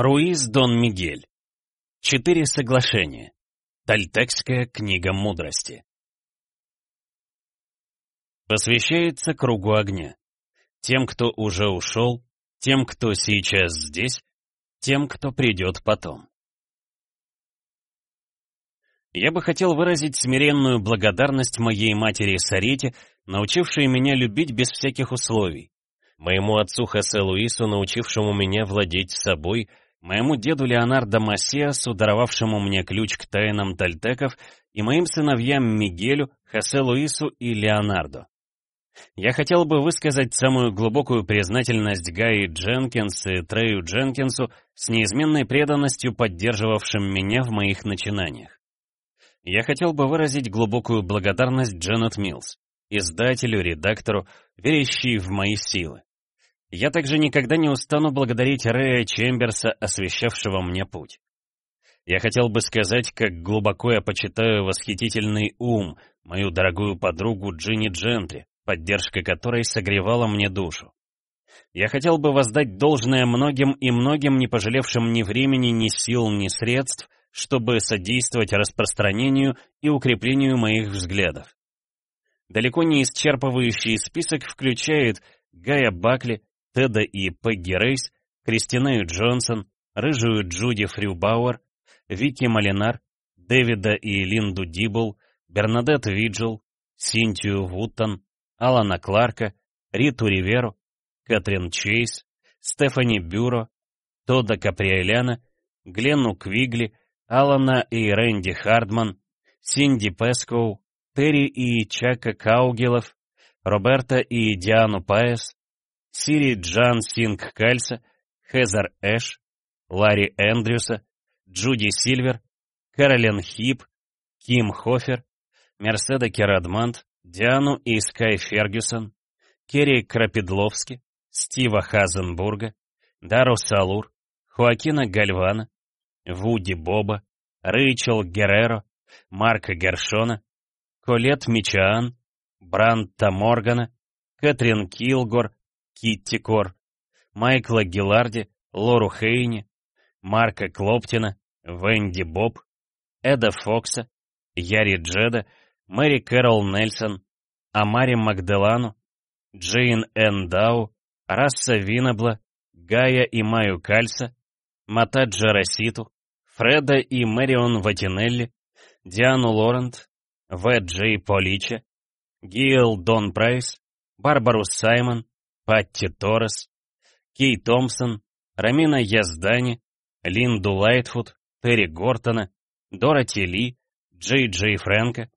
Руиз Дон Мигель. Четыре соглашения. Тальтекская книга мудрости. Посвящается кругу огня. Тем, кто уже ушел, тем, кто сейчас здесь, тем, кто придет потом. Я бы хотел выразить смиренную благодарность моей матери Сарите, научившей меня любить без всяких условий, моему отцу Хосе Луису, научившему меня владеть собой, моему деду Леонардо Массиасу, даровавшему мне ключ к тайнам тальтеков, и моим сыновьям Мигелю, Хосе Луису и Леонардо. Я хотел бы высказать самую глубокую признательность Гаи Дженкинс и Трею Дженкинсу с неизменной преданностью поддерживавшим меня в моих начинаниях. Я хотел бы выразить глубокую благодарность Дженнет Милс, издателю, редактору, верящей в мои силы. Я также никогда не устану благодарить Рэя Чемберса, освещавшего мне путь. Я хотел бы сказать, как глубоко я почитаю восхитительный ум, мою дорогую подругу Джинни Джентри, поддержка которой согревала мне душу. Я хотел бы воздать должное многим и многим, не пожалевшим ни времени, ни сил, ни средств, чтобы содействовать распространению и укреплению моих взглядов. Далеко не исчерпывающий список включает Гая Бакли, Теда и Пегги Рейс, Кристинею Джонсон, рыжую Джуди Фрюбауэр, Вики Малинар, Дэвида и Линду Дибл, Бернадет Виджел, Синтию Вуттон, Алана Кларка, Риту Риверу, Кэтрин Чейз, Стефани Бюро, Тодда Каприэляна, Гленну Квигли, Алана и Рэнди Хардман, Синди Пескоу, Терри и Чака Каугелов, Роберта и Диану Паес, Сири Джан Синг Кальса, Хезер Эш, Ларри Эндрюса, Джуди Сильвер, Кэролин Хип, Ким Хофер, Мерседа Керадмант, Диану и Скай Фергюсон, Керри Крапедловски, Стива Хазенбурга, Дару Салур, Хоакина Гальвана, Вуди Боба, Рэйчел Герреро, Марка Гершона, Колет Мичаан, Бранта Моргана, Кэтрин Килгор, Китти Кор, Майкла Гиларди, Лору Хейни, Марка Клоптина, Венди Боб, Эда Фокса, Яри Джеда, Мэри Кэрол Нельсон, Амари Макделану, Джейн Эн Дау, Расса Винабла, Гая и Маю Кальса, Матаджа Раситу, Фреда и Мэрион Ватинелли, Диану Лорент, В. Джей Полича, Гил Дон Прайс, Барбару Саймон, Патти Торрес, Кей Томпсон, Рамина Яздани, Линду Лайтфуд, Терри Гортона, Дороти Ли, Джей Джей Фрэнка,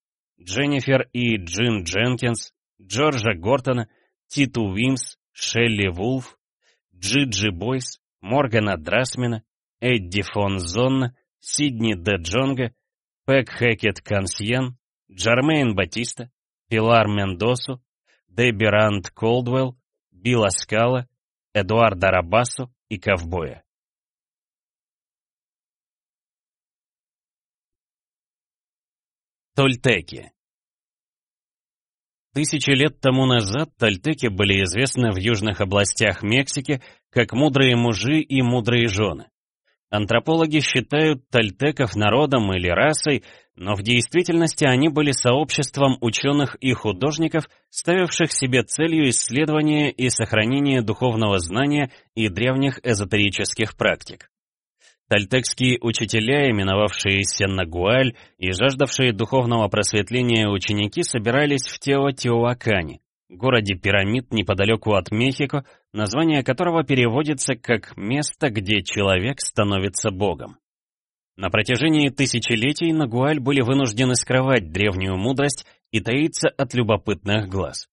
Дженнифер и. Джин Дженкинс, Джорджа Гортона, Титу Уимс, Шелли Вулф, Джиджи Бойс, Моргана Драсмина, Эдди фон Зонна, Сидни Де Джонга, Пэк Хэкет Консьен, Джармейн Батиста, Пилар Мендосу, Дебби Колдвелл, Билла Скала, Эдуарда Рабасу и Ковбоя. Тольтеки Тысячи лет тому назад тольтеки были известны в южных областях Мексики как мудрые мужи и мудрые жены. Антропологи считают тольтеков народом или расой, но в действительности они были сообществом ученых и художников, ставивших себе целью исследования и сохранения духовного знания и древних эзотерических практик. Тольтекские учителя, именовавшиеся Нагуаль и жаждавшие духовного просветления ученики собирались в Теотиуакане, городе пирамид неподалеку от Мехико, название которого переводится как «место, где человек становится богом». На протяжении тысячелетий Нагуаль были вынуждены скрывать древнюю мудрость и таиться от любопытных глаз.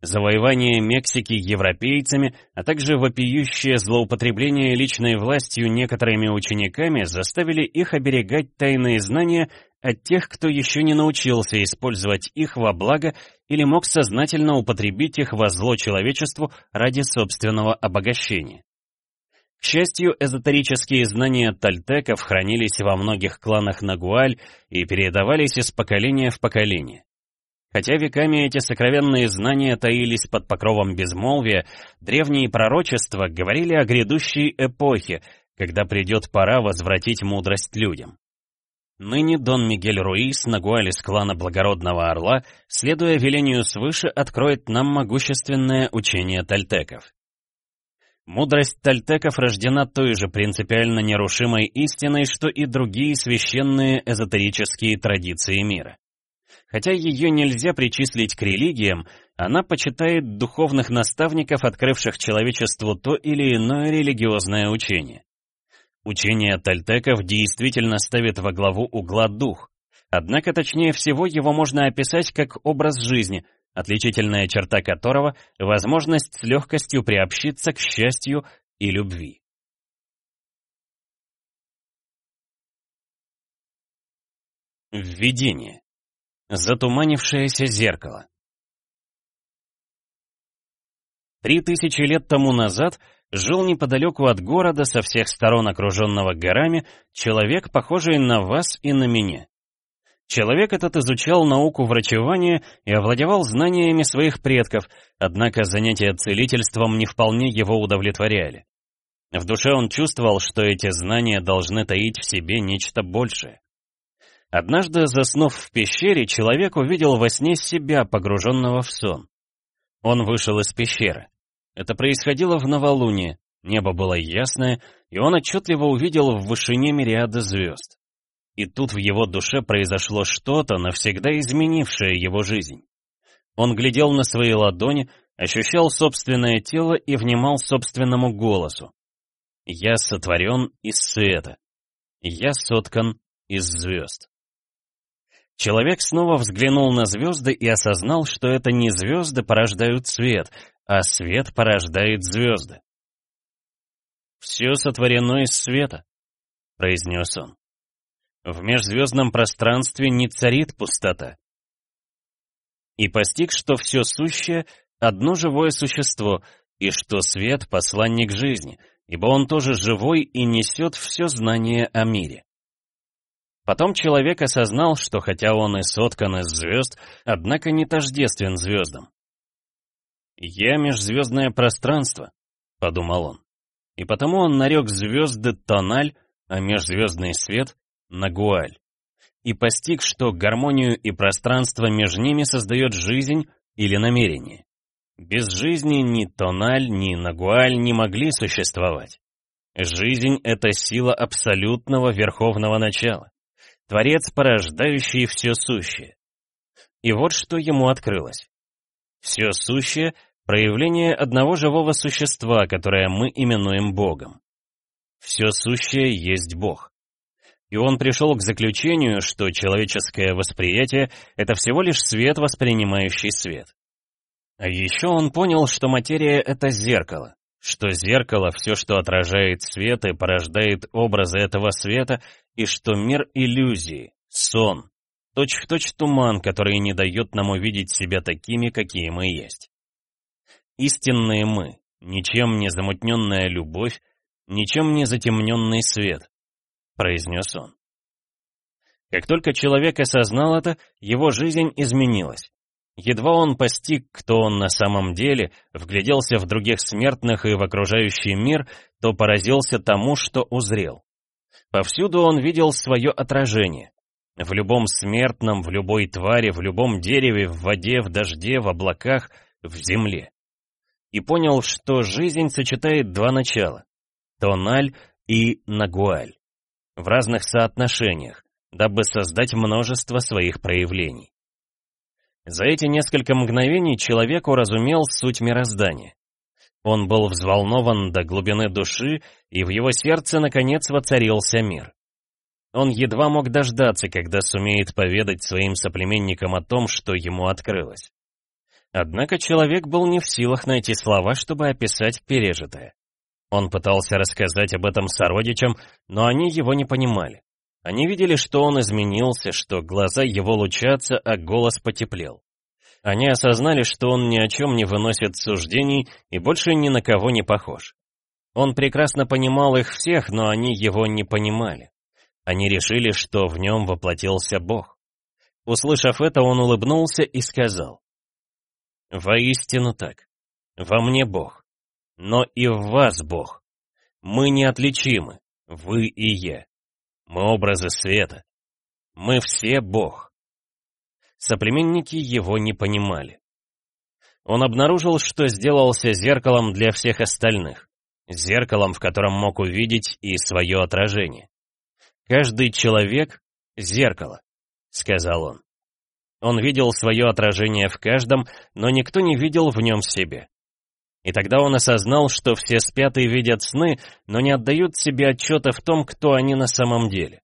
Завоевание Мексики европейцами, а также вопиющее злоупотребление личной властью некоторыми учениками заставили их оберегать тайные знания от тех, кто еще не научился использовать их во благо или мог сознательно употребить их во зло человечеству ради собственного обогащения. К счастью, эзотерические знания тальтеков хранились во многих кланах Нагуаль и передавались из поколения в поколение. Хотя веками эти сокровенные знания таились под покровом безмолвия, древние пророчества говорили о грядущей эпохе, когда придет пора возвратить мудрость людям. Ныне Дон Мигель Руис, Нагуаль из клана Благородного Орла, следуя велению свыше, откроет нам могущественное учение тальтеков. Мудрость тальтеков рождена той же принципиально нерушимой истиной, что и другие священные эзотерические традиции мира. Хотя ее нельзя причислить к религиям, она почитает духовных наставников, открывших человечеству то или иное религиозное учение. Учение тальтеков действительно ставит во главу угла дух, однако точнее всего его можно описать как образ жизни – отличительная черта которого — возможность с легкостью приобщиться к счастью и любви. Введение. Затуманившееся зеркало. Три тысячи лет тому назад жил неподалеку от города, со всех сторон окруженного горами, человек, похожий на вас и на меня. Человек этот изучал науку врачевания и овладевал знаниями своих предков, однако занятия целительством не вполне его удовлетворяли. В душе он чувствовал, что эти знания должны таить в себе нечто большее. Однажды, заснув в пещере, человек увидел во сне себя, погруженного в сон. Он вышел из пещеры. Это происходило в новолуние, небо было ясное, и он отчетливо увидел в вышине мириады звезд. И тут в его душе произошло что-то, навсегда изменившее его жизнь. Он глядел на свои ладони, ощущал собственное тело и внимал собственному голосу. «Я сотворен из света. Я соткан из звезд». Человек снова взглянул на звезды и осознал, что это не звезды порождают свет, а свет порождает звезды. «Все сотворено из света», — произнес он. В межзвездном пространстве не царит пустота. И постиг, что все сущее — одно живое существо, и что свет — посланник жизни, ибо он тоже живой и несет все знание о мире. Потом человек осознал, что хотя он и соткан из звезд, однако не тождествен звездам. «Я межзвездное пространство», — подумал он. И потому он нарек звезды тональ, а межзвездный свет Нагуаль, и постиг, что гармонию и пространство между ними создает жизнь или намерение. Без жизни ни Тональ, ни Нагуаль не могли существовать. Жизнь — это сила абсолютного верховного начала, Творец, порождающий все сущее. И вот что ему открылось. Все сущее — проявление одного живого существа, которое мы именуем Богом. Все сущее есть Бог и он пришел к заключению, что человеческое восприятие — это всего лишь свет, воспринимающий свет. А еще он понял, что материя — это зеркало, что зеркало — все, что отражает свет и порождает образы этого света, и что мир — иллюзии, сон, точь-в-точь точь туман, который не дает нам увидеть себя такими, какие мы есть. Истинные мы, ничем не замутненная любовь, ничем не затемненный свет, произнес он. Как только человек осознал это, его жизнь изменилась. Едва он постиг, кто он на самом деле, вгляделся в других смертных и в окружающий мир, то поразился тому, что узрел. Повсюду он видел свое отражение. В любом смертном, в любой твари, в любом дереве, в воде, в дожде, в облаках, в земле. И понял, что жизнь сочетает два начала — тональ и нагуаль в разных соотношениях, дабы создать множество своих проявлений. За эти несколько мгновений человек уразумел суть мироздания. Он был взволнован до глубины души, и в его сердце наконец воцарился мир. Он едва мог дождаться, когда сумеет поведать своим соплеменникам о том, что ему открылось. Однако человек был не в силах найти слова, чтобы описать пережитое. Он пытался рассказать об этом сородичам, но они его не понимали. Они видели, что он изменился, что глаза его лучатся, а голос потеплел. Они осознали, что он ни о чем не выносит суждений и больше ни на кого не похож. Он прекрасно понимал их всех, но они его не понимали. Они решили, что в нем воплотился Бог. Услышав это, он улыбнулся и сказал, «Воистину так. Во мне Бог но и в вас Бог. Мы неотличимы, Вы и я. Мы образы света. Мы все Бог. Соплеменники его не понимали. Он обнаружил, что сделался зеркалом для всех остальных. Зеркалом, в котором мог увидеть и свое отражение. «Каждый человек — зеркало», — сказал он. Он видел свое отражение в каждом, но никто не видел в нем себе. И тогда он осознал, что все спят и видят сны, но не отдают себе отчета в том, кто они на самом деле.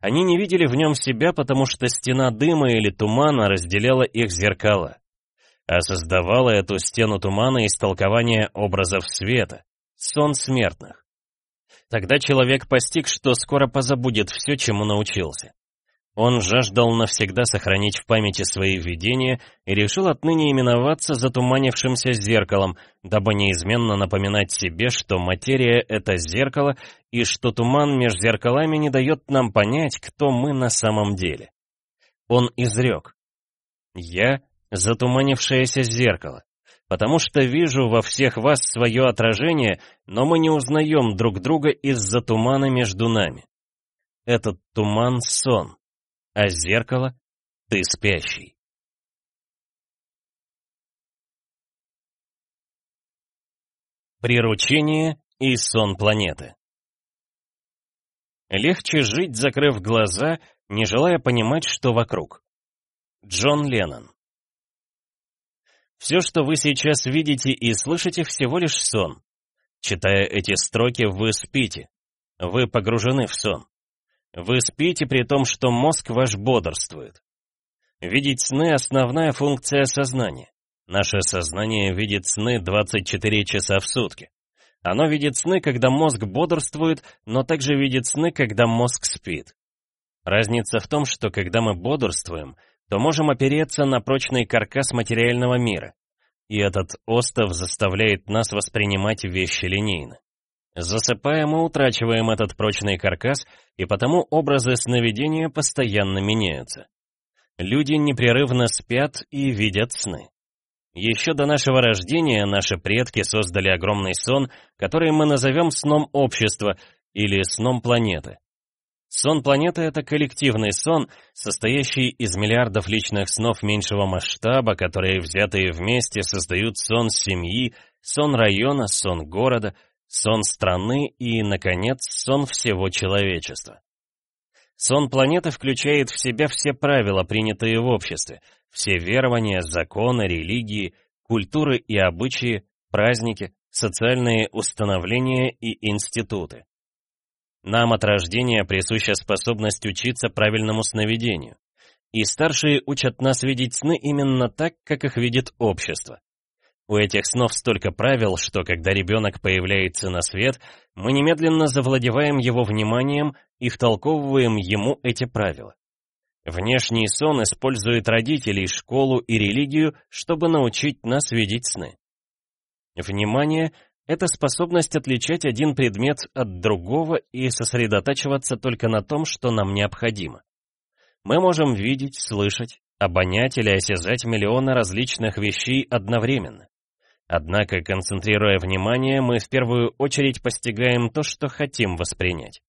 Они не видели в нем себя, потому что стена дыма или тумана разделяла их зеркала, а создавала эту стену тумана истолкование образов света, сон смертных. Тогда человек постиг, что скоро позабудет все, чему научился. Он жаждал навсегда сохранить в памяти свои видения и решил отныне именоваться затуманившимся зеркалом, дабы неизменно напоминать себе, что материя — это зеркало, и что туман между зеркалами не дает нам понять, кто мы на самом деле. Он изрек. «Я — затуманившееся зеркало, потому что вижу во всех вас свое отражение, но мы не узнаем друг друга из-за тумана между нами. Этот туман — сон» а зеркало — ты спящий. Приручение и сон планеты Легче жить, закрыв глаза, не желая понимать, что вокруг. Джон Леннон Все, что вы сейчас видите и слышите, всего лишь сон. Читая эти строки, вы спите. Вы погружены в сон. Вы спите при том, что мозг ваш бодрствует. Видеть сны — основная функция сознания. Наше сознание видит сны 24 часа в сутки. Оно видит сны, когда мозг бодрствует, но также видит сны, когда мозг спит. Разница в том, что когда мы бодрствуем, то можем опереться на прочный каркас материального мира. И этот остов заставляет нас воспринимать вещи линейно. Засыпая, мы утрачиваем этот прочный каркас, и потому образы сновидения постоянно меняются. Люди непрерывно спят и видят сны. Еще до нашего рождения наши предки создали огромный сон, который мы назовем сном общества или сном планеты. Сон планеты — это коллективный сон, состоящий из миллиардов личных снов меньшего масштаба, которые, взятые вместе, создают сон семьи, сон района, сон города — сон страны и, наконец, сон всего человечества. Сон планеты включает в себя все правила, принятые в обществе, все верования, законы, религии, культуры и обычаи, праздники, социальные установления и институты. Нам от рождения присуща способность учиться правильному сновидению, и старшие учат нас видеть сны именно так, как их видит общество. У этих снов столько правил, что когда ребенок появляется на свет, мы немедленно завладеваем его вниманием и втолковываем ему эти правила. Внешний сон использует родителей, школу и религию, чтобы научить нас видеть сны. Внимание — это способность отличать один предмет от другого и сосредотачиваться только на том, что нам необходимо. Мы можем видеть, слышать, обонять или осязать миллионы различных вещей одновременно. Однако, концентрируя внимание, мы в первую очередь постигаем то, что хотим воспринять.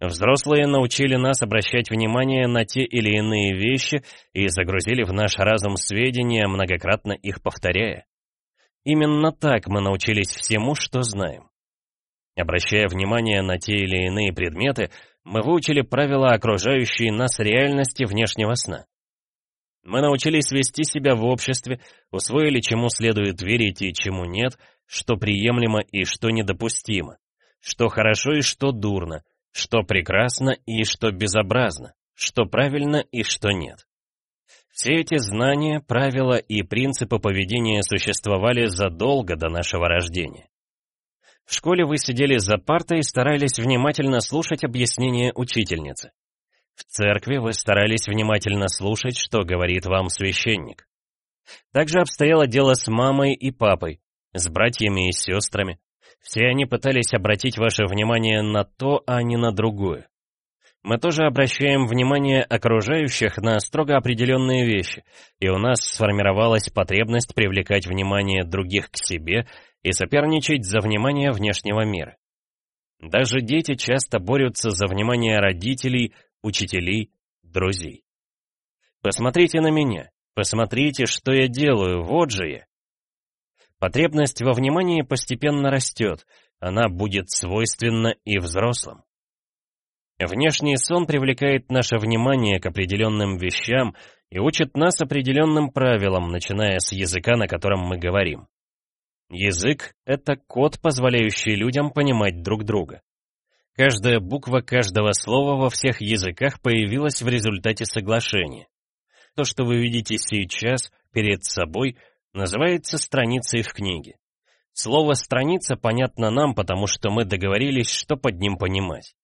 Взрослые научили нас обращать внимание на те или иные вещи и загрузили в наш разум сведения, многократно их повторяя. Именно так мы научились всему, что знаем. Обращая внимание на те или иные предметы, мы выучили правила окружающей нас реальности внешнего сна. Мы научились вести себя в обществе, усвоили, чему следует верить и чему нет, что приемлемо и что недопустимо, что хорошо и что дурно, что прекрасно и что безобразно, что правильно и что нет. Все эти знания, правила и принципы поведения существовали задолго до нашего рождения. В школе вы сидели за партой и старались внимательно слушать объяснения учительницы. В церкви вы старались внимательно слушать, что говорит вам священник. Также обстояло дело с мамой и папой, с братьями и сестрами. Все они пытались обратить ваше внимание на то, а не на другое. Мы тоже обращаем внимание окружающих на строго определенные вещи, и у нас сформировалась потребность привлекать внимание других к себе и соперничать за внимание внешнего мира. Даже дети часто борются за внимание родителей, учителей, друзей. Посмотрите на меня, посмотрите, что я делаю, вот же я. Потребность во внимании постепенно растет, она будет свойственна и взрослым. Внешний сон привлекает наше внимание к определенным вещам и учит нас определенным правилам, начиная с языка, на котором мы говорим. Язык — это код, позволяющий людям понимать друг друга. Каждая буква каждого слова во всех языках появилась в результате соглашения. То, что вы видите сейчас перед собой, называется страницей в книге. Слово «страница» понятно нам, потому что мы договорились, что под ним понимать.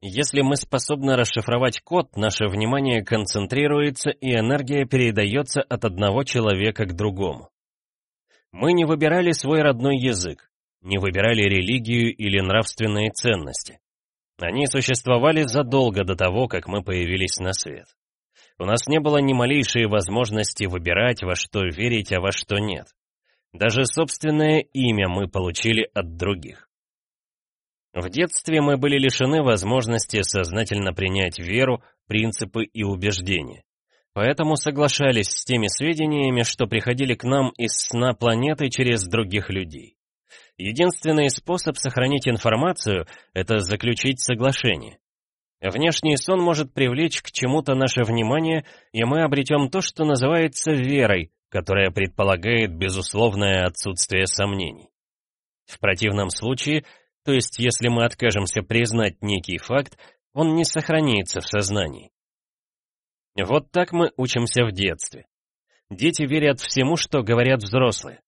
Если мы способны расшифровать код, наше внимание концентрируется и энергия передается от одного человека к другому. Мы не выбирали свой родной язык, не выбирали религию или нравственные ценности. Они существовали задолго до того, как мы появились на свет. У нас не было ни малейшей возможности выбирать, во что верить, а во что нет. Даже собственное имя мы получили от других. В детстве мы были лишены возможности сознательно принять веру, принципы и убеждения. Поэтому соглашались с теми сведениями, что приходили к нам из сна планеты через других людей. Единственный способ сохранить информацию — это заключить соглашение. Внешний сон может привлечь к чему-то наше внимание, и мы обретем то, что называется верой, которая предполагает безусловное отсутствие сомнений. В противном случае то есть, если мы откажемся признать некий факт, он не сохранится в сознании. Вот так мы учимся в детстве. Дети верят всему, что говорят взрослые.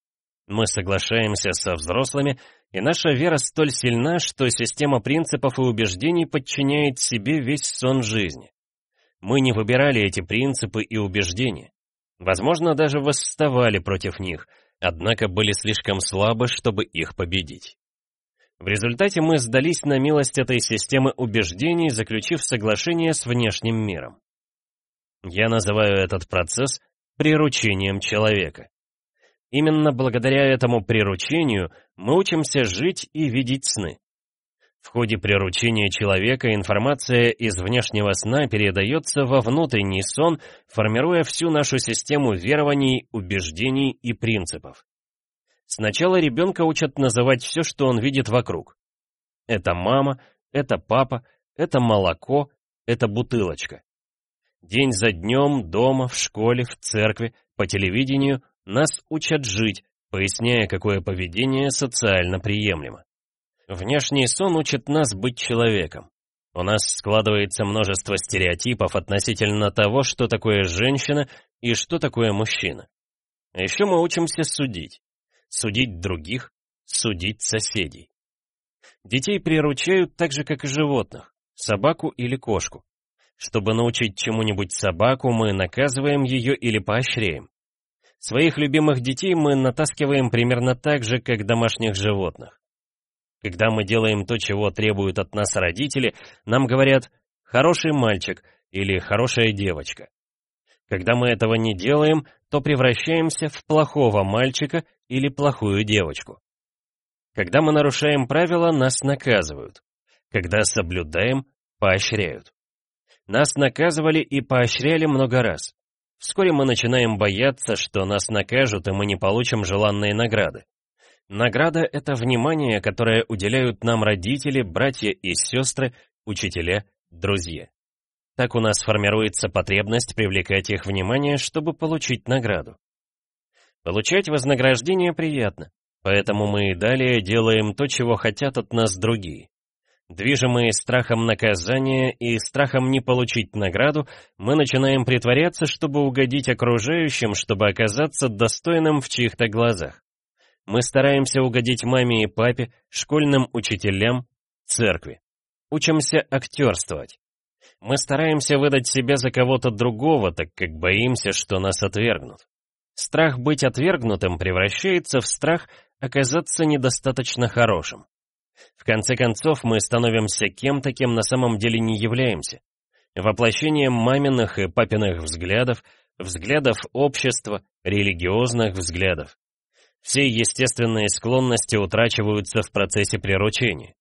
Мы соглашаемся со взрослыми, и наша вера столь сильна, что система принципов и убеждений подчиняет себе весь сон жизни. Мы не выбирали эти принципы и убеждения. Возможно, даже восставали против них, однако были слишком слабы, чтобы их победить. В результате мы сдались на милость этой системы убеждений, заключив соглашение с внешним миром. Я называю этот процесс приручением человека. Именно благодаря этому приручению мы учимся жить и видеть сны. В ходе приручения человека информация из внешнего сна передается во внутренний сон, формируя всю нашу систему верований, убеждений и принципов. Сначала ребенка учат называть все, что он видит вокруг. Это мама, это папа, это молоко, это бутылочка. День за днем, дома, в школе, в церкви, по телевидению нас учат жить, поясняя, какое поведение социально приемлемо. Внешний сон учит нас быть человеком. У нас складывается множество стереотипов относительно того, что такое женщина и что такое мужчина. еще мы учимся судить судить других, судить соседей. Детей приручают так же, как и животных, собаку или кошку. Чтобы научить чему-нибудь собаку, мы наказываем ее или поощряем. Своих любимых детей мы натаскиваем примерно так же, как домашних животных. Когда мы делаем то, чего требуют от нас родители, нам говорят «хороший мальчик» или «хорошая девочка». Когда мы этого не делаем, то превращаемся в плохого мальчика или плохую девочку. Когда мы нарушаем правила, нас наказывают. Когда соблюдаем, поощряют. Нас наказывали и поощряли много раз. Вскоре мы начинаем бояться, что нас накажут, и мы не получим желанные награды. Награда — это внимание, которое уделяют нам родители, братья и сестры, учителя, друзья. Так у нас формируется потребность привлекать их внимание, чтобы получить награду. Получать вознаграждение приятно, поэтому мы и далее делаем то, чего хотят от нас другие. Движимые страхом наказания и страхом не получить награду, мы начинаем притворяться, чтобы угодить окружающим, чтобы оказаться достойным в чьих-то глазах. Мы стараемся угодить маме и папе, школьным учителям, церкви. Учимся актерствовать. Мы стараемся выдать себя за кого-то другого, так как боимся, что нас отвергнут. Страх быть отвергнутым превращается в страх оказаться недостаточно хорошим. В конце концов, мы становимся кем-то, кем на самом деле не являемся. Воплощением маминых и папиных взглядов, взглядов общества, религиозных взглядов. Все естественные склонности утрачиваются в процессе приручения.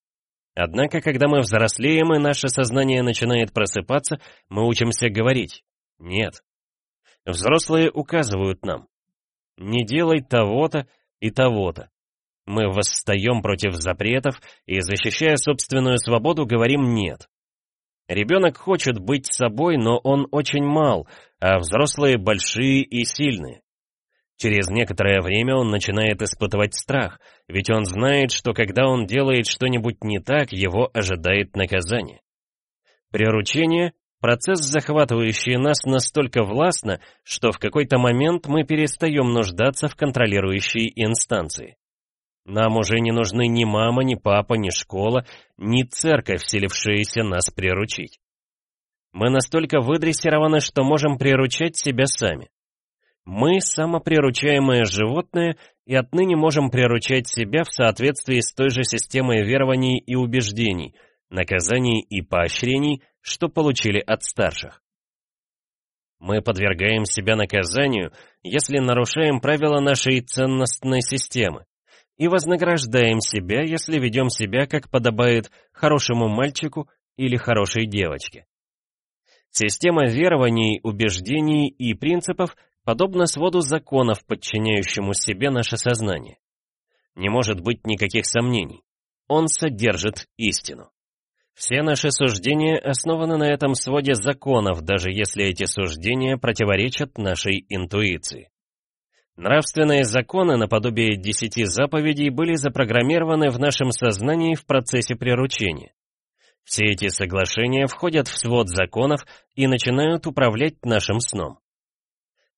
Однако, когда мы взрослеем и наше сознание начинает просыпаться, мы учимся говорить «нет». Взрослые указывают нам «не делай того-то и того-то». Мы восстаем против запретов и, защищая собственную свободу, говорим «нет». Ребенок хочет быть собой, но он очень мал, а взрослые большие и сильные. Через некоторое время он начинает испытывать страх, ведь он знает, что когда он делает что-нибудь не так, его ожидает наказание. Приручение — процесс, захватывающий нас настолько властно, что в какой-то момент мы перестаем нуждаться в контролирующей инстанции. Нам уже не нужны ни мама, ни папа, ни школа, ни церковь, вселившиеся нас приручить. Мы настолько выдрессированы, что можем приручать себя сами. Мы — самоприручаемое животное и отныне можем приручать себя в соответствии с той же системой верований и убеждений, наказаний и поощрений, что получили от старших. Мы подвергаем себя наказанию, если нарушаем правила нашей ценностной системы и вознаграждаем себя, если ведем себя, как подобает хорошему мальчику или хорошей девочке. Система верований, убеждений и принципов подобна своду законов, подчиняющему себе наше сознание. Не может быть никаких сомнений. Он содержит истину. Все наши суждения основаны на этом своде законов, даже если эти суждения противоречат нашей интуиции. Нравственные законы наподобие десяти заповедей были запрограммированы в нашем сознании в процессе приручения. Все эти соглашения входят в свод законов и начинают управлять нашим сном.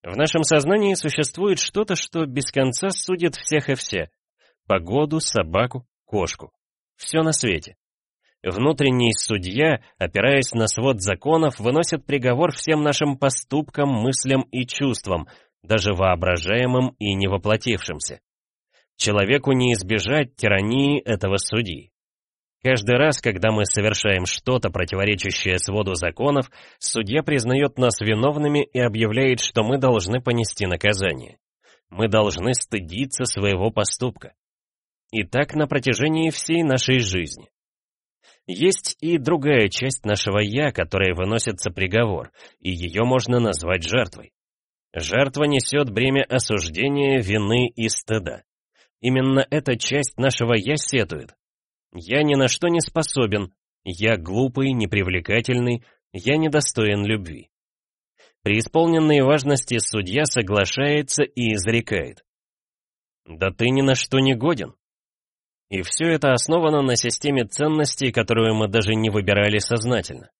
В нашем сознании существует что-то, что без конца судит всех и все. Погоду, собаку, кошку. Все на свете. Внутренний судья, опираясь на свод законов, выносит приговор всем нашим поступкам, мыслям и чувствам, даже воображаемым и невоплотившимся. Человеку не избежать тирании этого судьи. Каждый раз, когда мы совершаем что-то, противоречащее своду законов, судья признает нас виновными и объявляет, что мы должны понести наказание. Мы должны стыдиться своего поступка. И так на протяжении всей нашей жизни. Есть и другая часть нашего «я», которой выносится приговор, и ее можно назвать жертвой. Жертва несет бремя осуждения, вины и стыда. Именно эта часть нашего «я» сетует. Я ни на что не способен, я глупый, непривлекательный, я недостоин любви. При исполненной важности судья соглашается и изрекает. «Да ты ни на что не годен». И все это основано на системе ценностей, которую мы даже не выбирали сознательно.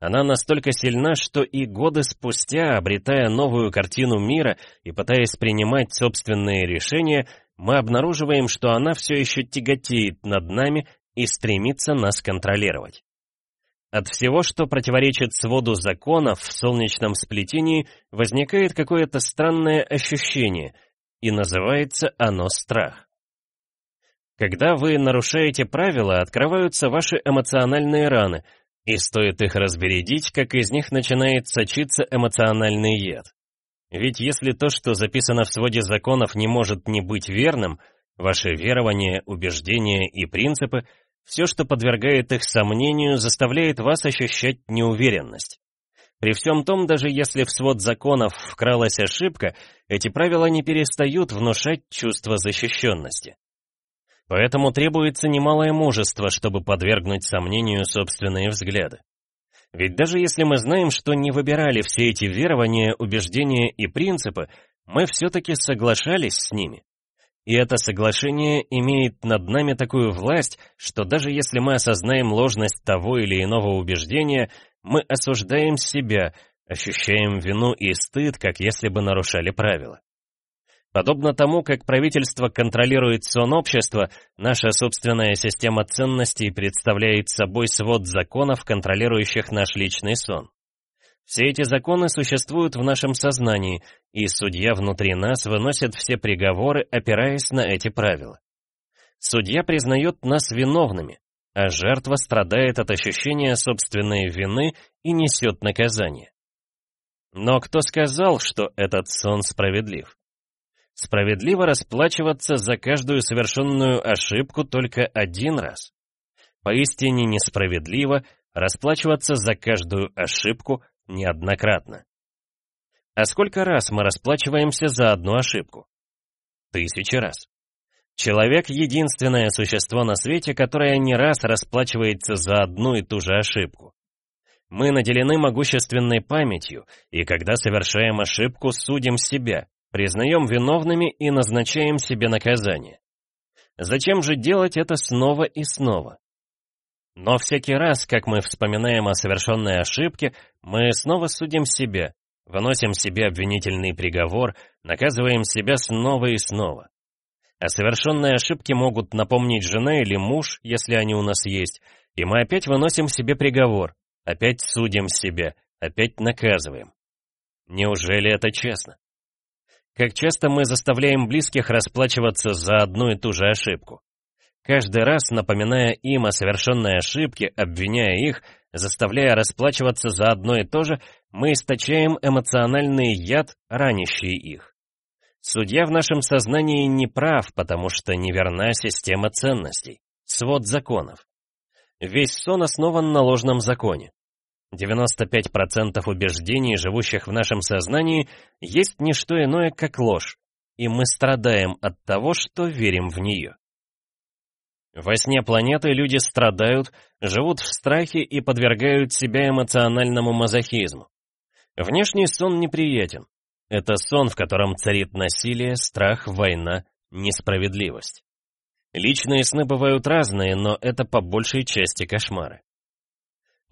Она настолько сильна, что и годы спустя, обретая новую картину мира и пытаясь принимать собственные решения, мы обнаруживаем, что она все еще тяготеет над нами и стремится нас контролировать. От всего, что противоречит своду законов в солнечном сплетении, возникает какое-то странное ощущение, и называется оно страх. Когда вы нарушаете правила, открываются ваши эмоциональные раны — и стоит их разбередить, как из них начинает сочиться эмоциональный яд. Ведь если то, что записано в своде законов, не может не быть верным, ваши верования, убеждения и принципы, все, что подвергает их сомнению, заставляет вас ощущать неуверенность. При всем том, даже если в свод законов вкралась ошибка, эти правила не перестают внушать чувство защищенности. Поэтому требуется немалое мужество, чтобы подвергнуть сомнению собственные взгляды. Ведь даже если мы знаем, что не выбирали все эти верования, убеждения и принципы, мы все-таки соглашались с ними. И это соглашение имеет над нами такую власть, что даже если мы осознаем ложность того или иного убеждения, мы осуждаем себя, ощущаем вину и стыд, как если бы нарушали правила. Подобно тому, как правительство контролирует сон общества, наша собственная система ценностей представляет собой свод законов, контролирующих наш личный сон. Все эти законы существуют в нашем сознании, и судья внутри нас выносит все приговоры, опираясь на эти правила. Судья признает нас виновными, а жертва страдает от ощущения собственной вины и несет наказание. Но кто сказал, что этот сон справедлив? Справедливо расплачиваться за каждую совершенную ошибку только один раз. поистине несправедливо расплачиваться за каждую ошибку неоднократно. А сколько раз мы расплачиваемся за одну ошибку? Тысячи раз. Человек — единственное существо на свете, которое не раз расплачивается за одну и ту же ошибку. Мы наделены могущественной памятью, и когда совершаем ошибку, судим себя, признаем виновными и назначаем себе наказание. Зачем же делать это снова и снова? Но всякий раз, как мы вспоминаем о совершенной ошибке, мы снова судим себя, выносим себе обвинительный приговор, наказываем себя снова и снова. А совершенные ошибки могут напомнить жена или муж, если они у нас есть, и мы опять выносим себе приговор, опять судим себя, опять наказываем. Неужели это честно? Как часто мы заставляем близких расплачиваться за одну и ту же ошибку? Каждый раз напоминая им о совершенной ошибке, обвиняя их, заставляя расплачиваться за одно и то же, мы источаем эмоциональный яд, ранящий их. Судья в нашем сознании не прав, потому что неверна система ценностей, свод законов. Весь сон основан на ложном законе. 95% убеждений, живущих в нашем сознании, есть не что иное, как ложь, и мы страдаем от того, что верим в нее. Во сне планеты люди страдают, живут в страхе и подвергают себя эмоциональному мазохизму. Внешний сон неприятен. Это сон, в котором царит насилие, страх, война, несправедливость. Личные сны бывают разные, но это по большей части кошмары.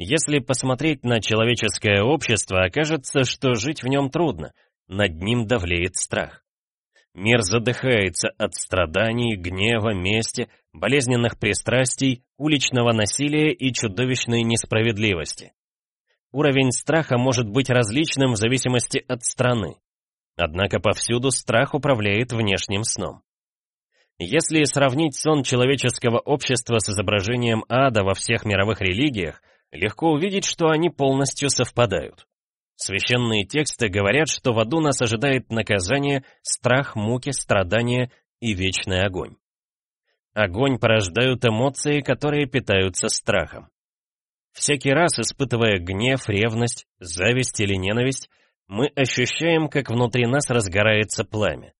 Если посмотреть на человеческое общество, окажется, что жить в нем трудно, над ним давлеет страх. Мир задыхается от страданий, гнева, мести, болезненных пристрастий, уличного насилия и чудовищной несправедливости. Уровень страха может быть различным в зависимости от страны. Однако повсюду страх управляет внешним сном. Если сравнить сон человеческого общества с изображением ада во всех мировых религиях, легко увидеть, что они полностью совпадают. Священные тексты говорят, что в аду нас ожидает наказание, страх, муки, страдания и вечный огонь. Огонь порождают эмоции, которые питаются страхом. Всякий раз, испытывая гнев, ревность, зависть или ненависть, мы ощущаем, как внутри нас разгорается пламя.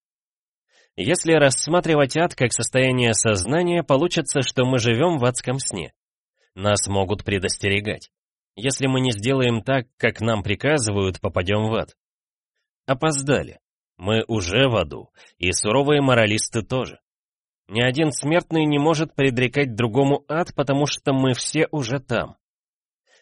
Если рассматривать ад как состояние сознания, получится, что мы живем в адском сне. Нас могут предостерегать. Если мы не сделаем так, как нам приказывают, попадем в ад. Опоздали. Мы уже в аду, и суровые моралисты тоже. Ни один смертный не может предрекать другому ад, потому что мы все уже там.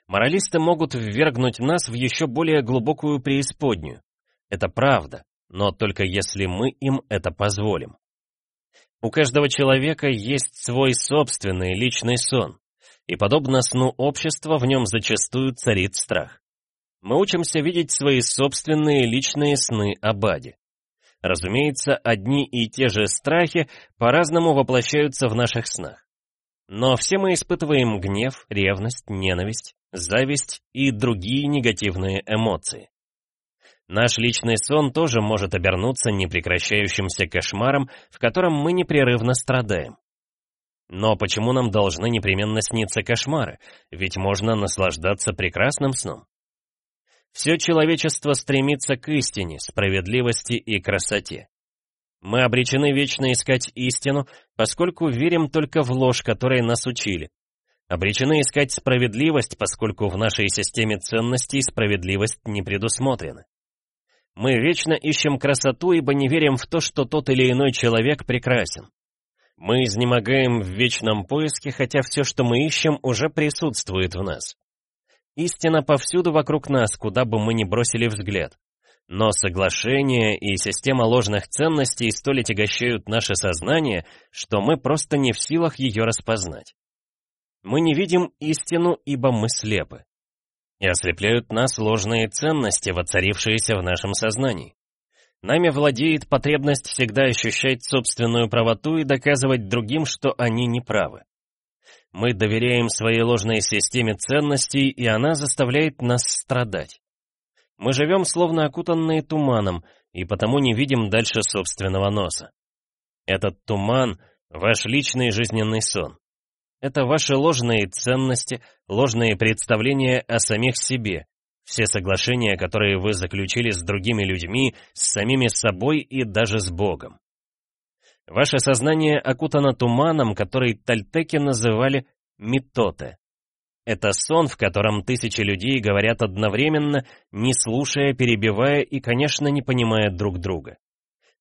Моралисты могут ввергнуть нас в еще более глубокую преисподнюю. Это правда, но только если мы им это позволим. У каждого человека есть свой собственный личный сон, и подобно сну общества в нем зачастую царит страх. Мы учимся видеть свои собственные личные сны о Баде. Разумеется, одни и те же страхи по-разному воплощаются в наших снах. Но все мы испытываем гнев, ревность, ненависть, зависть и другие негативные эмоции. Наш личный сон тоже может обернуться непрекращающимся кошмаром, в котором мы непрерывно страдаем. Но почему нам должны непременно сниться кошмары? Ведь можно наслаждаться прекрасным сном. Все человечество стремится к истине, справедливости и красоте. Мы обречены вечно искать истину, поскольку верим только в ложь, которой нас учили, Обречены искать справедливость, поскольку в нашей системе ценностей справедливость не предусмотрена. Мы вечно ищем красоту, ибо не верим в то, что тот или иной человек прекрасен. Мы изнемогаем в вечном поиске, хотя все, что мы ищем, уже присутствует в нас. Истина повсюду вокруг нас, куда бы мы ни бросили взгляд. Но соглашение и система ложных ценностей столь отягощают наше сознание, что мы просто не в силах ее распознать. Мы не видим истину, ибо мы слепы. И ослепляют нас ложные ценности, воцарившиеся в нашем сознании. Нами владеет потребность всегда ощущать собственную правоту и доказывать другим, что они не правы. Мы доверяем своей ложной системе ценностей, и она заставляет нас страдать. Мы живем словно окутанные туманом, и потому не видим дальше собственного носа. Этот туман — ваш личный жизненный сон. Это ваши ложные ценности, ложные представления о самих себе, все соглашения, которые вы заключили с другими людьми, с самими собой и даже с Богом. Ваше сознание окутано туманом, который тальтеки называли метоте. Это сон, в котором тысячи людей говорят одновременно, не слушая, перебивая и, конечно, не понимая друг друга.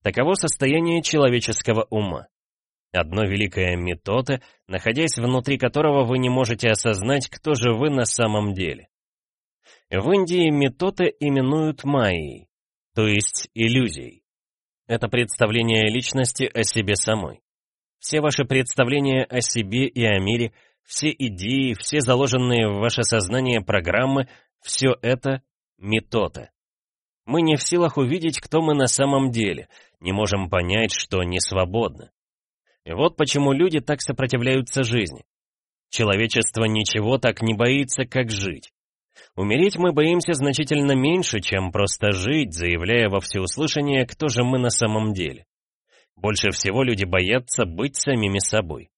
Таково состояние человеческого ума. Одно великое метоте, находясь внутри которого вы не можете осознать, кто же вы на самом деле. В Индии метоты именуют майей, то есть иллюзией. Это представление личности о себе самой. Все ваши представления о себе и о мире, все идеи, все заложенные в ваше сознание программы, все это метоты. Мы не в силах увидеть, кто мы на самом деле, не можем понять, что не свободны. И вот почему люди так сопротивляются жизни. Человечество ничего так не боится, как жить. Умереть мы боимся значительно меньше, чем просто жить, заявляя во всеуслышание, кто же мы на самом деле. Больше всего люди боятся быть самими собой.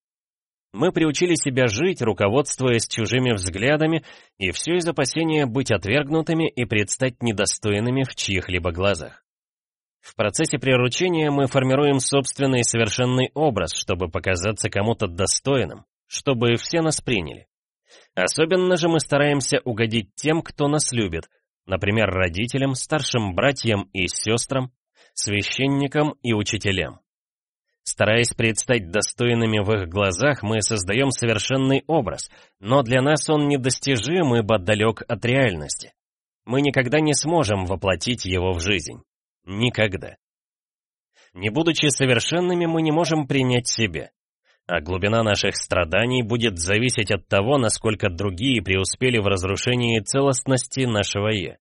Мы приучили себя жить, руководствуясь чужими взглядами, и все из опасения быть отвергнутыми и предстать недостойными в чьих-либо глазах. В процессе приручения мы формируем собственный совершенный образ, чтобы показаться кому-то достойным, чтобы все нас приняли. Особенно же мы стараемся угодить тем, кто нас любит, например, родителям, старшим братьям и сестрам, священникам и учителям. Стараясь предстать достойными в их глазах, мы создаем совершенный образ, но для нас он недостижим, ибо далек от реальности. Мы никогда не сможем воплотить его в жизнь. Никогда. Не будучи совершенными, мы не можем принять себя а глубина наших страданий будет зависеть от того, насколько другие преуспели в разрушении целостности нашего «я».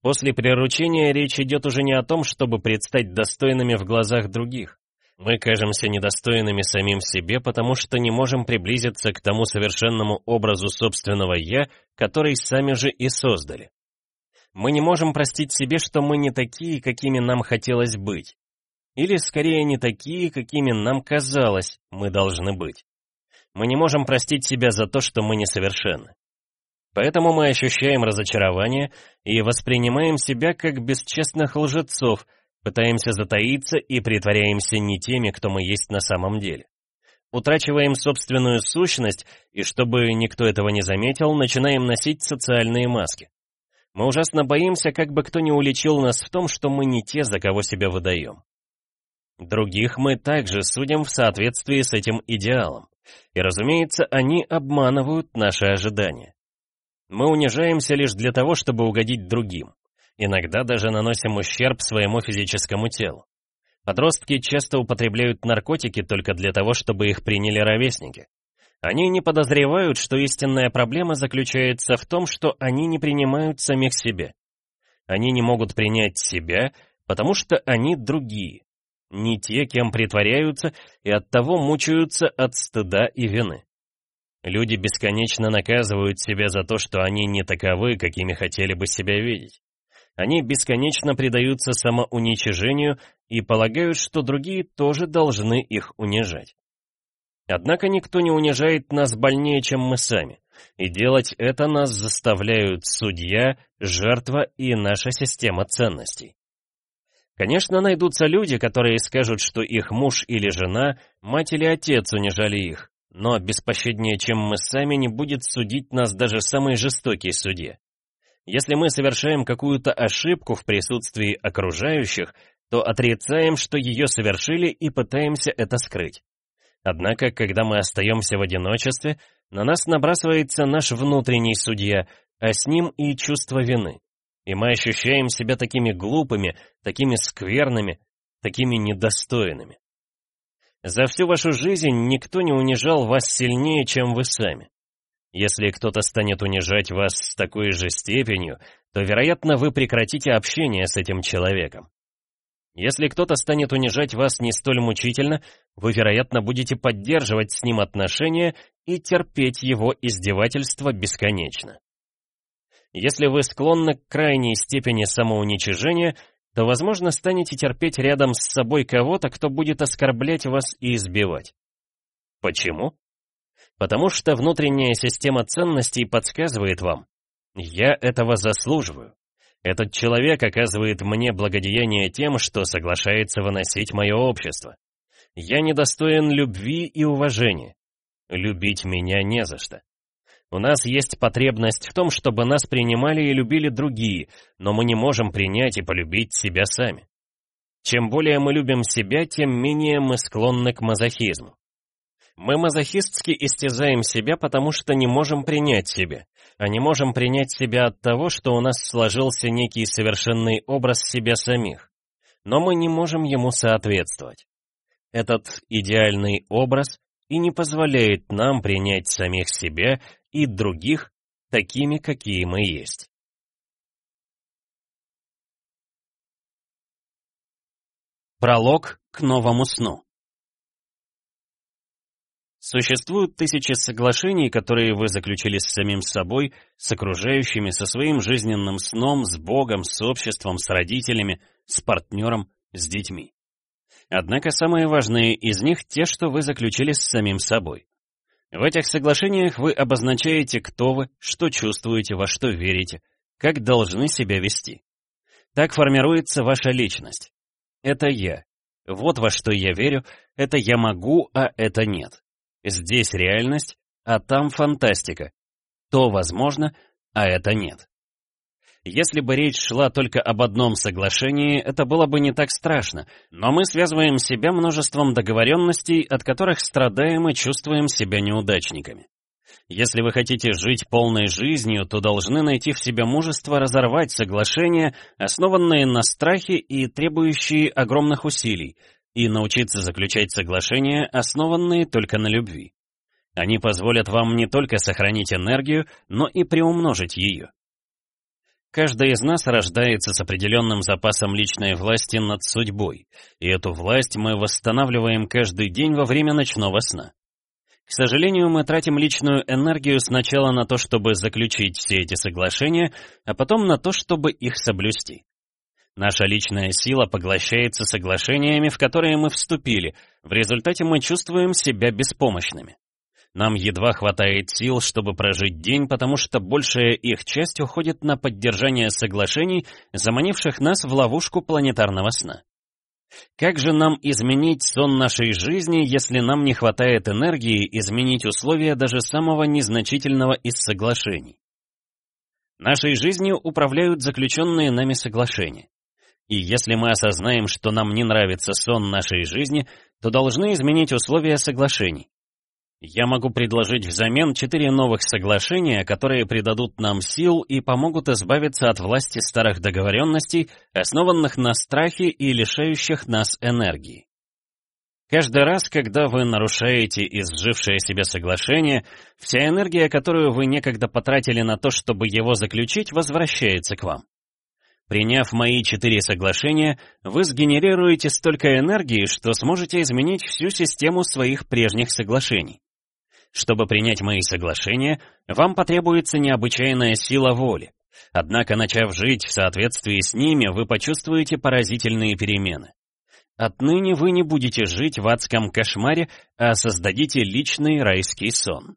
После приручения речь идет уже не о том, чтобы предстать достойными в глазах других. Мы кажемся недостойными самим себе, потому что не можем приблизиться к тому совершенному образу собственного «я», который сами же и создали. Мы не можем простить себе, что мы не такие, какими нам хотелось быть. Или, скорее, не такие, какими нам казалось, мы должны быть. Мы не можем простить себя за то, что мы несовершенны. Поэтому мы ощущаем разочарование и воспринимаем себя как бесчестных лжецов, пытаемся затаиться и притворяемся не теми, кто мы есть на самом деле. Утрачиваем собственную сущность, и чтобы никто этого не заметил, начинаем носить социальные маски. Мы ужасно боимся, как бы кто не уличил нас в том, что мы не те, за кого себя выдаем. Других мы также судим в соответствии с этим идеалом. И, разумеется, они обманывают наши ожидания. Мы унижаемся лишь для того, чтобы угодить другим. Иногда даже наносим ущерб своему физическому телу. Подростки часто употребляют наркотики только для того, чтобы их приняли ровесники. Они не подозревают, что истинная проблема заключается в том, что они не принимают самих себя. Они не могут принять себя, потому что они другие не те, кем притворяются, и оттого мучаются от стыда и вины. Люди бесконечно наказывают себя за то, что они не таковы, какими хотели бы себя видеть. Они бесконечно предаются самоуничижению и полагают, что другие тоже должны их унижать. Однако никто не унижает нас больнее, чем мы сами, и делать это нас заставляют судья, жертва и наша система ценностей. Конечно, найдутся люди, которые скажут, что их муж или жена, мать или отец унижали их, но беспощаднее, чем мы сами, не будет судить нас даже самый жестокий судья. Если мы совершаем какую-то ошибку в присутствии окружающих, то отрицаем, что ее совершили и пытаемся это скрыть. Однако, когда мы остаемся в одиночестве, на нас набрасывается наш внутренний судья, а с ним и чувство вины и мы ощущаем себя такими глупыми, такими скверными, такими недостойными. За всю вашу жизнь никто не унижал вас сильнее, чем вы сами. Если кто-то станет унижать вас с такой же степенью, то, вероятно, вы прекратите общение с этим человеком. Если кто-то станет унижать вас не столь мучительно, вы, вероятно, будете поддерживать с ним отношения и терпеть его издевательства бесконечно. Если вы склонны к крайней степени самоуничижения, то, возможно, станете терпеть рядом с собой кого-то, кто будет оскорблять вас и избивать. Почему? Потому что внутренняя система ценностей подсказывает вам, я этого заслуживаю. Этот человек оказывает мне благодеяние тем, что соглашается выносить мое общество. Я недостоин любви и уважения. Любить меня не за что. У нас есть потребность в том, чтобы нас принимали и любили другие, но мы не можем принять и полюбить себя сами. Чем более мы любим себя, тем менее мы склонны к мазохизму. Мы мазохистски истязаем себя, потому что не можем принять себя, а не можем принять себя от того, что у нас сложился некий совершенный образ себя самих. Но мы не можем ему соответствовать. Этот идеальный образ и не позволяет нам принять самих себя и других такими, какие мы есть. Пролог к новому сну Существуют тысячи соглашений, которые вы заключили с самим собой, с окружающими, со своим жизненным сном, с Богом, с обществом, с родителями, с партнером, с детьми. Однако самые важные из них те, что вы заключили с самим собой. В этих соглашениях вы обозначаете, кто вы, что чувствуете, во что верите, как должны себя вести. Так формируется ваша личность. Это я. Вот во что я верю, это я могу, а это нет. Здесь реальность, а там фантастика. То возможно, а это нет. Если бы речь шла только об одном соглашении, это было бы не так страшно, но мы связываем себя множеством договоренностей, от которых страдаем и чувствуем себя неудачниками. Если вы хотите жить полной жизнью, то должны найти в себе мужество разорвать соглашения, основанные на страхе и требующие огромных усилий, и научиться заключать соглашения, основанные только на любви. Они позволят вам не только сохранить энергию, но и приумножить ее. Каждый из нас рождается с определенным запасом личной власти над судьбой, и эту власть мы восстанавливаем каждый день во время ночного сна. К сожалению, мы тратим личную энергию сначала на то, чтобы заключить все эти соглашения, а потом на то, чтобы их соблюсти. Наша личная сила поглощается соглашениями, в которые мы вступили, в результате мы чувствуем себя беспомощными. Нам едва хватает сил, чтобы прожить день, потому что большая их часть уходит на поддержание соглашений, заманивших нас в ловушку планетарного сна. Как же нам изменить сон нашей жизни, если нам не хватает энергии изменить условия даже самого незначительного из соглашений? Нашей жизнью управляют заключенные нами соглашения. И если мы осознаем, что нам не нравится сон нашей жизни, то должны изменить условия соглашений. Я могу предложить взамен четыре новых соглашения, которые придадут нам сил и помогут избавиться от власти старых договоренностей, основанных на страхе и лишающих нас энергии. Каждый раз, когда вы нарушаете изжившее себе соглашение, вся энергия, которую вы некогда потратили на то, чтобы его заключить, возвращается к вам. Приняв мои четыре соглашения, вы сгенерируете столько энергии, что сможете изменить всю систему своих прежних соглашений. Чтобы принять мои соглашения, вам потребуется необычайная сила воли. Однако, начав жить в соответствии с ними, вы почувствуете поразительные перемены. Отныне вы не будете жить в адском кошмаре, а создадите личный райский сон.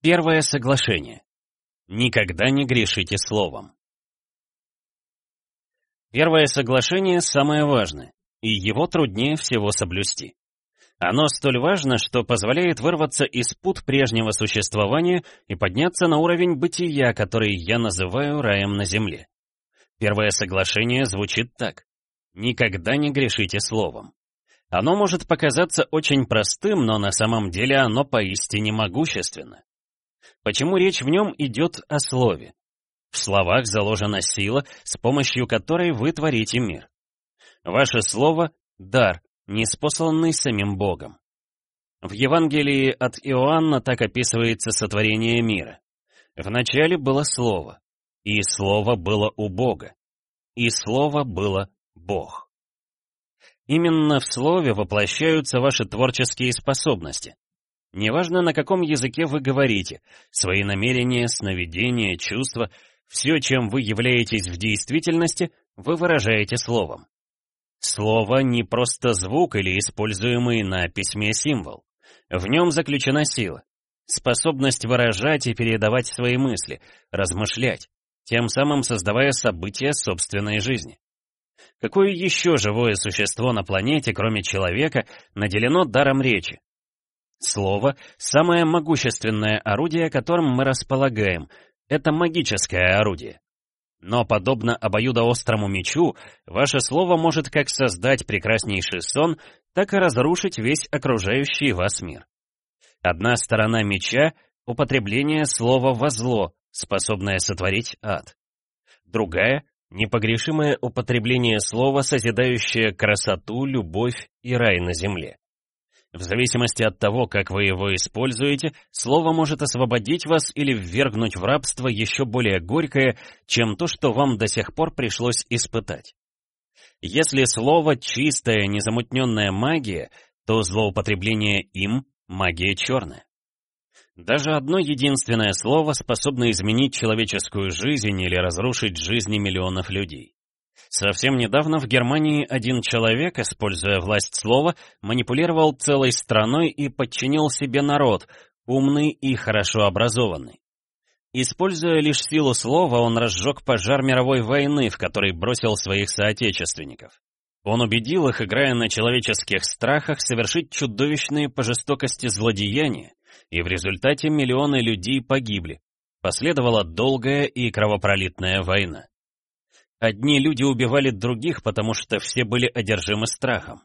Первое соглашение. Никогда не грешите словом. Первое соглашение самое важное и его труднее всего соблюсти. Оно столь важно, что позволяет вырваться из пут прежнего существования и подняться на уровень бытия, который я называю раем на земле. Первое соглашение звучит так. Никогда не грешите словом. Оно может показаться очень простым, но на самом деле оно поистине могущественно. Почему речь в нем идет о слове? В словах заложена сила, с помощью которой вы творите мир. Ваше слово — дар, неспосланный самим Богом. В Евангелии от Иоанна так описывается сотворение мира. Вначале было Слово, и Слово было у Бога, и Слово было Бог. Именно в Слове воплощаются ваши творческие способности. Неважно, на каком языке вы говорите, свои намерения, сновидения, чувства, все, чем вы являетесь в действительности, вы выражаете словом. Слово не просто звук или используемый на письме символ. В нем заключена сила, способность выражать и передавать свои мысли, размышлять, тем самым создавая события собственной жизни. Какое еще живое существо на планете, кроме человека, наделено даром речи? Слово — самое могущественное орудие, которым мы располагаем. Это магическое орудие. Но, подобно обоюдоострому мечу, ваше слово может как создать прекраснейший сон, так и разрушить весь окружающий вас мир. Одна сторона меча — употребление слова во зло, способное сотворить ад. Другая — непогрешимое употребление слова, созидающее красоту, любовь и рай на земле. В зависимости от того, как вы его используете, слово может освободить вас или ввергнуть в рабство еще более горькое, чем то, что вам до сих пор пришлось испытать. Если слово чистая, незамутненная магия, то злоупотребление им — магия черная. Даже одно единственное слово способно изменить человеческую жизнь или разрушить жизни миллионов людей. Совсем недавно в Германии один человек, используя власть слова, манипулировал целой страной и подчинил себе народ, умный и хорошо образованный. Используя лишь силу слова, он разжег пожар мировой войны, в который бросил своих соотечественников. Он убедил их, играя на человеческих страхах, совершить чудовищные по жестокости злодеяния, и в результате миллионы людей погибли. Последовала долгая и кровопролитная война. Одни люди убивали других, потому что все были одержимы страхом.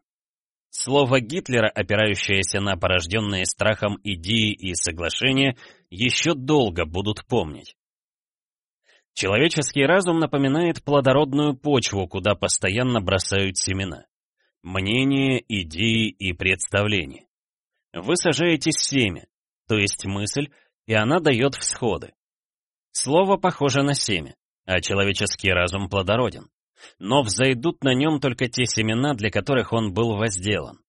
Слово Гитлера, опирающееся на порожденные страхом идеи и соглашения, еще долго будут помнить. Человеческий разум напоминает плодородную почву, куда постоянно бросают семена. Мнения, идеи и представления. Вы сажаете семя, то есть мысль, и она дает всходы. Слово похоже на семя а человеческий разум плодороден. Но взойдут на нем только те семена, для которых он был возделан.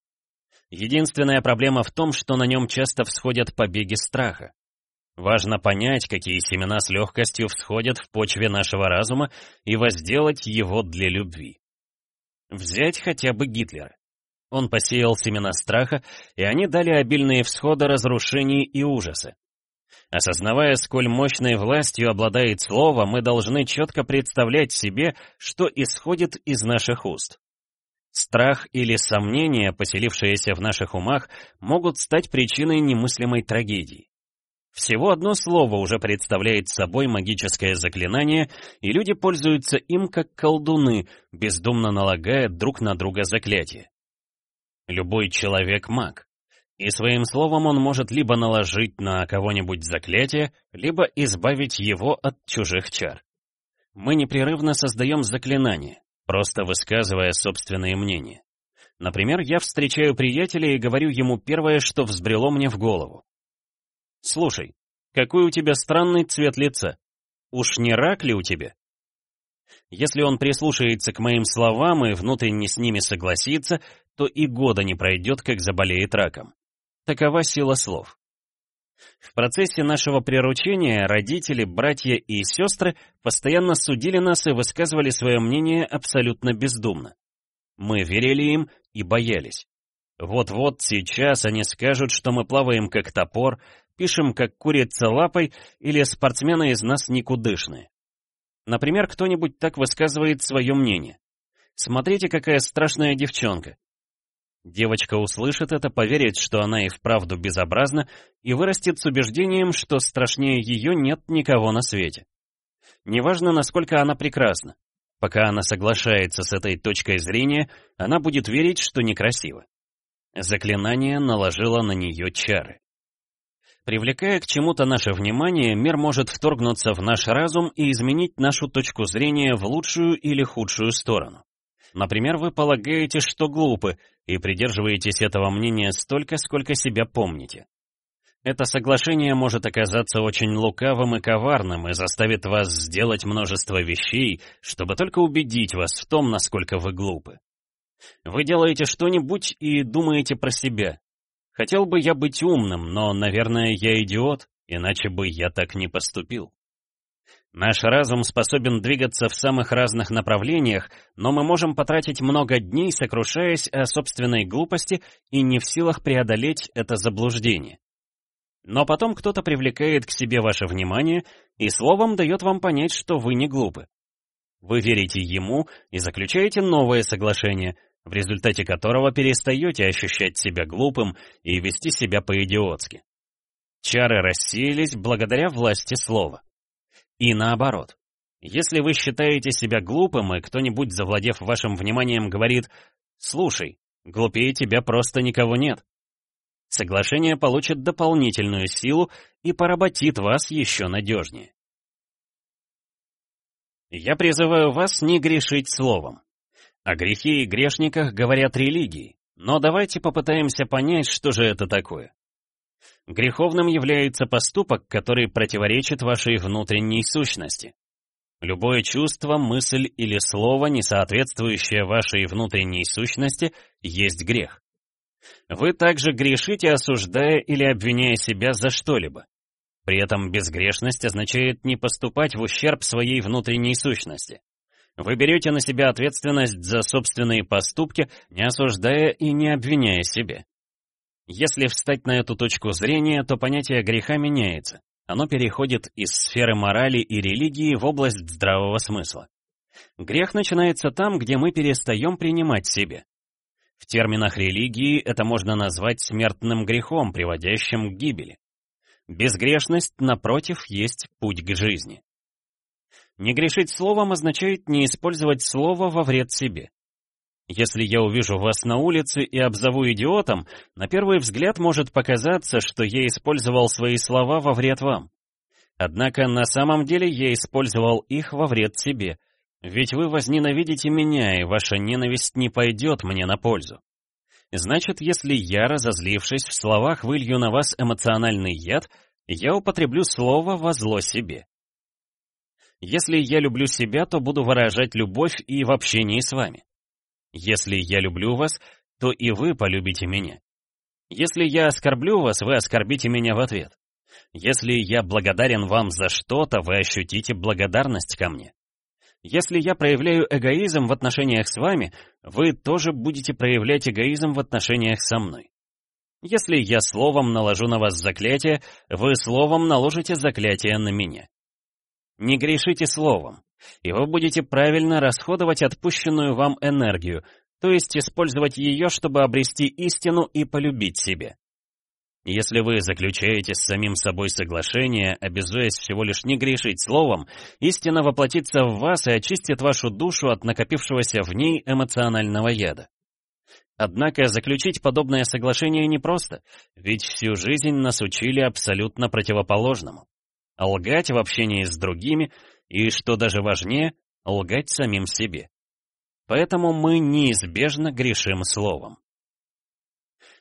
Единственная проблема в том, что на нем часто всходят побеги страха. Важно понять, какие семена с легкостью всходят в почве нашего разума и возделать его для любви. Взять хотя бы Гитлера. Он посеял семена страха, и они дали обильные всходы разрушений и ужаса. Осознавая, сколь мощной властью обладает слово, мы должны четко представлять себе, что исходит из наших уст. Страх или сомнения, поселившиеся в наших умах, могут стать причиной немыслимой трагедии. Всего одно слово уже представляет собой магическое заклинание, и люди пользуются им как колдуны, бездумно налагая друг на друга заклятие. Любой человек — маг. И своим словом он может либо наложить на кого-нибудь заклятие, либо избавить его от чужих чар. Мы непрерывно создаем заклинания, просто высказывая собственные мнения. Например, я встречаю приятеля и говорю ему первое, что взбрело мне в голову. «Слушай, какой у тебя странный цвет лица. Уж не рак ли у тебя?» Если он прислушается к моим словам и внутренне с ними согласится, то и года не пройдет, как заболеет раком. Такова сила слов. В процессе нашего приручения родители, братья и сестры постоянно судили нас и высказывали свое мнение абсолютно бездумно. Мы верили им и боялись. Вот-вот сейчас они скажут, что мы плаваем как топор, пишем как курица лапой или спортсмены из нас никудышные. Например, кто-нибудь так высказывает свое мнение. Смотрите, какая страшная девчонка. Девочка услышит это, поверит, что она и вправду безобразна, и вырастет с убеждением, что страшнее ее нет никого на свете. Неважно, насколько она прекрасна. Пока она соглашается с этой точкой зрения, она будет верить, что некрасиво. Заклинание наложило на нее чары. Привлекая к чему-то наше внимание, мир может вторгнуться в наш разум и изменить нашу точку зрения в лучшую или худшую сторону. Например, вы полагаете, что глупы, и придерживаетесь этого мнения столько, сколько себя помните. Это соглашение может оказаться очень лукавым и коварным и заставит вас сделать множество вещей, чтобы только убедить вас в том, насколько вы глупы. Вы делаете что-нибудь и думаете про себя. Хотел бы я быть умным, но, наверное, я идиот, иначе бы я так не поступил. Наш разум способен двигаться в самых разных направлениях, но мы можем потратить много дней, сокрушаясь о собственной глупости и не в силах преодолеть это заблуждение. Но потом кто-то привлекает к себе ваше внимание и словом дает вам понять, что вы не глупы. Вы верите ему и заключаете новое соглашение, в результате которого перестаете ощущать себя глупым и вести себя по-идиотски. Чары рассеялись благодаря власти слова. И наоборот. Если вы считаете себя глупым, и кто-нибудь, завладев вашим вниманием, говорит «Слушай, глупее тебя просто никого нет», соглашение получит дополнительную силу и поработит вас еще надежнее. Я призываю вас не грешить словом. О грехе и грешниках говорят религии, но давайте попытаемся понять, что же это такое. Греховным является поступок, который противоречит вашей внутренней сущности. Любое чувство, мысль или слово, не соответствующее вашей внутренней сущности, есть грех. Вы также грешите, осуждая или обвиняя себя за что-либо. При этом безгрешность означает не поступать в ущерб своей внутренней сущности. Вы берете на себя ответственность за собственные поступки, не осуждая и не обвиняя себя. Если встать на эту точку зрения, то понятие греха меняется. Оно переходит из сферы морали и религии в область здравого смысла. Грех начинается там, где мы перестаем принимать себя. В терминах религии это можно назвать смертным грехом, приводящим к гибели. Безгрешность, напротив, есть путь к жизни. Не грешить словом означает не использовать слово во вред себе. Если я увижу вас на улице и обзову идиотом, на первый взгляд может показаться, что я использовал свои слова во вред вам. Однако на самом деле я использовал их во вред себе, ведь вы возненавидите меня, и ваша ненависть не пойдет мне на пользу. Значит, если я, разозлившись, в словах вылью на вас эмоциональный яд, я употреблю слово во зло себе. Если я люблю себя, то буду выражать любовь и в общении с вами. Если я люблю вас, то и вы полюбите меня. Если я оскорблю вас, вы оскорбите меня в ответ. Если я благодарен вам за что-то, вы ощутите благодарность ко мне. Если я проявляю эгоизм в отношениях с вами, вы тоже будете проявлять эгоизм в отношениях со мной. Если я словом наложу на вас заклятие, вы словом наложите заклятие на меня. Не грешите словом, и вы будете правильно расходовать отпущенную вам энергию, то есть использовать ее, чтобы обрести истину и полюбить себя. Если вы заключаете с самим собой соглашение, обязуясь всего лишь не грешить словом, истина воплотится в вас и очистит вашу душу от накопившегося в ней эмоционального яда. Однако заключить подобное соглашение непросто, ведь всю жизнь нас учили абсолютно противоположному. Лгать в общении с другими и, что даже важнее, лгать самим себе. Поэтому мы неизбежно грешим словом.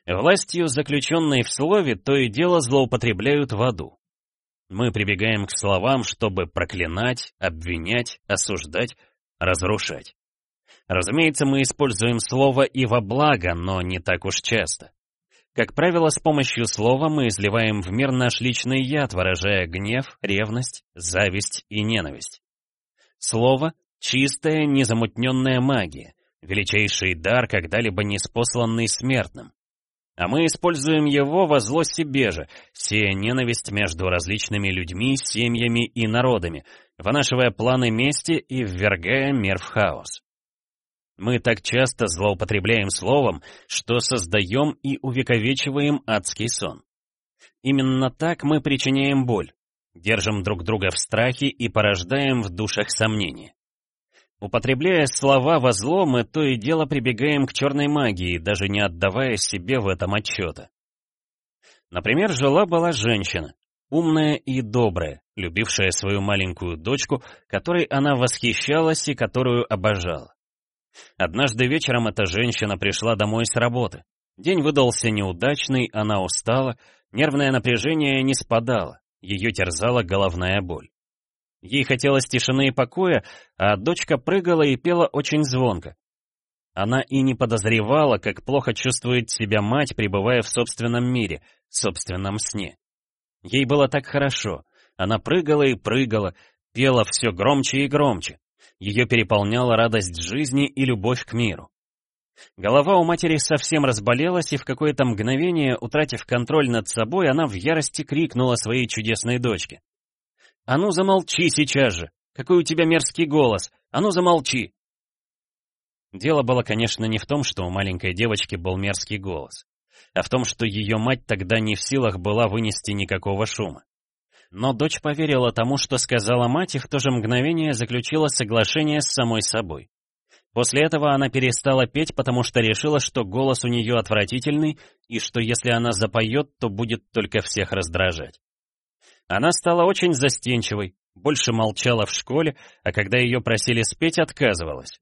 Властью, заключенной в слове, то и дело злоупотребляют в аду. Мы прибегаем к словам, чтобы проклинать, обвинять, осуждать, разрушать. Разумеется, мы используем слово и во благо, но не так уж часто. Как правило, с помощью слова мы изливаем в мир наш личный яд, выражая гнев, ревность, зависть и ненависть. Слово — чистая, незамутненная магия, величайший дар, когда-либо неспосланный смертным. А мы используем его во зло себе же, сея ненависть между различными людьми, семьями и народами, вынашивая планы мести и ввергая мир в хаос. Мы так часто злоупотребляем словом, что создаем и увековечиваем адский сон. Именно так мы причиняем боль, держим друг друга в страхе и порождаем в душах сомнения. Употребляя слова во зло, мы то и дело прибегаем к черной магии, даже не отдавая себе в этом отчета. Например, жила-была женщина, умная и добрая, любившая свою маленькую дочку, которой она восхищалась и которую обожала. Однажды вечером эта женщина пришла домой с работы. День выдался неудачный, она устала, нервное напряжение не спадало, ее терзала головная боль. Ей хотелось тишины и покоя, а дочка прыгала и пела очень звонко. Она и не подозревала, как плохо чувствует себя мать, пребывая в собственном мире, собственном сне. Ей было так хорошо. Она прыгала и прыгала, пела все громче и громче. Ее переполняла радость жизни и любовь к миру. Голова у матери совсем разболелась, и в какое-то мгновение, утратив контроль над собой, она в ярости крикнула своей чудесной дочке. «А ну замолчи сейчас же! Какой у тебя мерзкий голос! А ну замолчи!» Дело было, конечно, не в том, что у маленькой девочки был мерзкий голос, а в том, что ее мать тогда не в силах была вынести никакого шума. Но дочь поверила тому, что сказала мать, и в то же мгновение заключила соглашение с самой собой. После этого она перестала петь, потому что решила, что голос у нее отвратительный, и что если она запоет, то будет только всех раздражать. Она стала очень застенчивой, больше молчала в школе, а когда ее просили спеть, отказывалась.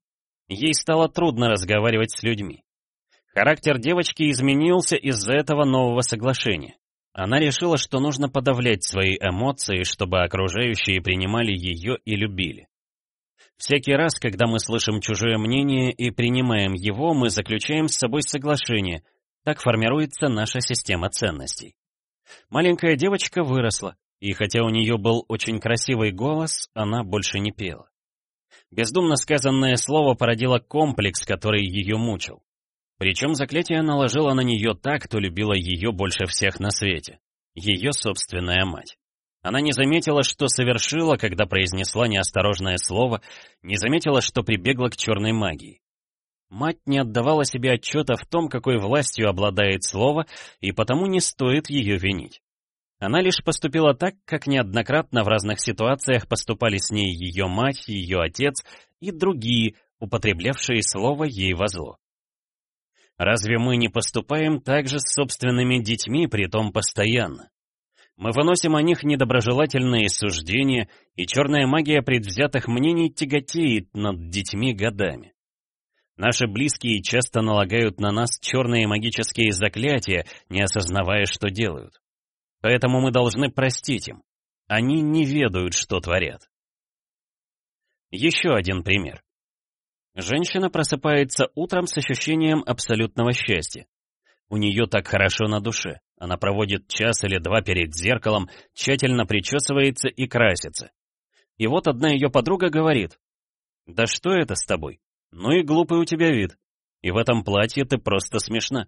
Ей стало трудно разговаривать с людьми. Характер девочки изменился из-за этого нового соглашения. Она решила, что нужно подавлять свои эмоции, чтобы окружающие принимали ее и любили. Всякий раз, когда мы слышим чужое мнение и принимаем его, мы заключаем с собой соглашение. Так формируется наша система ценностей. Маленькая девочка выросла, и хотя у нее был очень красивый голос, она больше не пела. Бездумно сказанное слово породило комплекс, который ее мучил. Причем заклятие наложило на нее так, кто любила ее больше всех на свете. Ее собственная мать. Она не заметила, что совершила, когда произнесла неосторожное слово, не заметила, что прибегла к черной магии. Мать не отдавала себе отчета в том, какой властью обладает слово, и потому не стоит ее винить. Она лишь поступила так, как неоднократно в разных ситуациях поступали с ней ее мать, ее отец и другие, употреблявшие слово ей во зло. Разве мы не поступаем так же с собственными детьми, при том постоянно? Мы выносим о них недоброжелательные суждения, и черная магия предвзятых мнений тяготеет над детьми годами. Наши близкие часто налагают на нас черные магические заклятия, не осознавая, что делают. Поэтому мы должны простить им. Они не ведают, что творят. Еще один пример. Женщина просыпается утром с ощущением абсолютного счастья. У нее так хорошо на душе. Она проводит час или два перед зеркалом, тщательно причесывается и красится. И вот одна ее подруга говорит, «Да что это с тобой? Ну и глупый у тебя вид. И в этом платье ты просто смешна».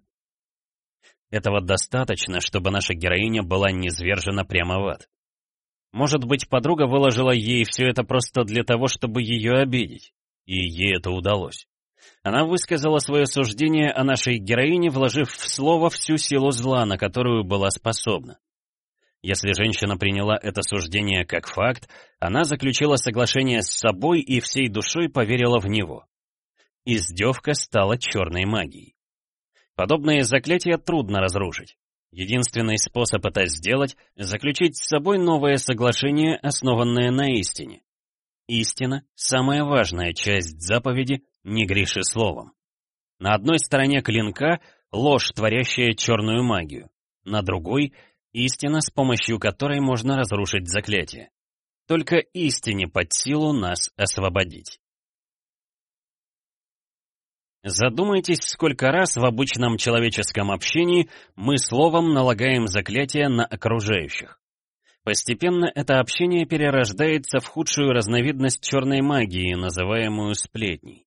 Этого достаточно, чтобы наша героиня была низвержена прямо в ад. Может быть, подруга выложила ей все это просто для того, чтобы ее обидеть. И ей это удалось. Она высказала свое суждение о нашей героине, вложив в слово всю силу зла, на которую была способна. Если женщина приняла это суждение как факт, она заключила соглашение с собой и всей душой поверила в него. Издевка стала черной магией. Подобные заклятия трудно разрушить. Единственный способ это сделать — заключить с собой новое соглашение, основанное на истине. Истина — самая важная часть заповеди «не греши словом». На одной стороне клинка — ложь, творящая черную магию. На другой — истина, с помощью которой можно разрушить заклятие. Только истине под силу нас освободить. Задумайтесь, сколько раз в обычном человеческом общении мы словом налагаем заклятие на окружающих. Постепенно это общение перерождается в худшую разновидность черной магии, называемую сплетней.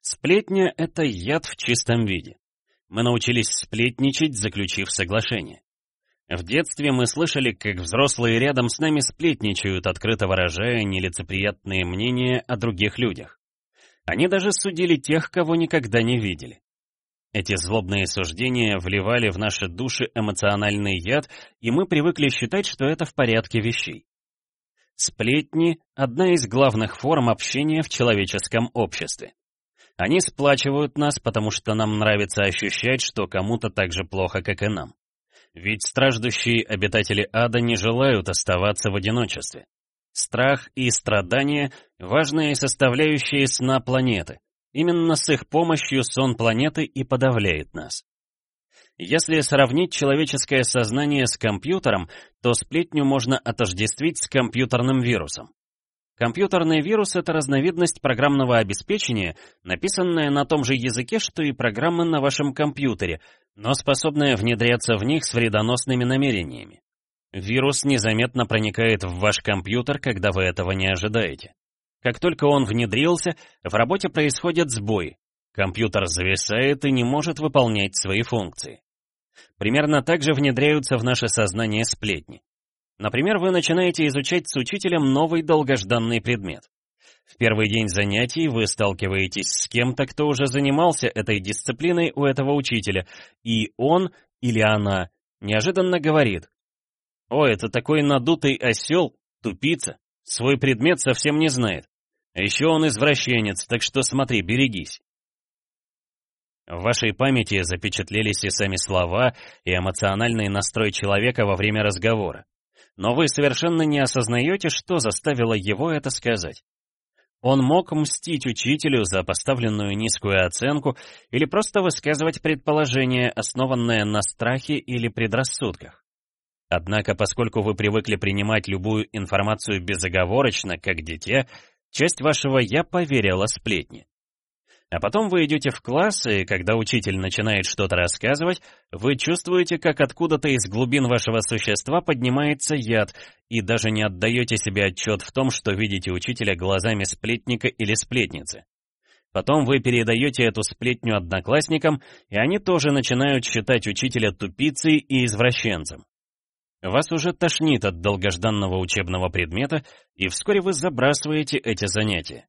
Сплетня — это яд в чистом виде. Мы научились сплетничать, заключив соглашение. В детстве мы слышали, как взрослые рядом с нами сплетничают, открыто выражая нелицеприятные мнения о других людях. Они даже судили тех, кого никогда не видели. Эти злобные суждения вливали в наши души эмоциональный яд, и мы привыкли считать, что это в порядке вещей. Сплетни — одна из главных форм общения в человеческом обществе. Они сплачивают нас, потому что нам нравится ощущать, что кому-то так же плохо, как и нам. Ведь страждущие обитатели ада не желают оставаться в одиночестве. Страх и страдания — важные составляющие сна планеты, Именно с их помощью сон планеты и подавляет нас. Если сравнить человеческое сознание с компьютером, то сплетню можно отождествить с компьютерным вирусом. Компьютерный вирус — это разновидность программного обеспечения, написанная на том же языке, что и программы на вашем компьютере, но способная внедряться в них с вредоносными намерениями. Вирус незаметно проникает в ваш компьютер, когда вы этого не ожидаете. Как только он внедрился, в работе происходит сбой. Компьютер зависает и не может выполнять свои функции. Примерно так же внедряются в наше сознание сплетни. Например, вы начинаете изучать с учителем новый долгожданный предмет. В первый день занятий вы сталкиваетесь с кем-то, кто уже занимался этой дисциплиной у этого учителя, и он или она неожиданно говорит «О, это такой надутый осел, тупица, свой предмет совсем не знает. А еще он извращенец, так что смотри, берегись». В вашей памяти запечатлелись и сами слова, и эмоциональный настрой человека во время разговора. Но вы совершенно не осознаете, что заставило его это сказать. Он мог мстить учителю за поставленную низкую оценку или просто высказывать предположение, основанное на страхе или предрассудках. Однако, поскольку вы привыкли принимать любую информацию безоговорочно, как дитя, часть вашего «я» поверила сплетни. А потом вы идете в класс, и когда учитель начинает что-то рассказывать, вы чувствуете, как откуда-то из глубин вашего существа поднимается яд, и даже не отдаете себе отчет в том, что видите учителя глазами сплетника или сплетницы. Потом вы передаете эту сплетню одноклассникам, и они тоже начинают считать учителя тупицей и извращенцем. Вас уже тошнит от долгожданного учебного предмета, и вскоре вы забрасываете эти занятия.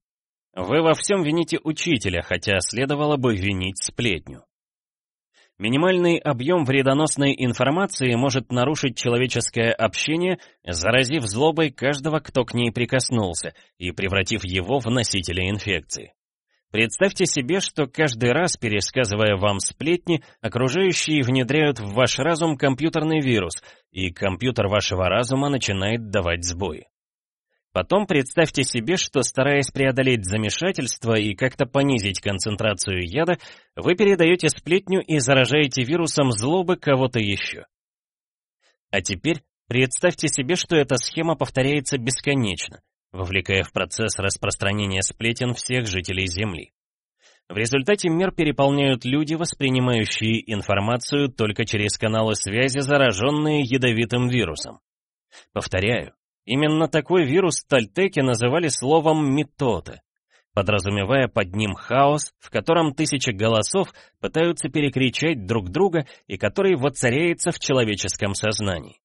Вы во всем вините учителя, хотя следовало бы винить сплетню. Минимальный объем вредоносной информации может нарушить человеческое общение, заразив злобой каждого, кто к ней прикоснулся, и превратив его в носителя инфекции. Представьте себе, что каждый раз, пересказывая вам сплетни, окружающие внедряют в ваш разум компьютерный вирус, и компьютер вашего разума начинает давать сбои. Потом представьте себе, что, стараясь преодолеть замешательство и как-то понизить концентрацию яда, вы передаете сплетню и заражаете вирусом злобы кого-то еще. А теперь представьте себе, что эта схема повторяется бесконечно, вовлекая в процесс распространения сплетен всех жителей Земли. В результате мир переполняют люди, воспринимающие информацию только через каналы связи, зараженные ядовитым вирусом. Повторяю, Именно такой вирус тальтеки называли словом «метода», подразумевая под ним хаос, в котором тысячи голосов пытаются перекричать друг друга и который воцаряется в человеческом сознании.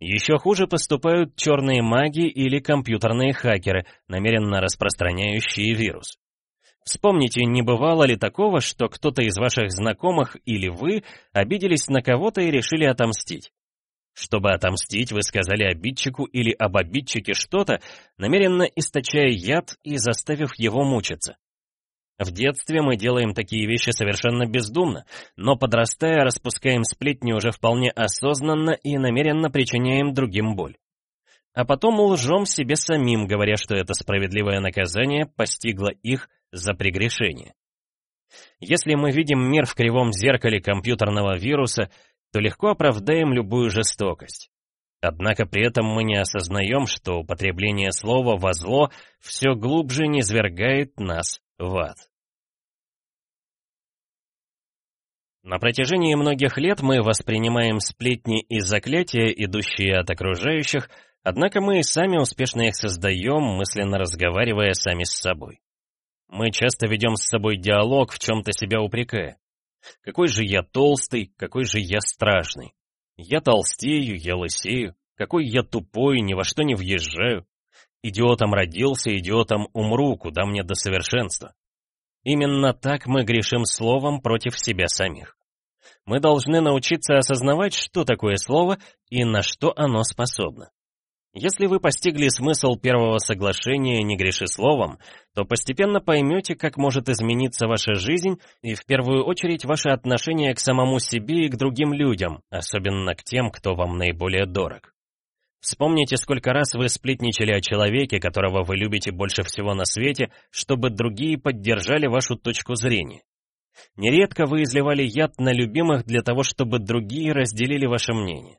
Еще хуже поступают черные маги или компьютерные хакеры, намеренно распространяющие вирус. Вспомните, не бывало ли такого, что кто-то из ваших знакомых или вы обиделись на кого-то и решили отомстить? Чтобы отомстить, вы сказали обидчику или об обидчике что-то, намеренно источая яд и заставив его мучиться. В детстве мы делаем такие вещи совершенно бездумно, но подрастая распускаем сплетни уже вполне осознанно и намеренно причиняем другим боль. А потом лжем себе самим, говоря, что это справедливое наказание постигло их за прегрешение. Если мы видим мир в кривом зеркале компьютерного вируса, то легко оправдаем любую жестокость. Однако при этом мы не осознаем, что употребление слова во зло все глубже низвергает нас в ад. На протяжении многих лет мы воспринимаем сплетни и заклятия, идущие от окружающих, однако мы и сами успешно их создаем, мысленно разговаривая сами с собой. Мы часто ведем с собой диалог, в чем-то себя упрекая. Какой же я толстый, какой же я страшный. Я толстею, я лысею, какой я тупой, ни во что не въезжаю. Идиотом родился, идиотом умру, куда мне до совершенства. Именно так мы грешим словом против себя самих. Мы должны научиться осознавать, что такое слово и на что оно способно. Если вы постигли смысл первого соглашения «не греши словом», то постепенно поймете, как может измениться ваша жизнь и в первую очередь ваше отношение к самому себе и к другим людям, особенно к тем, кто вам наиболее дорог. Вспомните, сколько раз вы сплетничали о человеке, которого вы любите больше всего на свете, чтобы другие поддержали вашу точку зрения. Нередко вы изливали яд на любимых для того, чтобы другие разделили ваше мнение.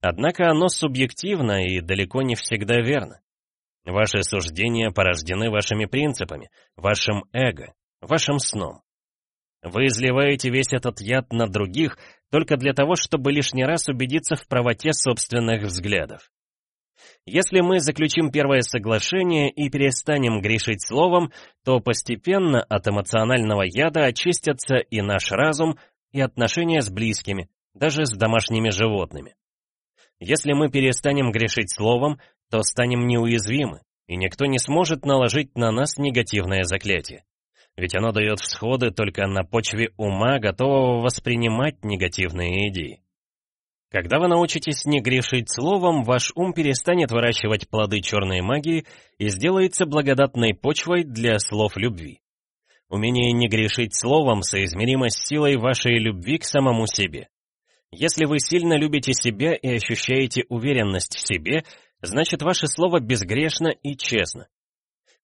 Однако оно субъективно и далеко не всегда верно. Ваши суждения порождены вашими принципами, вашим эго, вашим сном. Вы изливаете весь этот яд на других только для того, чтобы лишний раз убедиться в правоте собственных взглядов. Если мы заключим первое соглашение и перестанем грешить словом, то постепенно от эмоционального яда очистятся и наш разум, и отношения с близкими, даже с домашними животными. Если мы перестанем грешить словом, то станем неуязвимы, и никто не сможет наложить на нас негативное заклятие. Ведь оно дает всходы только на почве ума, готового воспринимать негативные идеи. Когда вы научитесь не грешить словом, ваш ум перестанет выращивать плоды черной магии и сделается благодатной почвой для слов любви. Умение не грешить словом соизмеримо с силой вашей любви к самому себе. Если вы сильно любите себя и ощущаете уверенность в себе, значит ваше слово безгрешно и честно.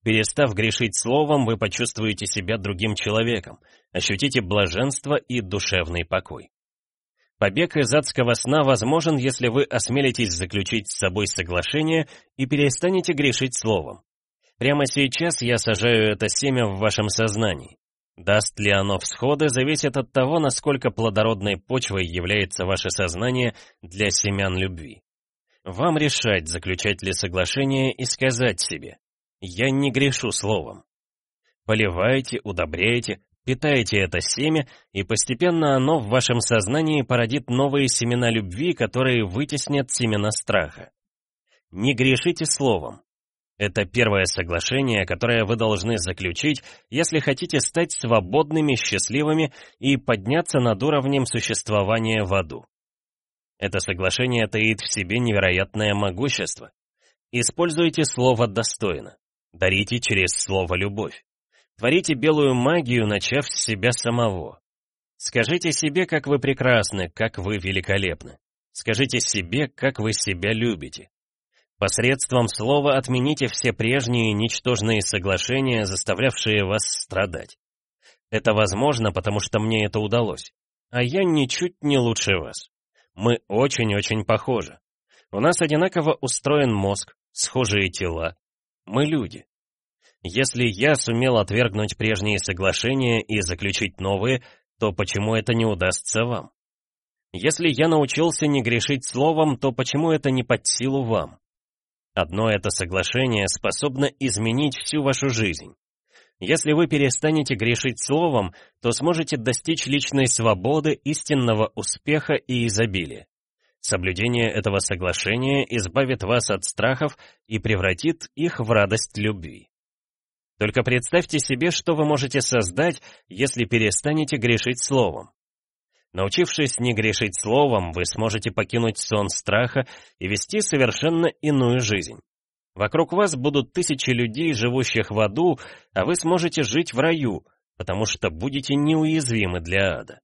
Перестав грешить словом, вы почувствуете себя другим человеком, ощутите блаженство и душевный покой. Побег из адского сна возможен, если вы осмелитесь заключить с собой соглашение и перестанете грешить словом. Прямо сейчас я сажаю это семя в вашем сознании. Даст ли оно всходы, зависит от того, насколько плодородной почвой является ваше сознание для семян любви. Вам решать, заключать ли соглашение и сказать себе «Я не грешу словом». Поливайте, удобряйте, питаете это семя, и постепенно оно в вашем сознании породит новые семена любви, которые вытеснят семена страха. Не грешите словом. Это первое соглашение, которое вы должны заключить, если хотите стать свободными, счастливыми и подняться над уровнем существования в аду. Это соглашение таит в себе невероятное могущество. Используйте слово достойно. Дарите через слово любовь. Творите белую магию, начав с себя самого. Скажите себе, как вы прекрасны, как вы великолепны. Скажите себе, как вы себя любите. Посредством слова отмените все прежние ничтожные соглашения, заставлявшие вас страдать. Это возможно, потому что мне это удалось. А я ничуть не лучше вас. Мы очень-очень похожи. У нас одинаково устроен мозг, схожие тела. Мы люди. Если я сумел отвергнуть прежние соглашения и заключить новые, то почему это не удастся вам? Если я научился не грешить словом, то почему это не под силу вам? Одно это соглашение способно изменить всю вашу жизнь. Если вы перестанете грешить словом, то сможете достичь личной свободы, истинного успеха и изобилия. Соблюдение этого соглашения избавит вас от страхов и превратит их в радость любви. Только представьте себе, что вы можете создать, если перестанете грешить словом. Научившись не грешить словом, вы сможете покинуть сон страха и вести совершенно иную жизнь. Вокруг вас будут тысячи людей, живущих в аду, а вы сможете жить в раю, потому что будете неуязвимы для ада.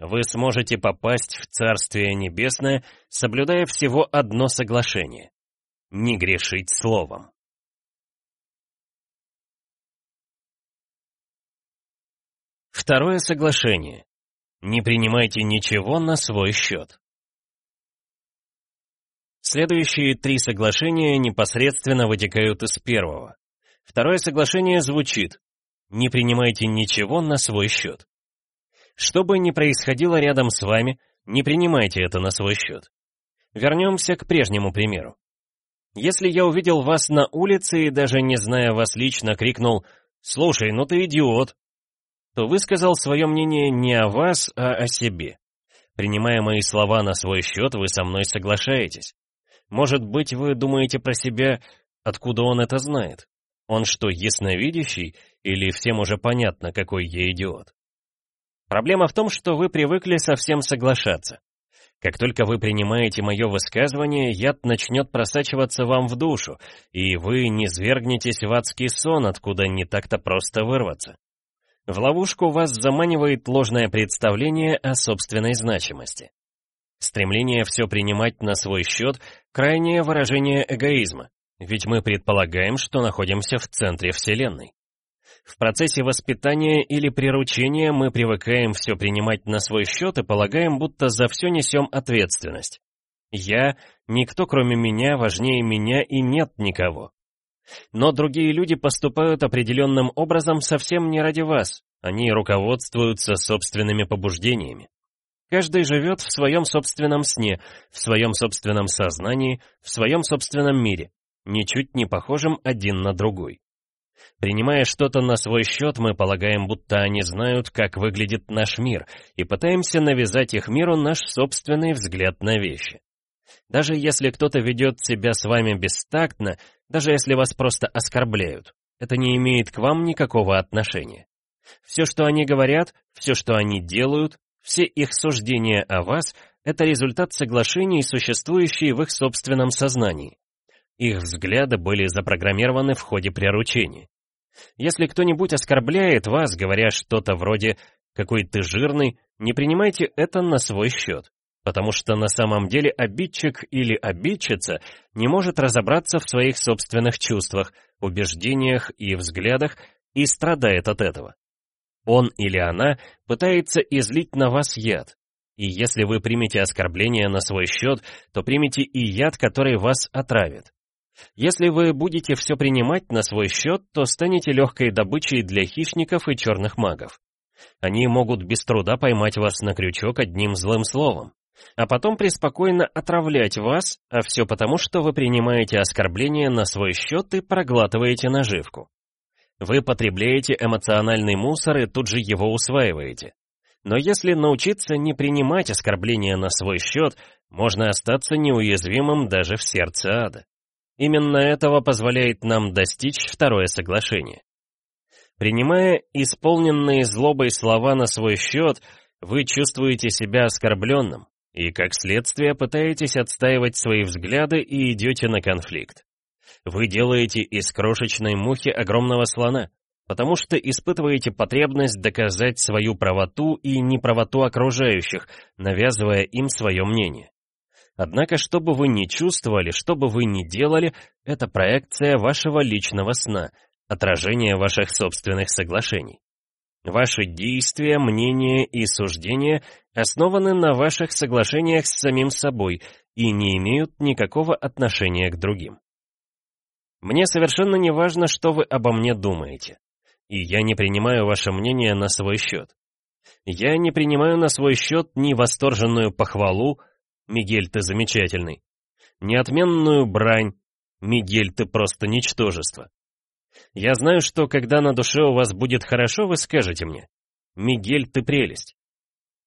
Вы сможете попасть в Царствие Небесное, соблюдая всего одно соглашение — не грешить словом. Второе соглашение. Не принимайте ничего на свой счет. Следующие три соглашения непосредственно вытекают из первого. Второе соглашение звучит «Не принимайте ничего на свой счет». Что бы ни происходило рядом с вами, не принимайте это на свой счет. Вернемся к прежнему примеру. Если я увидел вас на улице и даже не зная вас лично крикнул «Слушай, ну ты идиот!» То высказал свое мнение не о вас, а о себе. Принимая мои слова на свой счет, вы со мной соглашаетесь. Может быть, вы думаете про себя, откуда он это знает? Он что, ясновидящий, или всем уже понятно, какой я идиот? Проблема в том, что вы привыкли совсем соглашаться. Как только вы принимаете мое высказывание, яд начнет просачиваться вам в душу, и вы не свергнетесь в адский сон, откуда не так-то просто вырваться. В ловушку вас заманивает ложное представление о собственной значимости. Стремление все принимать на свой счет – крайнее выражение эгоизма, ведь мы предполагаем, что находимся в центре Вселенной. В процессе воспитания или приручения мы привыкаем все принимать на свой счет и полагаем, будто за все несем ответственность. Я, никто кроме меня, важнее меня и нет никого. Но другие люди поступают определенным образом совсем не ради вас, Они руководствуются собственными побуждениями. Каждый живет в своем собственном сне, в своем собственном сознании, в своем собственном мире, ничуть не похожим один на другой. Принимая что-то на свой счет, мы полагаем, будто они знают, как выглядит наш мир, и пытаемся навязать их миру наш собственный взгляд на вещи. Даже если кто-то ведет себя с вами бестактно, даже если вас просто оскорбляют, это не имеет к вам никакого отношения. Все, что они говорят, все, что они делают, все их суждения о вас — это результат соглашений, существующие в их собственном сознании. Их взгляды были запрограммированы в ходе приручения. Если кто-нибудь оскорбляет вас, говоря что-то вроде «какой ты жирный», не принимайте это на свой счет, потому что на самом деле обидчик или обидчица не может разобраться в своих собственных чувствах, убеждениях и взглядах и страдает от этого. Он или она пытается излить на вас яд, и если вы примете оскорбление на свой счет, то примите и яд, который вас отравит. Если вы будете все принимать на свой счет, то станете легкой добычей для хищников и черных магов. Они могут без труда поймать вас на крючок одним злым словом, а потом преспокойно отравлять вас, а все потому, что вы принимаете оскорбления на свой счет и проглатываете наживку. Вы потребляете эмоциональный мусор и тут же его усваиваете. Но если научиться не принимать оскорбления на свой счет, можно остаться неуязвимым даже в сердце ада. Именно этого позволяет нам достичь второе соглашение. Принимая исполненные злобой слова на свой счет, вы чувствуете себя оскорбленным и, как следствие, пытаетесь отстаивать свои взгляды и идете на конфликт. Вы делаете из крошечной мухи огромного слона, потому что испытываете потребность доказать свою правоту и неправоту окружающих, навязывая им свое мнение. Однако, что бы вы ни чувствовали, что бы вы ни делали, это проекция вашего личного сна, отражение ваших собственных соглашений. Ваши действия, мнения и суждения основаны на ваших соглашениях с самим собой и не имеют никакого отношения к другим. Мне совершенно не важно, что вы обо мне думаете, и я не принимаю ваше мнение на свой счет. Я не принимаю на свой счет ни восторженную похвалу, Мигель, ты замечательный. Неотменную брань. Мигель, ты просто ничтожество. Я знаю, что когда на душе у вас будет хорошо, вы скажете мне. Мигель, ты прелесть.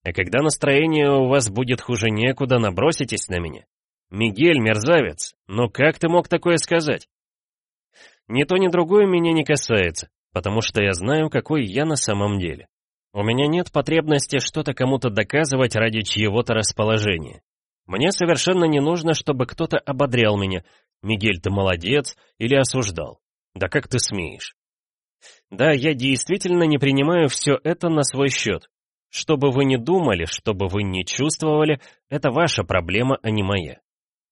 А когда настроение у вас будет хуже некуда, наброситесь на меня. Мигель, мерзавец, но как ты мог такое сказать? Ни то, ни другое меня не касается, потому что я знаю, какой я на самом деле. У меня нет потребности что-то кому-то доказывать ради чьего-то расположения. Мне совершенно не нужно, чтобы кто-то ободрял меня. Мигель, ты молодец, или осуждал. Да как ты смеешь? Да, я действительно не принимаю все это на свой счет. Что бы вы ни думали, что бы вы ни чувствовали, это ваша проблема, а не моя.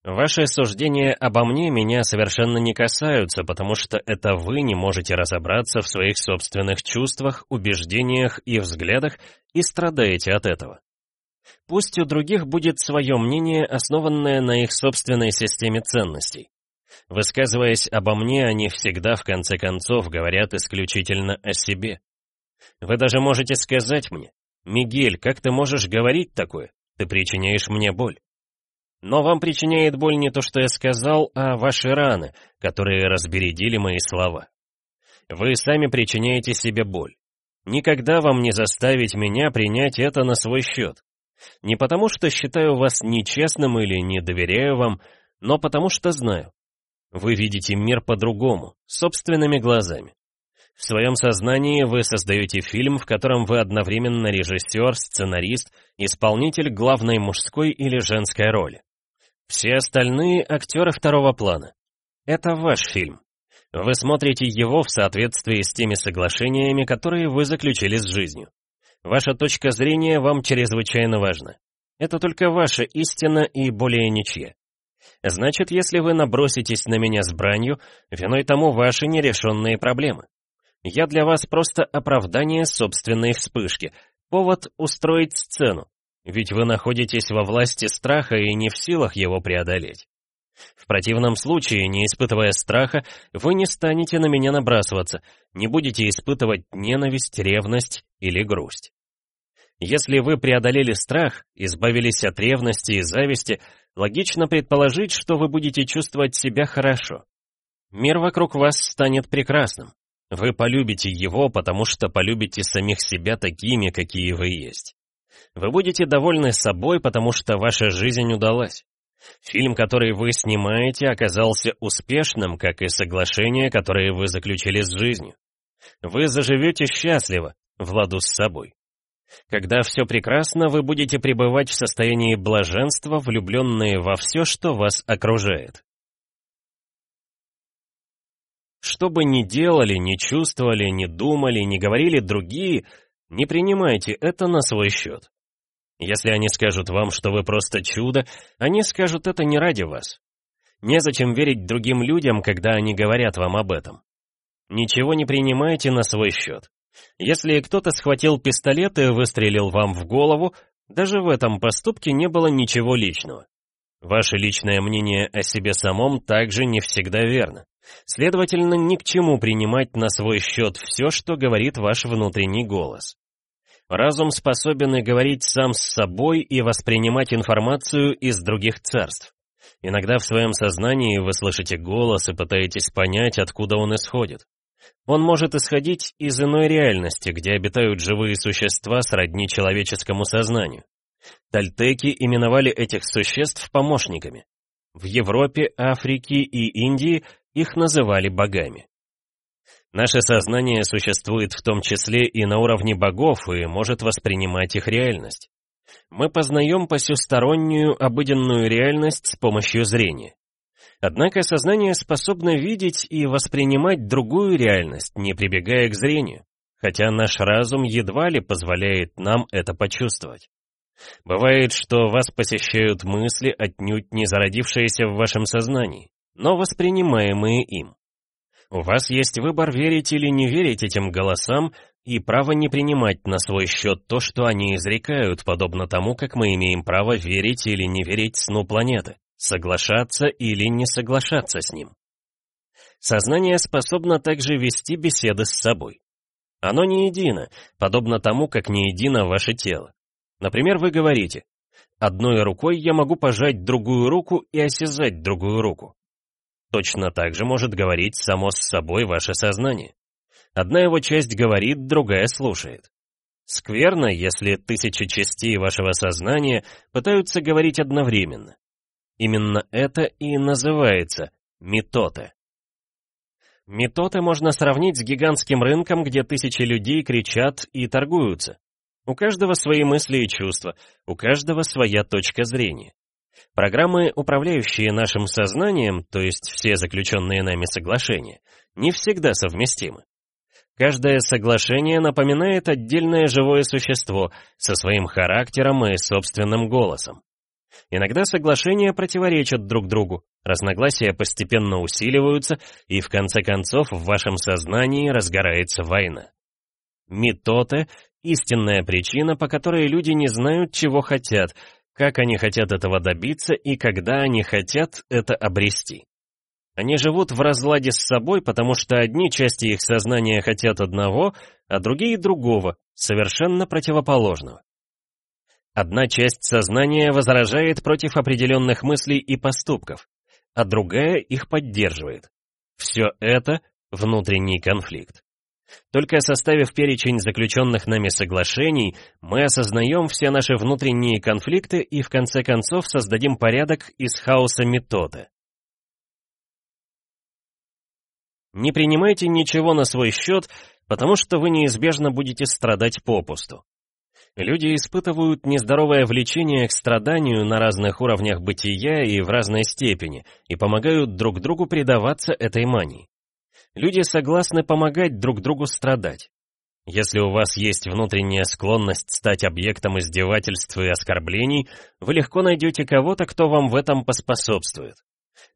Ваши суждения обо мне меня совершенно не касаются, потому что это вы не можете разобраться в своих собственных чувствах, убеждениях и взглядах и страдаете от этого. Пусть у других будет свое мнение, основанное на их собственной системе ценностей. Высказываясь обо мне, они всегда, в конце концов, говорят исключительно о себе. Вы даже можете сказать мне, «Мигель, как ты можешь говорить такое? Ты причиняешь мне боль». Но вам причиняет боль не то, что я сказал, а ваши раны, которые разбередили мои слова. Вы сами причиняете себе боль. Никогда вам не заставить меня принять это на свой счет. Не потому, что считаю вас нечестным или не доверяю вам, но потому что знаю. Вы видите мир по-другому, собственными глазами. В своем сознании вы создаете фильм, в котором вы одновременно режиссер, сценарист, исполнитель главной мужской или женской роли. Все остальные — актеры второго плана. Это ваш фильм. Вы смотрите его в соответствии с теми соглашениями, которые вы заключили с жизнью. Ваша точка зрения вам чрезвычайно важна. Это только ваша истина и более ничья. Значит, если вы наброситесь на меня с бранью, виной тому ваши нерешенные проблемы. Я для вас просто оправдание собственной вспышки, повод устроить сцену, ведь вы находитесь во власти страха и не в силах его преодолеть. В противном случае, не испытывая страха, вы не станете на меня набрасываться, не будете испытывать ненависть, ревность или грусть. Если вы преодолели страх, избавились от ревности и зависти, логично предположить, что вы будете чувствовать себя хорошо. Мир вокруг вас станет прекрасным. Вы полюбите его, потому что полюбите самих себя такими, какие вы есть. Вы будете довольны собой, потому что ваша жизнь удалась. Фильм, который вы снимаете, оказался успешным, как и соглашение, которое вы заключили с жизнью. Вы заживете счастливо, в ладу с собой. Когда все прекрасно, вы будете пребывать в состоянии блаженства, влюбленные во все, что вас окружает. Что бы ни делали, ни чувствовали, ни думали, ни говорили другие, не принимайте это на свой счет. Если они скажут вам, что вы просто чудо, они скажут это не ради вас. Незачем верить другим людям, когда они говорят вам об этом. Ничего не принимайте на свой счет. Если кто-то схватил пистолет и выстрелил вам в голову, даже в этом поступке не было ничего личного. Ваше личное мнение о себе самом также не всегда верно. Следовательно, ни к чему принимать на свой счет все, что говорит ваш внутренний голос. Разум способен и говорить сам с собой и воспринимать информацию из других царств. Иногда в своем сознании вы слышите голос и пытаетесь понять, откуда он исходит. Он может исходить из иной реальности, где обитают живые существа сродни человеческому сознанию. Тальтеки именовали этих существ помощниками. В Европе, Африке и Индии их называли богами. Наше сознание существует в том числе и на уровне богов и может воспринимать их реальность. Мы познаем посюстороннюю обыденную реальность с помощью зрения. Однако сознание способно видеть и воспринимать другую реальность, не прибегая к зрению, хотя наш разум едва ли позволяет нам это почувствовать. Бывает, что вас посещают мысли, отнюдь не зародившиеся в вашем сознании, но воспринимаемые им. У вас есть выбор верить или не верить этим голосам и право не принимать на свой счет то, что они изрекают, подобно тому, как мы имеем право верить или не верить сну планеты, соглашаться или не соглашаться с ним. Сознание способно также вести беседы с собой. Оно не едино, подобно тому, как не едино ваше тело. Например, вы говорите, «Одной рукой я могу пожать другую руку и осязать другую руку». Точно так же может говорить само с собой ваше сознание. Одна его часть говорит, другая слушает. Скверно, если тысячи частей вашего сознания пытаются говорить одновременно. Именно это и называется метоты. Метоты можно сравнить с гигантским рынком, где тысячи людей кричат и торгуются. У каждого свои мысли и чувства, у каждого своя точка зрения. Программы, управляющие нашим сознанием, то есть все заключенные нами соглашения, не всегда совместимы. Каждое соглашение напоминает отдельное живое существо со своим характером и собственным голосом. Иногда соглашения противоречат друг другу, разногласия постепенно усиливаются, и в конце концов в вашем сознании разгорается война. Митоте — истинная причина, по которой люди не знают, чего хотят, как они хотят этого добиться и когда они хотят это обрести. Они живут в разладе с собой, потому что одни части их сознания хотят одного, а другие другого, совершенно противоположного. Одна часть сознания возражает против определенных мыслей и поступков, а другая их поддерживает. Все это — внутренний конфликт. Только составив перечень заключенных нами соглашений, мы осознаем все наши внутренние конфликты и в конце концов создадим порядок из хаоса методы. Не принимайте ничего на свой счет, потому что вы неизбежно будете страдать попусту. Люди испытывают нездоровое влечение к страданию на разных уровнях бытия и в разной степени, и помогают друг другу предаваться этой мании. Люди согласны помогать друг другу страдать. Если у вас есть внутренняя склонность стать объектом издевательств и оскорблений, вы легко найдете кого-то, кто вам в этом поспособствует.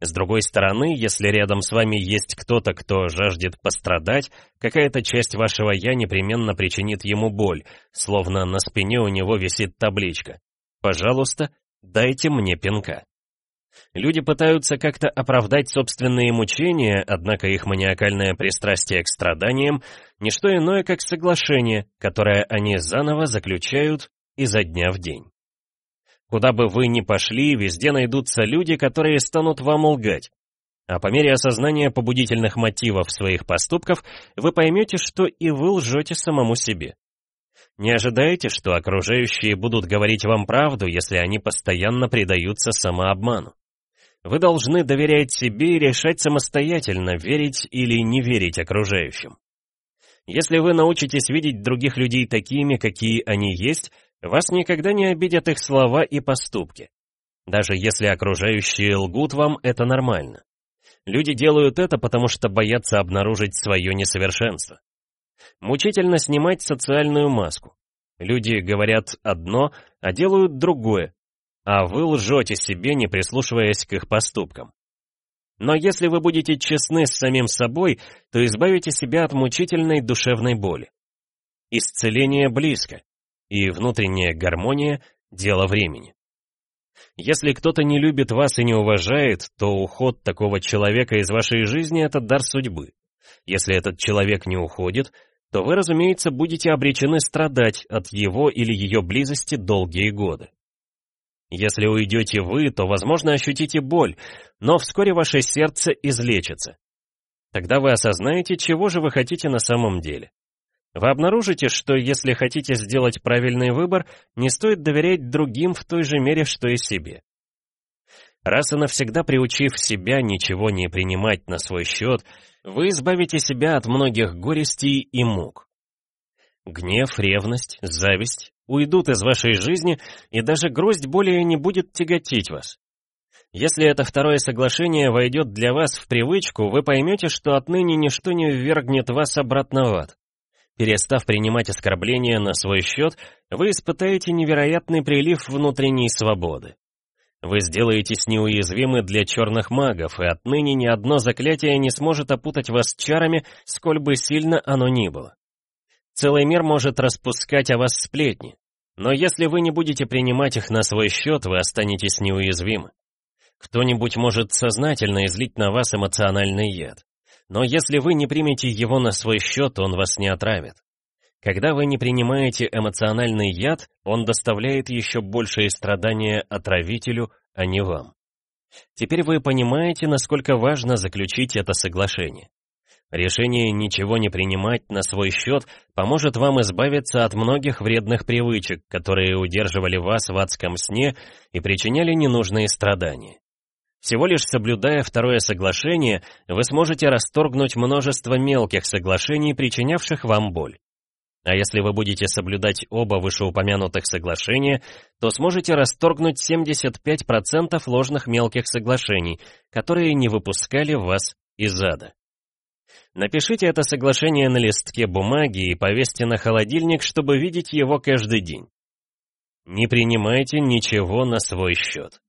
С другой стороны, если рядом с вами есть кто-то, кто жаждет пострадать, какая-то часть вашего «я» непременно причинит ему боль, словно на спине у него висит табличка «Пожалуйста, дайте мне пинка». Люди пытаются как-то оправдать собственные мучения, однако их маниакальное пристрастие к страданиям — не что иное, как соглашение, которое они заново заключают изо дня в день. Куда бы вы ни пошли, везде найдутся люди, которые станут вам лгать. А по мере осознания побудительных мотивов своих поступков, вы поймете, что и вы лжете самому себе. Не ожидайте, что окружающие будут говорить вам правду, если они постоянно предаются самообману. Вы должны доверять себе и решать самостоятельно, верить или не верить окружающим. Если вы научитесь видеть других людей такими, какие они есть, вас никогда не обидят их слова и поступки. Даже если окружающие лгут вам, это нормально. Люди делают это, потому что боятся обнаружить свое несовершенство. Мучительно снимать социальную маску. Люди говорят одно, а делают другое, а вы лжете себе, не прислушиваясь к их поступкам. Но если вы будете честны с самим собой, то избавите себя от мучительной душевной боли. Исцеление близко, и внутренняя гармония — дело времени. Если кто-то не любит вас и не уважает, то уход такого человека из вашей жизни — это дар судьбы. Если этот человек не уходит, то вы, разумеется, будете обречены страдать от его или ее близости долгие годы. Если уйдете вы, то, возможно, ощутите боль, но вскоре ваше сердце излечится. Тогда вы осознаете, чего же вы хотите на самом деле. Вы обнаружите, что если хотите сделать правильный выбор, не стоит доверять другим в той же мере, что и себе. Раз и навсегда приучив себя ничего не принимать на свой счет, вы избавите себя от многих горестей и мук. Гнев, ревность, зависть уйдут из вашей жизни, и даже грусть более не будет тяготить вас. Если это второе соглашение войдет для вас в привычку, вы поймете, что отныне ничто не ввергнет вас обратно в ад. Перестав принимать оскорбления на свой счет, вы испытаете невероятный прилив внутренней свободы. Вы сделаетесь неуязвимы для черных магов, и отныне ни одно заклятие не сможет опутать вас чарами, сколь бы сильно оно ни было. Целый мир может распускать о вас сплетни, но если вы не будете принимать их на свой счет, вы останетесь неуязвимы. Кто-нибудь может сознательно излить на вас эмоциональный яд. Но если вы не примете его на свой счет, он вас не отравит. Когда вы не принимаете эмоциональный яд, он доставляет еще большие страдания отравителю, а не вам. Теперь вы понимаете, насколько важно заключить это соглашение. Решение ничего не принимать на свой счет поможет вам избавиться от многих вредных привычек, которые удерживали вас в адском сне и причиняли ненужные страдания. Всего лишь соблюдая второе соглашение, вы сможете расторгнуть множество мелких соглашений, причинявших вам боль. А если вы будете соблюдать оба вышеупомянутых соглашения, то сможете расторгнуть 75% ложных мелких соглашений, которые не выпускали вас из ада. Напишите это соглашение на листке бумаги и повесьте на холодильник, чтобы видеть его каждый день. Не принимайте ничего на свой счет.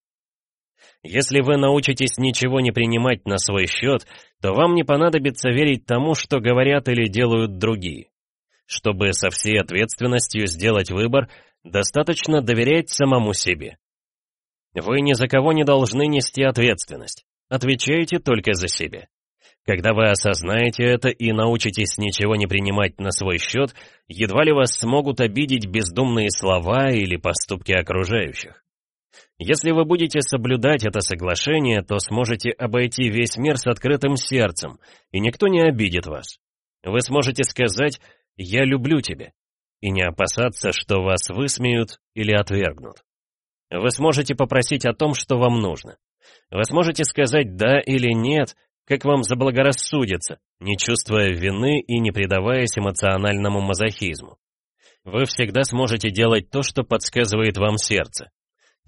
Если вы научитесь ничего не принимать на свой счет, то вам не понадобится верить тому, что говорят или делают другие. Чтобы со всей ответственностью сделать выбор, достаточно доверять самому себе. Вы ни за кого не должны нести ответственность. Отвечайте только за себя. Когда вы осознаете это и научитесь ничего не принимать на свой счет, едва ли вас смогут обидеть бездумные слова или поступки окружающих. Если вы будете соблюдать это соглашение, то сможете обойти весь мир с открытым сердцем, и никто не обидит вас. Вы сможете сказать «Я люблю тебя» и не опасаться, что вас высмеют или отвергнут. Вы сможете попросить о том, что вам нужно. Вы сможете сказать «да» или «нет», как вам заблагорассудится, не чувствуя вины и не предаваясь эмоциональному мазохизму. Вы всегда сможете делать то, что подсказывает вам сердце.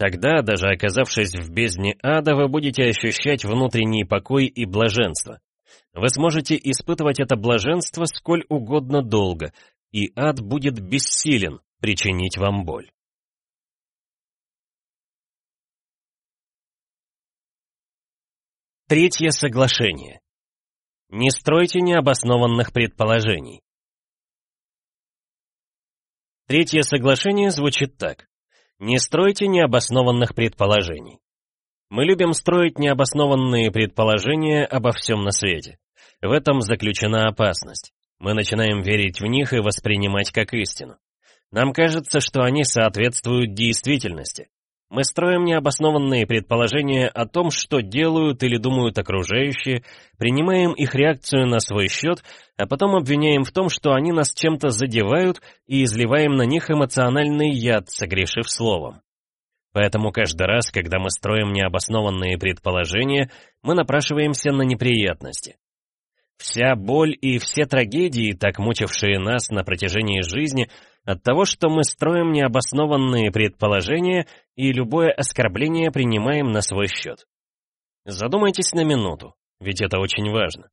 Тогда, даже оказавшись в бездне ада, вы будете ощущать внутренний покой и блаженство. Вы сможете испытывать это блаженство сколь угодно долго, и ад будет бессилен причинить вам боль. Третье соглашение. Не стройте необоснованных предположений. Третье соглашение звучит так. Не стройте необоснованных предположений. Мы любим строить необоснованные предположения обо всем на свете. В этом заключена опасность. Мы начинаем верить в них и воспринимать как истину. Нам кажется, что они соответствуют действительности. Мы строим необоснованные предположения о том, что делают или думают окружающие, принимаем их реакцию на свой счет, а потом обвиняем в том, что они нас чем-то задевают и изливаем на них эмоциональный яд, согрешив словом. Поэтому каждый раз, когда мы строим необоснованные предположения, мы напрашиваемся на неприятности. Вся боль и все трагедии, так мучившие нас на протяжении жизни, от того, что мы строим необоснованные предположения и любое оскорбление принимаем на свой счет. Задумайтесь на минуту, ведь это очень важно.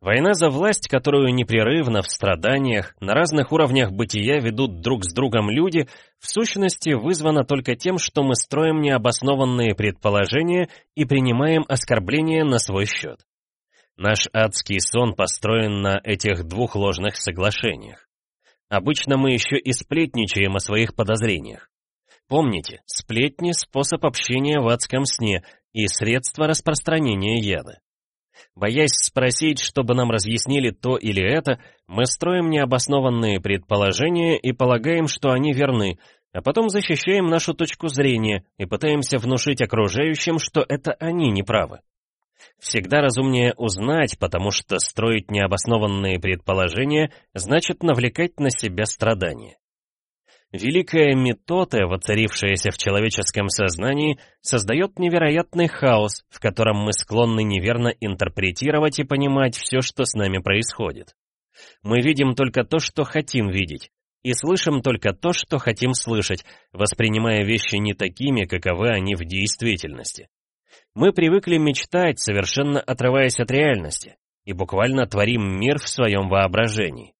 Война за власть, которую непрерывно в страданиях на разных уровнях бытия ведут друг с другом люди, в сущности вызвана только тем, что мы строим необоснованные предположения и принимаем оскорбления на свой счет. Наш адский сон построен на этих двух ложных соглашениях. Обычно мы еще и сплетничаем о своих подозрениях. Помните, сплетни — способ общения в адском сне и средство распространения яда. Боясь спросить, чтобы нам разъяснили то или это, мы строим необоснованные предположения и полагаем, что они верны, а потом защищаем нашу точку зрения и пытаемся внушить окружающим, что это они неправы. Всегда разумнее узнать, потому что строить необоснованные предположения значит навлекать на себя страдания. Великая метода, воцарившаяся в человеческом сознании, создает невероятный хаос, в котором мы склонны неверно интерпретировать и понимать все, что с нами происходит. Мы видим только то, что хотим видеть, и слышим только то, что хотим слышать, воспринимая вещи не такими, каковы они в действительности. Мы привыкли мечтать, совершенно отрываясь от реальности, и буквально творим мир в своем воображении.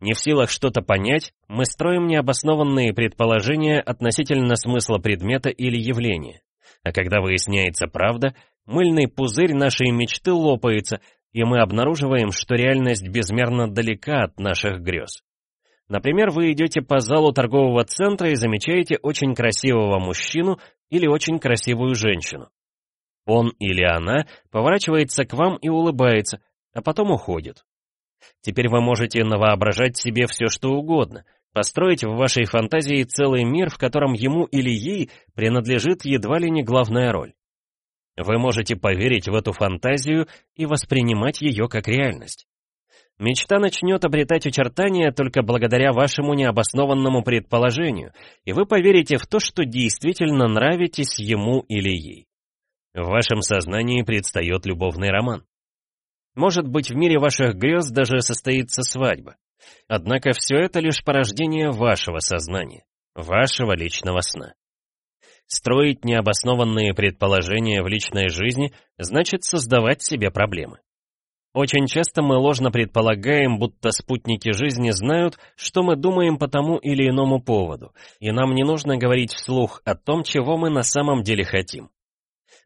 Не в силах что-то понять, мы строим необоснованные предположения относительно смысла предмета или явления. А когда выясняется правда, мыльный пузырь нашей мечты лопается, и мы обнаруживаем, что реальность безмерно далека от наших грез. Например, вы идете по залу торгового центра и замечаете очень красивого мужчину или очень красивую женщину. Он или она поворачивается к вам и улыбается, а потом уходит. Теперь вы можете навоображать себе все, что угодно, построить в вашей фантазии целый мир, в котором ему или ей принадлежит едва ли не главная роль. Вы можете поверить в эту фантазию и воспринимать ее как реальность. Мечта начнет обретать очертания только благодаря вашему необоснованному предположению, и вы поверите в то, что действительно нравитесь ему или ей. В вашем сознании предстает любовный роман. Может быть, в мире ваших грез даже состоится свадьба. Однако все это лишь порождение вашего сознания, вашего личного сна. Строить необоснованные предположения в личной жизни значит создавать себе проблемы. Очень часто мы ложно предполагаем, будто спутники жизни знают, что мы думаем по тому или иному поводу, и нам не нужно говорить вслух о том, чего мы на самом деле хотим.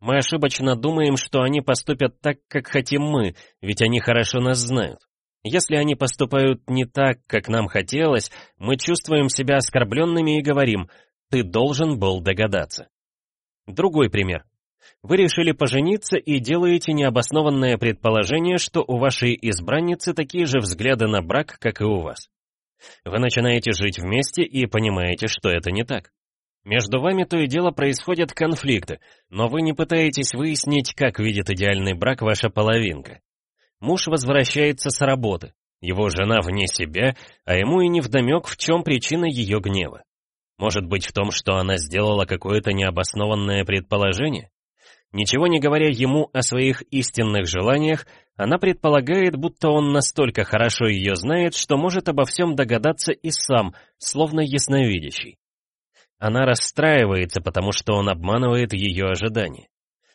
Мы ошибочно думаем, что они поступят так, как хотим мы, ведь они хорошо нас знают. Если они поступают не так, как нам хотелось, мы чувствуем себя оскорбленными и говорим «ты должен был догадаться». Другой пример. Вы решили пожениться и делаете необоснованное предположение, что у вашей избранницы такие же взгляды на брак, как и у вас. Вы начинаете жить вместе и понимаете, что это не так. Между вами то и дело происходят конфликты, но вы не пытаетесь выяснить, как видит идеальный брак ваша половинка. Муж возвращается с работы, его жена вне себя, а ему и не вдомек, в чем причина ее гнева. Может быть в том, что она сделала какое-то необоснованное предположение? Ничего не говоря ему о своих истинных желаниях, она предполагает, будто он настолько хорошо ее знает, что может обо всем догадаться и сам, словно ясновидящий. Она расстраивается, потому что он обманывает ее ожидания.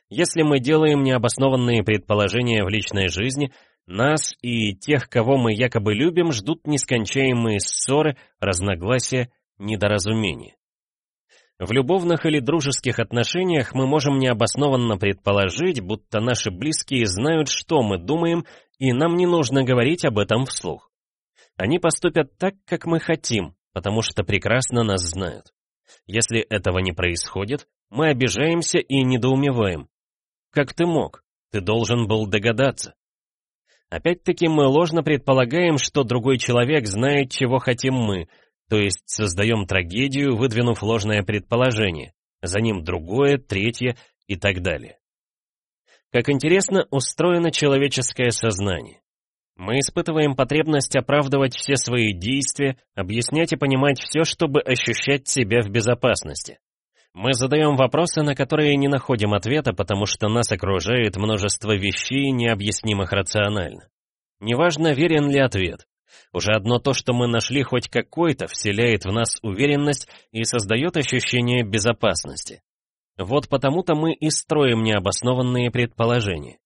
Если мы делаем необоснованные предположения в личной жизни, нас и тех, кого мы якобы любим, ждут нескончаемые ссоры, разногласия, недоразумения. В любовных или дружеских отношениях мы можем необоснованно предположить, будто наши близкие знают, что мы думаем, и нам не нужно говорить об этом вслух. Они поступят так, как мы хотим, потому что прекрасно нас знают. Если этого не происходит, мы обижаемся и недоумеваем. Как ты мог? Ты должен был догадаться. Опять-таки мы ложно предполагаем, что другой человек знает, чего хотим мы, то есть создаем трагедию, выдвинув ложное предположение, за ним другое, третье и так далее. Как интересно устроено человеческое сознание. Мы испытываем потребность оправдывать все свои действия, объяснять и понимать все, чтобы ощущать себя в безопасности. Мы задаем вопросы, на которые не находим ответа, потому что нас окружает множество вещей, необъяснимых рационально. Неважно, верен ли ответ. Уже одно то, что мы нашли хоть какой-то, вселяет в нас уверенность и создает ощущение безопасности. Вот потому-то мы и строим необоснованные предположения.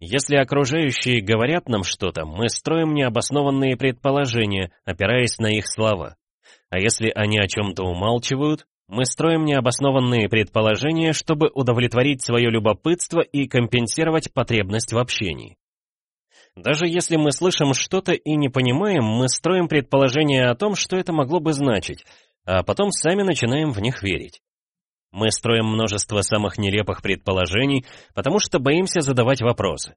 Если окружающие говорят нам что-то, мы строим необоснованные предположения, опираясь на их слова. А если они о чем-то умалчивают, мы строим необоснованные предположения, чтобы удовлетворить свое любопытство и компенсировать потребность в общении. Даже если мы слышим что-то и не понимаем, мы строим предположения о том, что это могло бы значить, а потом сами начинаем в них верить. Мы строим множество самых нелепых предположений, потому что боимся задавать вопросы.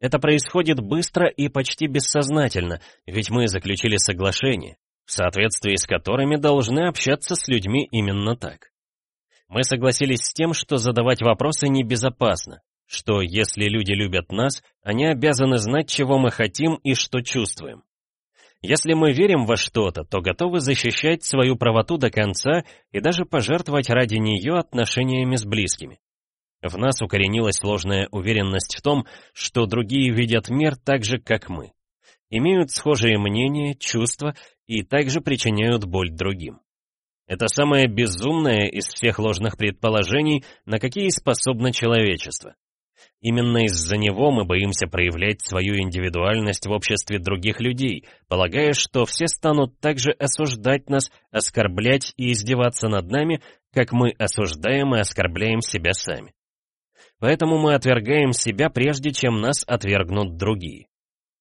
Это происходит быстро и почти бессознательно, ведь мы заключили соглашение в соответствии с которыми должны общаться с людьми именно так. Мы согласились с тем, что задавать вопросы небезопасно, что если люди любят нас, они обязаны знать, чего мы хотим и что чувствуем. Если мы верим во что-то, то готовы защищать свою правоту до конца и даже пожертвовать ради нее отношениями с близкими. В нас укоренилась ложная уверенность в том, что другие видят мир так же, как мы. Имеют схожие мнения, чувства и также причиняют боль другим. Это самое безумное из всех ложных предположений, на какие способно человечество. Именно из-за него мы боимся проявлять свою индивидуальность в обществе других людей, полагая, что все станут также осуждать нас, оскорблять и издеваться над нами, как мы осуждаем и оскорбляем себя сами. Поэтому мы отвергаем себя, прежде чем нас отвергнут другие.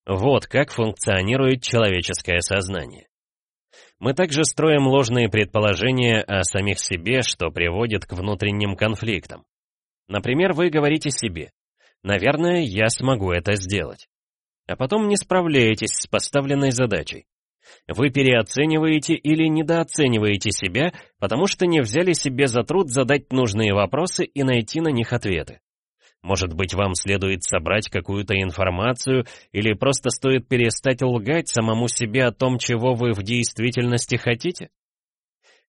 Вот как функционирует человеческое сознание. Мы также строим ложные предположения о самих себе, что приводит к внутренним конфликтам. Например, вы говорите себе, «Наверное, я смогу это сделать». А потом не справляетесь с поставленной задачей. Вы переоцениваете или недооцениваете себя, потому что не взяли себе за труд задать нужные вопросы и найти на них ответы. Может быть, вам следует собрать какую-то информацию, или просто стоит перестать лгать самому себе о том, чего вы в действительности хотите?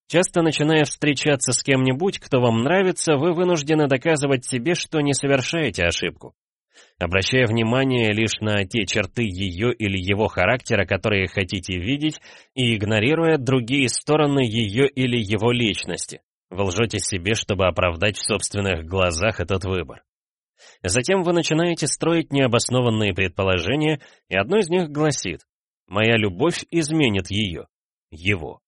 Часто начиная встречаться с кем-нибудь, кто вам нравится, вы вынуждены доказывать себе, что не совершаете ошибку. Обращая внимание лишь на те черты ее или его характера, которые хотите видеть, и игнорируя другие стороны ее или его личности. Вы лжете себе, чтобы оправдать в собственных глазах этот выбор. Затем вы начинаете строить необоснованные предположения, и одно из них гласит «Моя любовь изменит ее». Его.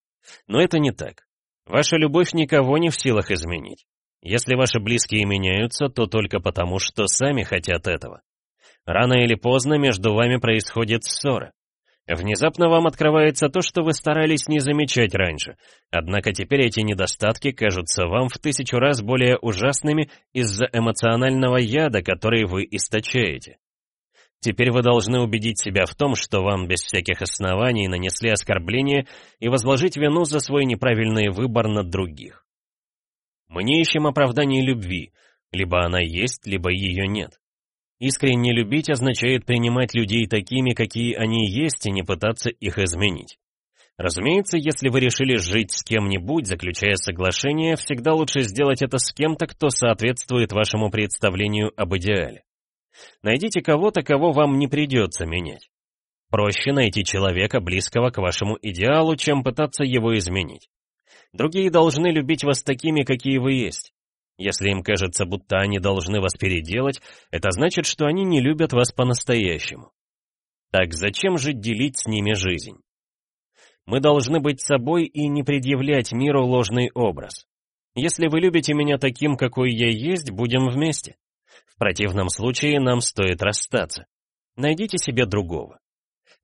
Но это не так. Ваша любовь никого не в силах изменить. Если ваши близкие меняются, то только потому, что сами хотят этого. Рано или поздно между вами происходит ссора. Внезапно вам открывается то, что вы старались не замечать раньше, однако теперь эти недостатки кажутся вам в тысячу раз более ужасными из-за эмоционального яда, который вы источаете. Теперь вы должны убедить себя в том, что вам без всяких оснований нанесли оскорбление и возложить вину за свой неправильный выбор на других. Мы не ищем оправданий любви, либо она есть, либо ее нет. Искренне любить означает принимать людей такими, какие они есть, и не пытаться их изменить. Разумеется, если вы решили жить с кем-нибудь, заключая соглашение, всегда лучше сделать это с кем-то, кто соответствует вашему представлению об идеале. Найдите кого-то, кого вам не придется менять. Проще найти человека, близкого к вашему идеалу, чем пытаться его изменить. Другие должны любить вас такими, какие вы есть. Если им кажется, будто они должны вас переделать, это значит, что они не любят вас по-настоящему. Так зачем же делить с ними жизнь? Мы должны быть собой и не предъявлять миру ложный образ. Если вы любите меня таким, какой я есть, будем вместе. В противном случае нам стоит расстаться. Найдите себе другого.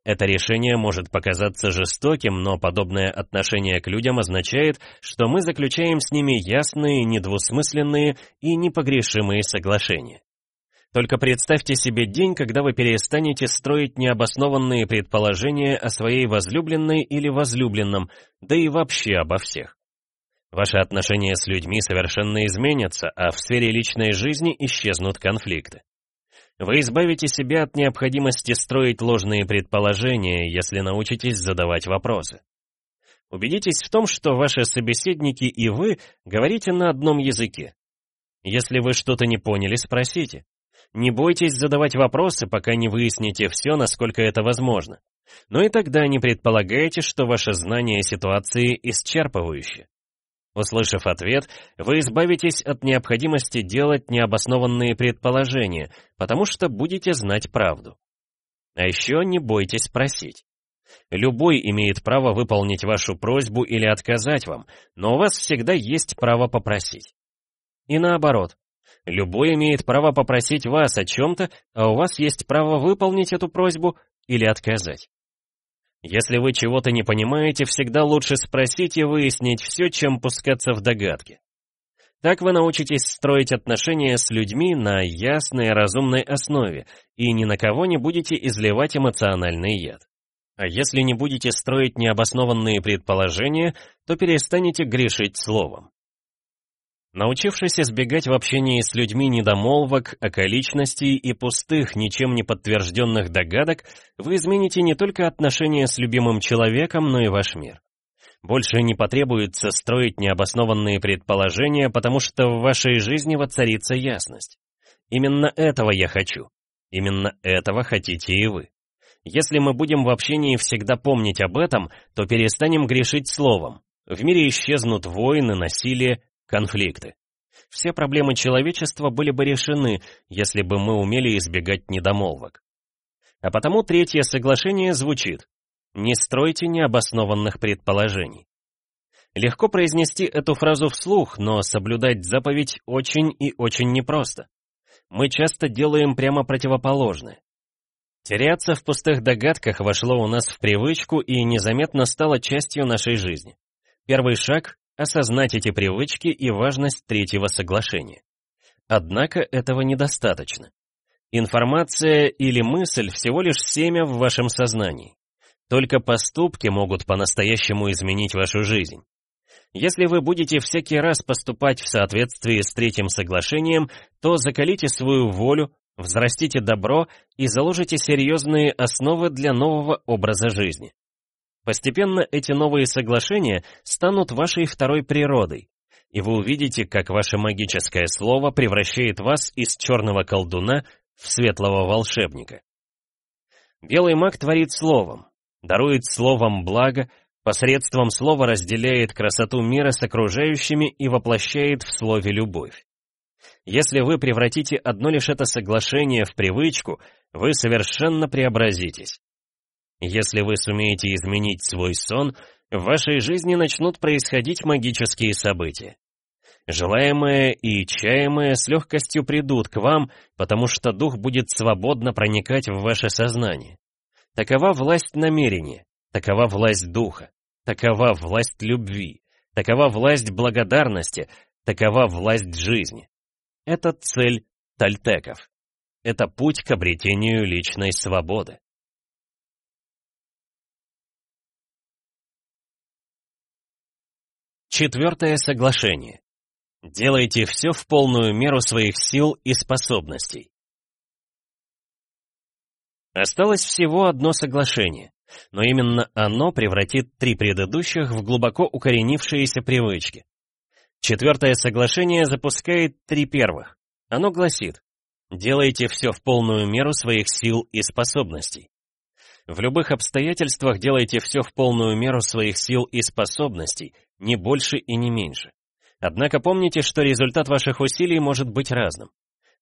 Это решение может показаться жестоким, но подобное отношение к людям означает, что мы заключаем с ними ясные, недвусмысленные и непогрешимые соглашения. Только представьте себе день, когда вы перестанете строить необоснованные предположения о своей возлюбленной или возлюбленном, да и вообще обо всех. Ваши отношения с людьми совершенно изменятся, а в сфере личной жизни исчезнут конфликты. Вы избавите себя от необходимости строить ложные предположения, если научитесь задавать вопросы. Убедитесь в том, что ваши собеседники и вы говорите на одном языке. Если вы что-то не поняли, спросите. Не бойтесь задавать вопросы, пока не выясните все, насколько это возможно. Но и тогда не предполагайте, что ваше знание ситуации исчерпывающе. Услышав ответ, вы избавитесь от необходимости делать необоснованные предположения, потому что будете знать правду. А еще не бойтесь спросить. Любой имеет право выполнить вашу просьбу или отказать вам, но у вас всегда есть право попросить. И наоборот, любой имеет право попросить вас о чем-то, а у вас есть право выполнить эту просьбу или отказать. Если вы чего-то не понимаете, всегда лучше спросить и выяснить все, чем пускаться в догадки. Так вы научитесь строить отношения с людьми на ясной, разумной основе и ни на кого не будете изливать эмоциональный яд. А если не будете строить необоснованные предположения, то перестанете грешить словом. Научившись избегать в общении с людьми недомолвок, околичностей и пустых, ничем не подтвержденных догадок, вы измените не только отношения с любимым человеком, но и ваш мир. Больше не потребуется строить необоснованные предположения, потому что в вашей жизни воцарится ясность. Именно этого я хочу. Именно этого хотите и вы. Если мы будем в общении всегда помнить об этом, то перестанем грешить словом. В мире исчезнут войны, насилие, конфликты. Все проблемы человечества были бы решены, если бы мы умели избегать недомолвок. А потому третье соглашение звучит «Не стройте необоснованных предположений». Легко произнести эту фразу вслух, но соблюдать заповедь очень и очень непросто. Мы часто делаем прямо противоположное. Теряться в пустых догадках вошло у нас в привычку и незаметно стало частью нашей жизни. Первый шаг осознать эти привычки и важность третьего соглашения. Однако этого недостаточно. Информация или мысль всего лишь семя в вашем сознании. Только поступки могут по-настоящему изменить вашу жизнь. Если вы будете всякий раз поступать в соответствии с третьим соглашением, то закалите свою волю, взрастите добро и заложите серьезные основы для нового образа жизни. Постепенно эти новые соглашения станут вашей второй природой, и вы увидите, как ваше магическое слово превращает вас из черного колдуна в светлого волшебника. Белый маг творит словом, дарует словом благо, посредством слова разделяет красоту мира с окружающими и воплощает в слове любовь. Если вы превратите одно лишь это соглашение в привычку, вы совершенно преобразитесь. Если вы сумеете изменить свой сон, в вашей жизни начнут происходить магические события. Желаемое и чаемое с легкостью придут к вам, потому что дух будет свободно проникать в ваше сознание. Такова власть намерения, такова власть духа, такова власть любви, такова власть благодарности, такова власть жизни. Это цель тальтеков. Это путь к обретению личной свободы. Четвертое соглашение. Делайте все в полную меру своих сил и способностей. Осталось всего одно соглашение, но именно оно превратит три предыдущих в глубоко укоренившиеся привычки. Четвертое соглашение запускает три первых. Оно гласит «Делайте все в полную меру своих сил и способностей». В любых обстоятельствах делайте все в полную меру своих сил и способностей, не больше и не меньше. Однако помните, что результат ваших усилий может быть разным.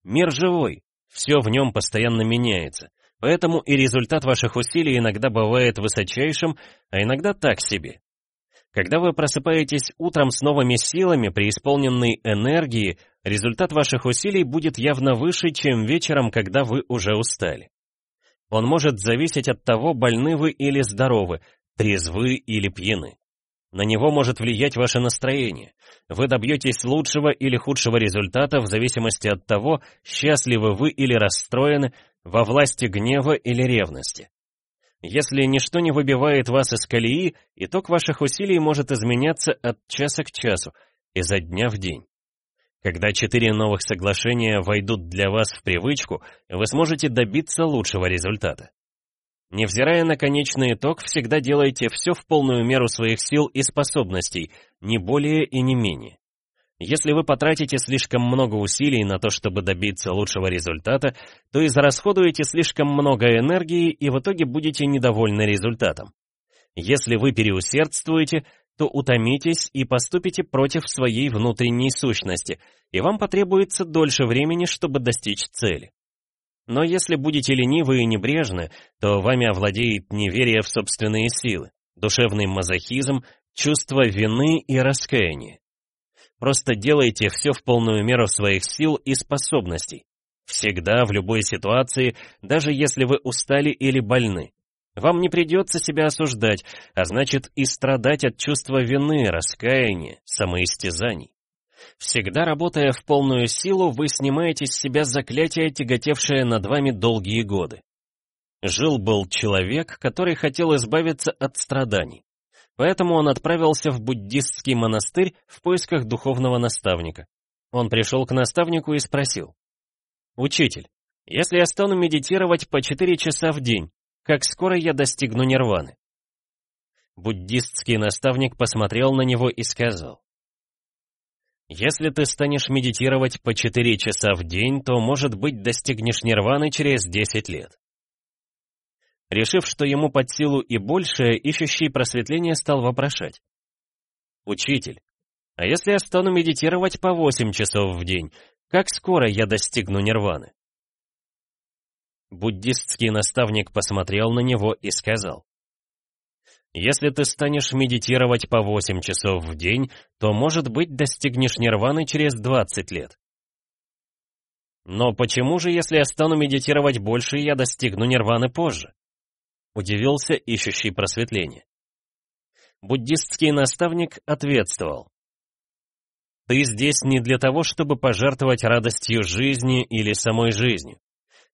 Мир живой, все в нем постоянно меняется, поэтому и результат ваших усилий иногда бывает высочайшим, а иногда так себе. Когда вы просыпаетесь утром с новыми силами, при исполненной энергии, результат ваших усилий будет явно выше, чем вечером, когда вы уже устали. Он может зависеть от того, больны вы или здоровы, трезвы или пьяны. На него может влиять ваше настроение. Вы добьетесь лучшего или худшего результата в зависимости от того, счастливы вы или расстроены, во власти гнева или ревности. Если ничто не выбивает вас из колеи, итог ваших усилий может изменяться от часа к часу, изо дня в день. Когда четыре новых соглашения войдут для вас в привычку, вы сможете добиться лучшего результата. Невзирая на конечный итог, всегда делайте все в полную меру своих сил и способностей, не более и не менее. Если вы потратите слишком много усилий на то, чтобы добиться лучшего результата, то израсходуете слишком много энергии и в итоге будете недовольны результатом. Если вы переусердствуете, то утомитесь и поступите против своей внутренней сущности, и вам потребуется дольше времени, чтобы достичь цели. Но если будете ленивы и небрежны, то вами овладеет неверие в собственные силы, душевный мазохизм, чувство вины и раскаяния. Просто делайте все в полную меру своих сил и способностей. Всегда, в любой ситуации, даже если вы устали или больны. Вам не придется себя осуждать, а значит и страдать от чувства вины, раскаяния, самоистязаний. Всегда работая в полную силу, вы снимаете с себя заклятие, тяготевшее над вами долгие годы. Жил-был человек, который хотел избавиться от страданий. Поэтому он отправился в буддистский монастырь в поисках духовного наставника. Он пришел к наставнику и спросил. «Учитель, если я стану медитировать по 4 часа в день, как скоро я достигну нирваны?» Буддистский наставник посмотрел на него и сказал. Если ты станешь медитировать по 4 часа в день, то, может быть, достигнешь нирваны через 10 лет. Решив, что ему под силу и большее, ищущий просветление стал вопрошать. «Учитель, а если я стану медитировать по 8 часов в день, как скоро я достигну нирваны?» Буддистский наставник посмотрел на него и сказал. Если ты станешь медитировать по 8 часов в день, то, может быть, достигнешь нирваны через 20 лет. Но почему же, если я стану медитировать больше, я достигну нирваны позже? Удивился ищущий просветление. Буддистский наставник ответствовал. Ты здесь не для того, чтобы пожертвовать радостью жизни или самой жизнью.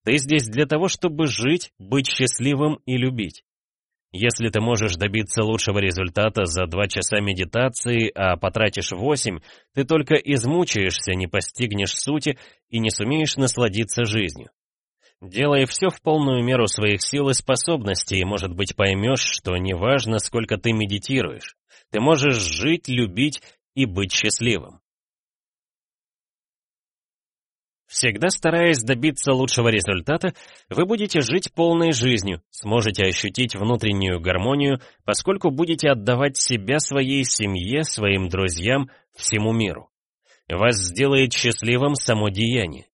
Ты здесь для того, чтобы жить, быть счастливым и любить. Если ты можешь добиться лучшего результата за два часа медитации, а потратишь восемь, ты только измучаешься, не постигнешь сути и не сумеешь насладиться жизнью. Делай все в полную меру своих сил и способностей, и, может быть, поймешь, что неважно, сколько ты медитируешь. Ты можешь жить, любить и быть счастливым. Всегда стараясь добиться лучшего результата, вы будете жить полной жизнью, сможете ощутить внутреннюю гармонию, поскольку будете отдавать себя своей семье, своим друзьям, всему миру. Вас сделает счастливым само деяние.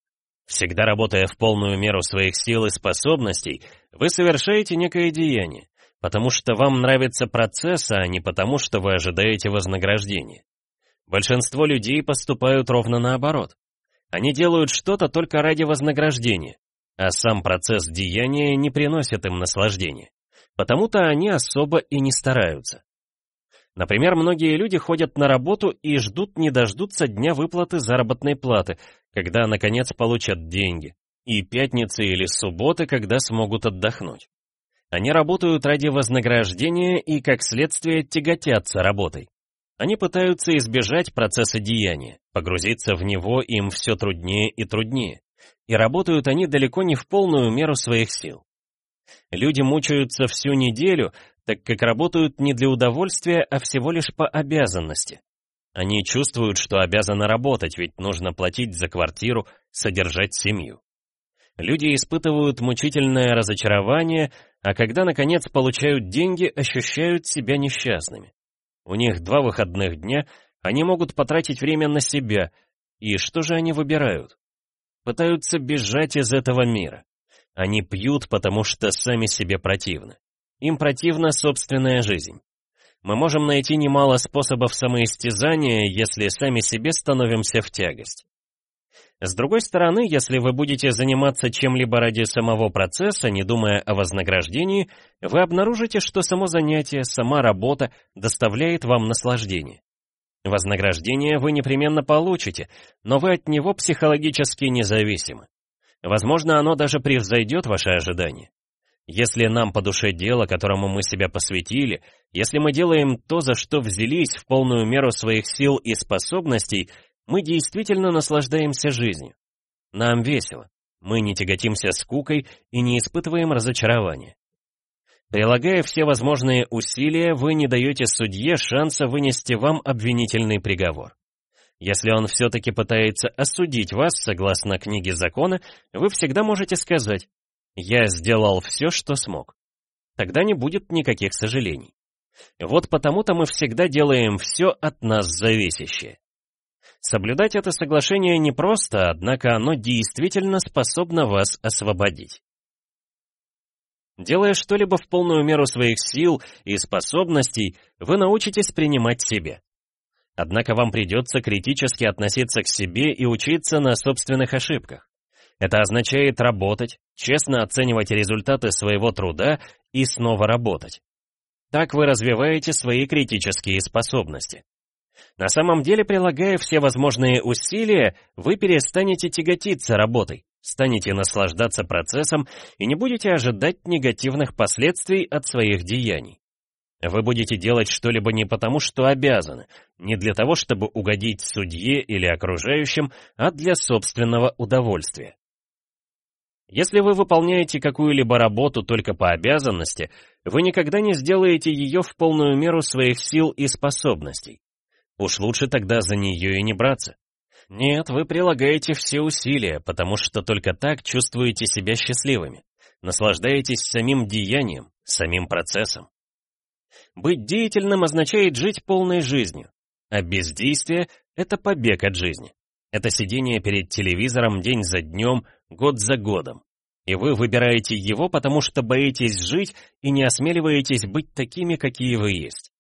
Всегда работая в полную меру своих сил и способностей, вы совершаете некое деяние, потому что вам нравится процесс, а не потому, что вы ожидаете вознаграждения. Большинство людей поступают ровно наоборот. Они делают что-то только ради вознаграждения, а сам процесс деяния не приносит им наслаждения. Потому-то они особо и не стараются. Например, многие люди ходят на работу и ждут не дождутся дня выплаты заработной платы, когда, наконец, получат деньги, и пятницы или субботы, когда смогут отдохнуть. Они работают ради вознаграждения и, как следствие, тяготятся работой. Они пытаются избежать процесса деяния, погрузиться в него им все труднее и труднее, и работают они далеко не в полную меру своих сил. Люди мучаются всю неделю, так как работают не для удовольствия, а всего лишь по обязанности. Они чувствуют, что обязаны работать, ведь нужно платить за квартиру, содержать семью. Люди испытывают мучительное разочарование, а когда, наконец, получают деньги, ощущают себя несчастными. У них два выходных дня, они могут потратить время на себя. И что же они выбирают? Пытаются бежать из этого мира. Они пьют, потому что сами себе противны. Им противна собственная жизнь. Мы можем найти немало способов самоистязания, если сами себе становимся в тягость. С другой стороны, если вы будете заниматься чем-либо ради самого процесса, не думая о вознаграждении, вы обнаружите, что само занятие, сама работа доставляет вам наслаждение. Вознаграждение вы непременно получите, но вы от него психологически независимы. Возможно, оно даже превзойдет ваши ожидания. Если нам по душе дело, которому мы себя посвятили, если мы делаем то, за что взялись в полную меру своих сил и способностей, мы действительно наслаждаемся жизнью. Нам весело. Мы не тяготимся скукой и не испытываем разочарования. Прилагая все возможные усилия, вы не даете судье шанса вынести вам обвинительный приговор. Если он все-таки пытается осудить вас согласно книге закона, вы всегда можете сказать «Я сделал все, что смог». Тогда не будет никаких сожалений. Вот потому-то мы всегда делаем все от нас зависящее. Соблюдать это соглашение непросто, однако оно действительно способно вас освободить. Делая что-либо в полную меру своих сил и способностей, вы научитесь принимать себя. Однако вам придется критически относиться к себе и учиться на собственных ошибках. Это означает работать, честно оценивать результаты своего труда и снова работать. Так вы развиваете свои критические способности. На самом деле, прилагая все возможные усилия, вы перестанете тяготиться работой, станете наслаждаться процессом и не будете ожидать негативных последствий от своих деяний. Вы будете делать что-либо не потому, что обязаны, не для того, чтобы угодить судье или окружающим, а для собственного удовольствия. Если вы выполняете какую-либо работу только по обязанности, вы никогда не сделаете ее в полную меру своих сил и способностей. Уж лучше тогда за нее и не браться. Нет, вы прилагаете все усилия, потому что только так чувствуете себя счастливыми. Наслаждаетесь самим деянием, самим процессом. Быть деятельным означает жить полной жизнью, а бездействие — это побег от жизни. Это сидение перед телевизором день за днем, год за годом. И вы выбираете его, потому что боитесь жить и не осмеливаетесь быть такими, какие вы есть.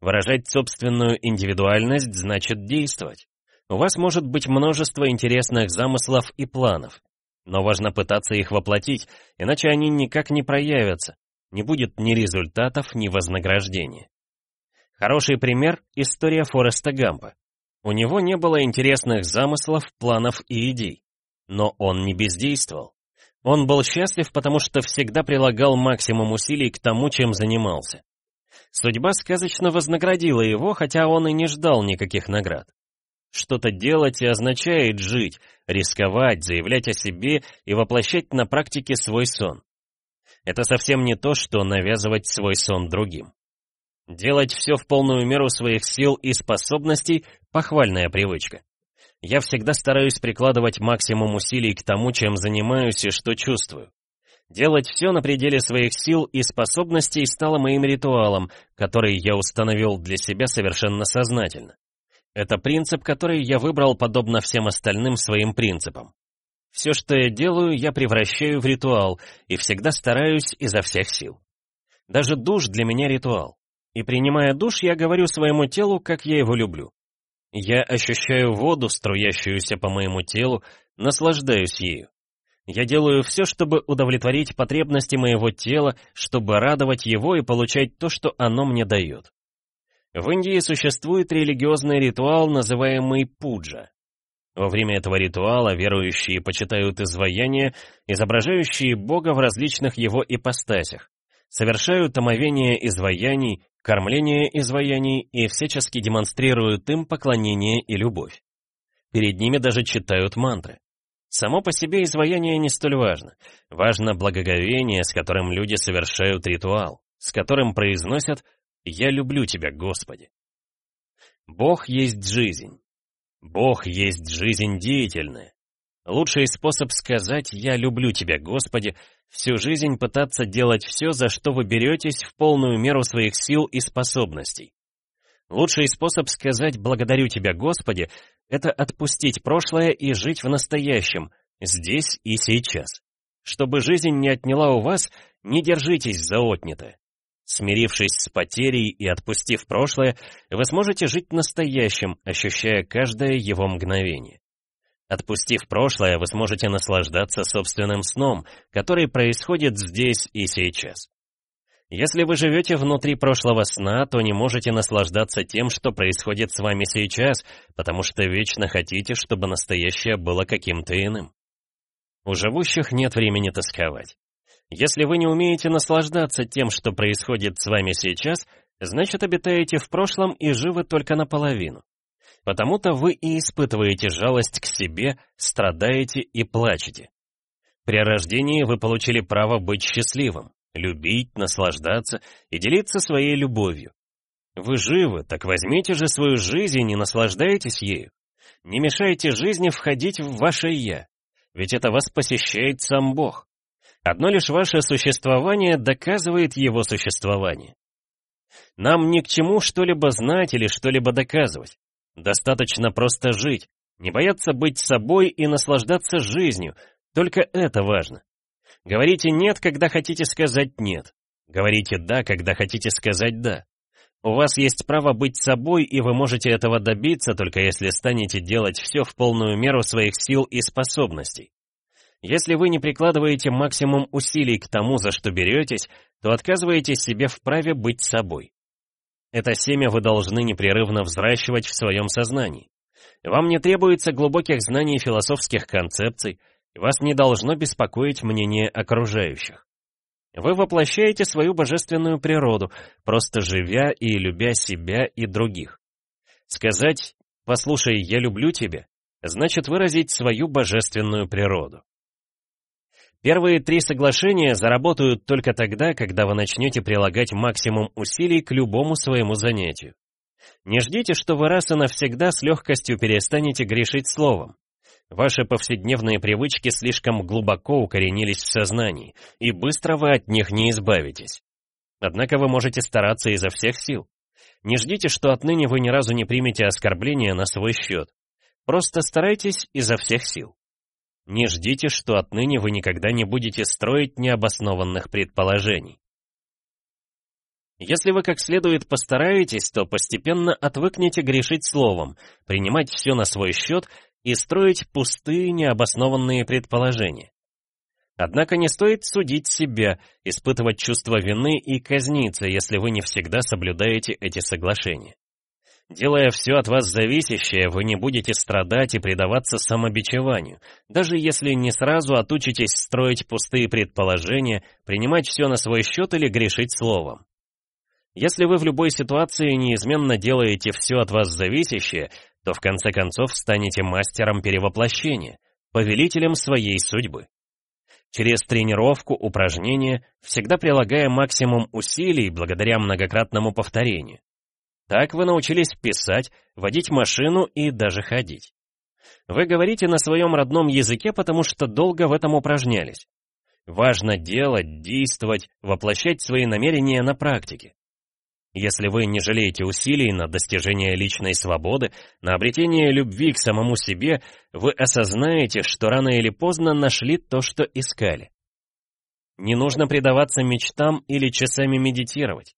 Выражать собственную индивидуальность значит действовать. У вас может быть множество интересных замыслов и планов, но важно пытаться их воплотить, иначе они никак не проявятся, не будет ни результатов, ни вознаграждения. Хороший пример — история Фореста Гампа. У него не было интересных замыслов, планов и идей, но он не бездействовал. Он был счастлив, потому что всегда прилагал максимум усилий к тому, чем занимался. Судьба сказочно вознаградила его, хотя он и не ждал никаких наград. Что-то делать и означает жить, рисковать, заявлять о себе и воплощать на практике свой сон. Это совсем не то, что навязывать свой сон другим. Делать все в полную меру своих сил и способностей – похвальная привычка. Я всегда стараюсь прикладывать максимум усилий к тому, чем занимаюсь и что чувствую. Делать все на пределе своих сил и способностей стало моим ритуалом, который я установил для себя совершенно сознательно. Это принцип, который я выбрал подобно всем остальным своим принципам. Все, что я делаю, я превращаю в ритуал и всегда стараюсь изо всех сил. Даже душ для меня ритуал. И принимая душ, я говорю своему телу, как я его люблю. Я ощущаю воду, струящуюся по моему телу, наслаждаюсь ею. Я делаю все, чтобы удовлетворить потребности моего тела, чтобы радовать его и получать то, что оно мне дает. В Индии существует религиозный ритуал, называемый пуджа. Во время этого ритуала верующие почитают изваяния, изображающие Бога в различных его ипостасях, совершают омовение изваяний, кормление изваяний и всячески демонстрируют им поклонение и любовь. Перед ними даже читают мантры. Само по себе изваяние не столь важно. Важно благоговение, с которым люди совершают ритуал, с которым произносят «Я люблю тебя, Господи». Бог есть жизнь. Бог есть жизнь деятельная. Лучший способ сказать «Я люблю тебя, Господи» всю жизнь пытаться делать все, за что вы беретесь в полную меру своих сил и способностей. Лучший способ сказать «благодарю тебя, Господи» — это отпустить прошлое и жить в настоящем, здесь и сейчас. Чтобы жизнь не отняла у вас, не держитесь за отнятое. Смирившись с потерей и отпустив прошлое, вы сможете жить настоящим, ощущая каждое его мгновение. Отпустив прошлое, вы сможете наслаждаться собственным сном, который происходит здесь и сейчас. Если вы живете внутри прошлого сна, то не можете наслаждаться тем, что происходит с вами сейчас, потому что вечно хотите, чтобы настоящее было каким-то иным. У живущих нет времени тосковать. Если вы не умеете наслаждаться тем, что происходит с вами сейчас, значит обитаете в прошлом и живы только наполовину. Потому-то вы и испытываете жалость к себе, страдаете и плачете. При рождении вы получили право быть счастливым любить, наслаждаться и делиться своей любовью. Вы живы, так возьмите же свою жизнь и наслаждайтесь ею. Не мешайте жизни входить в ваше «я», ведь это вас посещает сам Бог. Одно лишь ваше существование доказывает его существование. Нам ни к чему что-либо знать или что-либо доказывать. Достаточно просто жить, не бояться быть собой и наслаждаться жизнью, только это важно. Говорите «нет», когда хотите сказать «нет». Говорите «да», когда хотите сказать «да». У вас есть право быть собой, и вы можете этого добиться, только если станете делать все в полную меру своих сил и способностей. Если вы не прикладываете максимум усилий к тому, за что беретесь, то отказываете себе в праве быть собой. Это семя вы должны непрерывно взращивать в своем сознании. Вам не требуется глубоких знаний философских концепций, вас не должно беспокоить мнение окружающих. Вы воплощаете свою божественную природу, просто живя и любя себя и других. Сказать «послушай, я люблю тебя» значит выразить свою божественную природу. Первые три соглашения заработают только тогда, когда вы начнете прилагать максимум усилий к любому своему занятию. Не ждите, что вы раз и навсегда с легкостью перестанете грешить словом. Ваши повседневные привычки слишком глубоко укоренились в сознании, и быстро вы от них не избавитесь. Однако вы можете стараться изо всех сил. Не ждите, что отныне вы ни разу не примете оскорбления на свой счет. Просто старайтесь изо всех сил. Не ждите, что отныне вы никогда не будете строить необоснованных предположений. Если вы как следует постараетесь, то постепенно отвыкнете грешить словом, принимать все на свой счет и строить пустые необоснованные предположения. Однако не стоит судить себя, испытывать чувство вины и казниться, если вы не всегда соблюдаете эти соглашения. Делая все от вас зависящее, вы не будете страдать и предаваться самобичеванию, даже если не сразу отучитесь строить пустые предположения, принимать все на свой счет или грешить словом. Если вы в любой ситуации неизменно делаете все от вас зависящее, то в конце концов станете мастером перевоплощения, повелителем своей судьбы. Через тренировку, упражнения, всегда прилагая максимум усилий благодаря многократному повторению. Так вы научились писать, водить машину и даже ходить. Вы говорите на своем родном языке, потому что долго в этом упражнялись. Важно делать, действовать, воплощать свои намерения на практике. Если вы не жалеете усилий на достижение личной свободы, на обретение любви к самому себе, вы осознаете, что рано или поздно нашли то, что искали. Не нужно предаваться мечтам или часами медитировать.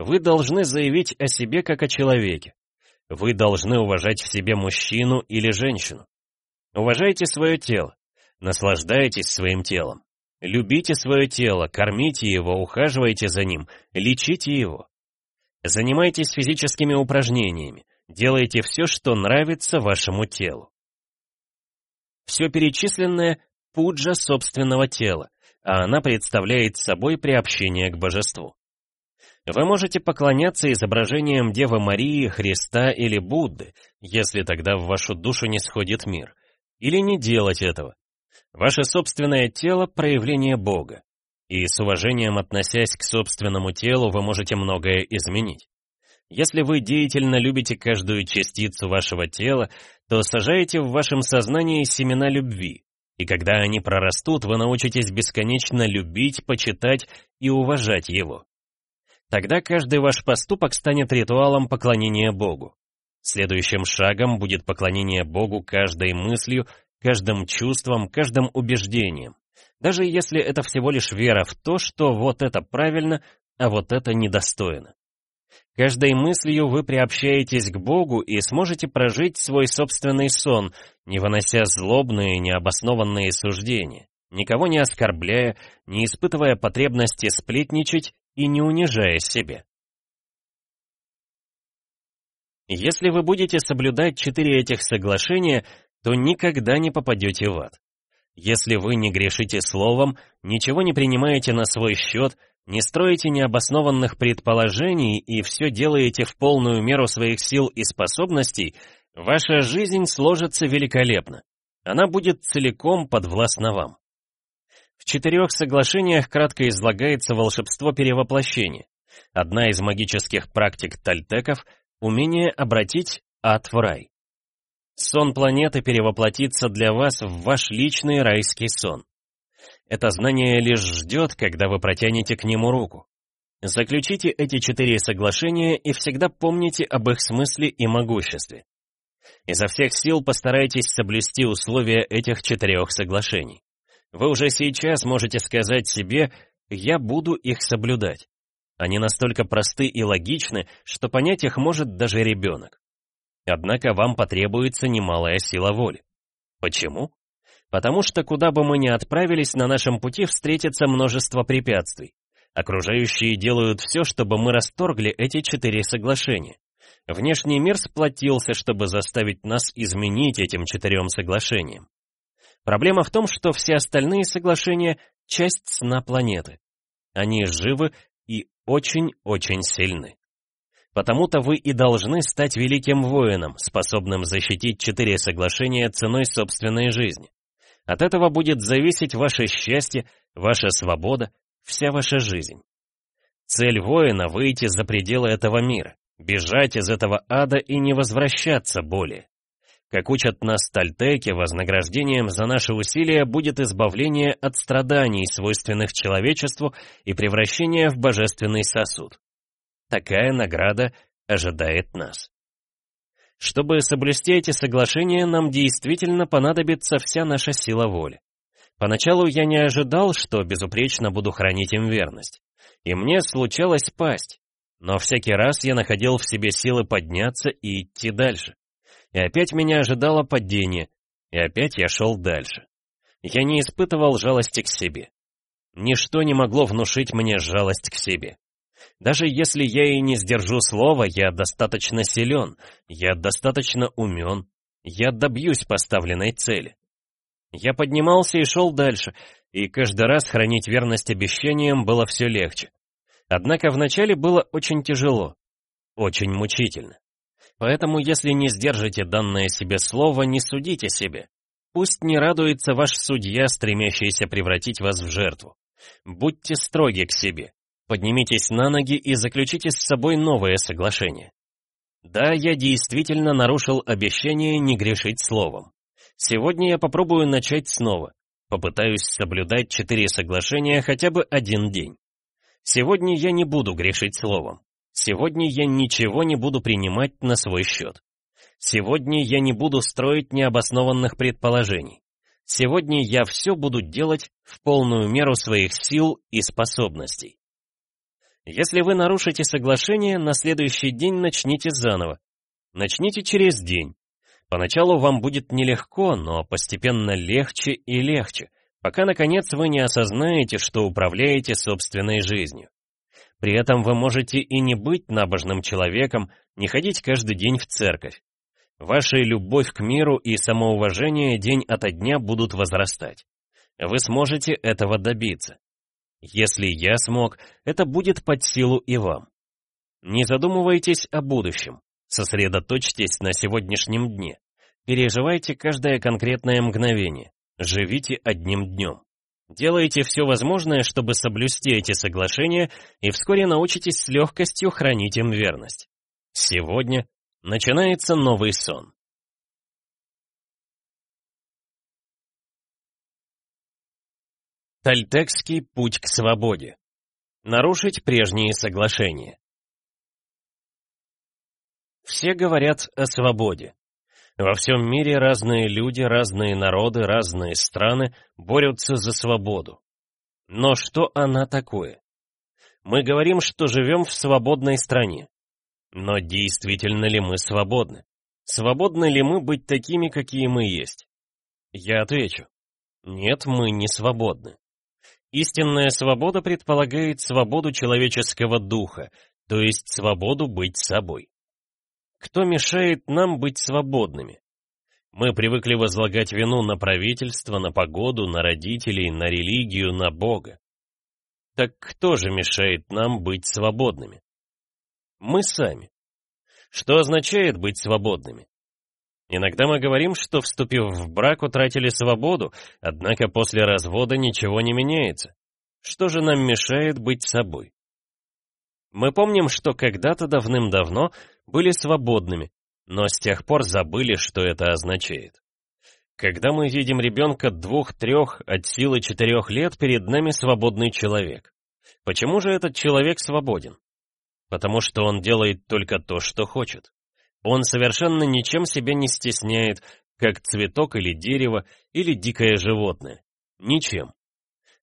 Вы должны заявить о себе как о человеке. Вы должны уважать в себе мужчину или женщину. Уважайте свое тело. Наслаждайтесь своим телом. Любите свое тело, кормите его, ухаживайте за ним, лечите его. Занимайтесь физическими упражнениями, делайте все, что нравится вашему телу. Все перечисленное – пуджа собственного тела, а она представляет собой приобщение к божеству. Вы можете поклоняться изображениям Девы Марии, Христа или Будды, если тогда в вашу душу не сходит мир, или не делать этого. Ваше собственное тело – проявление Бога и с уважением относясь к собственному телу, вы можете многое изменить. Если вы деятельно любите каждую частицу вашего тела, то сажаете в вашем сознании семена любви, и когда они прорастут, вы научитесь бесконечно любить, почитать и уважать его. Тогда каждый ваш поступок станет ритуалом поклонения Богу. Следующим шагом будет поклонение Богу каждой мыслью, каждым чувством, каждым убеждением даже если это всего лишь вера в то, что вот это правильно, а вот это недостойно. Каждой мыслью вы приобщаетесь к Богу и сможете прожить свой собственный сон, не вынося злобные, необоснованные суждения, никого не оскорбляя, не испытывая потребности сплетничать и не унижая себя. Если вы будете соблюдать четыре этих соглашения, то никогда не попадете в ад. Если вы не грешите словом, ничего не принимаете на свой счет, не строите необоснованных предположений и все делаете в полную меру своих сил и способностей, ваша жизнь сложится великолепно. Она будет целиком подвластна вам. В четырех соглашениях кратко излагается волшебство перевоплощения. Одна из магических практик тальтеков — умение обратить ад в рай. Сон планеты перевоплотится для вас в ваш личный райский сон. Это знание лишь ждет, когда вы протянете к нему руку. Заключите эти четыре соглашения и всегда помните об их смысле и могуществе. Изо всех сил постарайтесь соблюсти условия этих четырех соглашений. Вы уже сейчас можете сказать себе «я буду их соблюдать». Они настолько просты и логичны, что понять их может даже ребенок. Однако вам потребуется немалая сила воли. Почему? Потому что куда бы мы ни отправились, на нашем пути встретится множество препятствий. Окружающие делают все, чтобы мы расторгли эти четыре соглашения. Внешний мир сплотился, чтобы заставить нас изменить этим четырем соглашениям. Проблема в том, что все остальные соглашения — часть сна планеты. Они живы и очень-очень сильны. Потому-то вы и должны стать великим воином, способным защитить четыре соглашения ценой собственной жизни. От этого будет зависеть ваше счастье, ваша свобода, вся ваша жизнь. Цель воина — выйти за пределы этого мира, бежать из этого ада и не возвращаться более. Как учат нас тальтеки, вознаграждением за наши усилия будет избавление от страданий, свойственных человечеству, и превращение в божественный сосуд. Такая награда ожидает нас. Чтобы соблюсти эти соглашения, нам действительно понадобится вся наша сила воли. Поначалу я не ожидал, что безупречно буду хранить им верность. И мне случалось пасть. Но всякий раз я находил в себе силы подняться и идти дальше. И опять меня ожидало падение, и опять я шел дальше. Я не испытывал жалости к себе. Ничто не могло внушить мне жалость к себе. Даже если я и не сдержу слова, я достаточно силен, я достаточно умен, я добьюсь поставленной цели. Я поднимался и шел дальше, и каждый раз хранить верность обещаниям было все легче. Однако вначале было очень тяжело, очень мучительно. Поэтому, если не сдержите данное себе слово, не судите себе. Пусть не радуется ваш судья, стремящийся превратить вас в жертву. Будьте строги к себе. Поднимитесь на ноги и заключите с собой новое соглашение. Да, я действительно нарушил обещание не грешить словом. Сегодня я попробую начать снова. Попытаюсь соблюдать четыре соглашения хотя бы один день. Сегодня я не буду грешить словом. Сегодня я ничего не буду принимать на свой счет. Сегодня я не буду строить необоснованных предположений. Сегодня я все буду делать в полную меру своих сил и способностей. Если вы нарушите соглашение, на следующий день начните заново. Начните через день. Поначалу вам будет нелегко, но постепенно легче и легче, пока, наконец, вы не осознаете, что управляете собственной жизнью. При этом вы можете и не быть набожным человеком, не ходить каждый день в церковь. Ваша любовь к миру и самоуважение день ото дня будут возрастать. Вы сможете этого добиться. Если я смог, это будет под силу и вам. Не задумывайтесь о будущем. Сосредоточьтесь на сегодняшнем дне. Переживайте каждое конкретное мгновение. Живите одним днем. Делайте все возможное, чтобы соблюсти эти соглашения, и вскоре научитесь с легкостью хранить им верность. Сегодня начинается новый сон. Тальтекский путь к свободе. Нарушить прежние соглашения. Все говорят о свободе. Во всем мире разные люди, разные народы, разные страны борются за свободу. Но что она такое? Мы говорим, что живем в свободной стране, Но действительно ли мы свободны? Свободны ли мы быть такими, какие мы есть? Я отвечу. Нет, мы не свободны. Истинная свобода предполагает свободу человеческого духа, то есть свободу быть собой. Кто мешает нам быть свободными? Мы привыкли возлагать вину на правительство, на погоду, на родителей, на религию, на Бога. Так кто же мешает нам быть свободными? Мы сами. Что означает быть свободными? Иногда мы говорим, что, вступив в брак, утратили свободу, однако после развода ничего не меняется. Что же нам мешает быть собой? Мы помним, что когда-то давным-давно были свободными, но с тех пор забыли, что это означает. Когда мы видим ребенка двух-трех, от силы четырех лет, перед нами свободный человек. Почему же этот человек свободен? Потому что он делает только то, что хочет. Он совершенно ничем себя не стесняет, как цветок или дерево, или дикое животное. Ничем.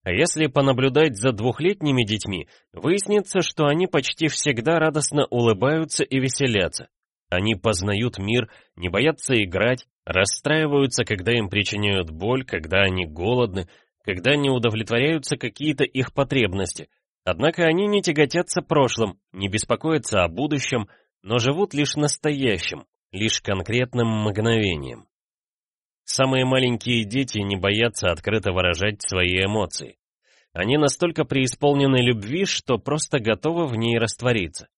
А если понаблюдать за двухлетними детьми, выяснится, что они почти всегда радостно улыбаются и веселятся. Они познают мир, не боятся играть, расстраиваются, когда им причиняют боль, когда они голодны, когда не удовлетворяются какие-то их потребности. Однако они не тяготятся прошлым, не беспокоятся о будущем, но живут лишь настоящим, лишь конкретным мгновением. Самые маленькие дети не боятся открыто выражать свои эмоции. Они настолько преисполнены любви, что просто готовы в ней раствориться.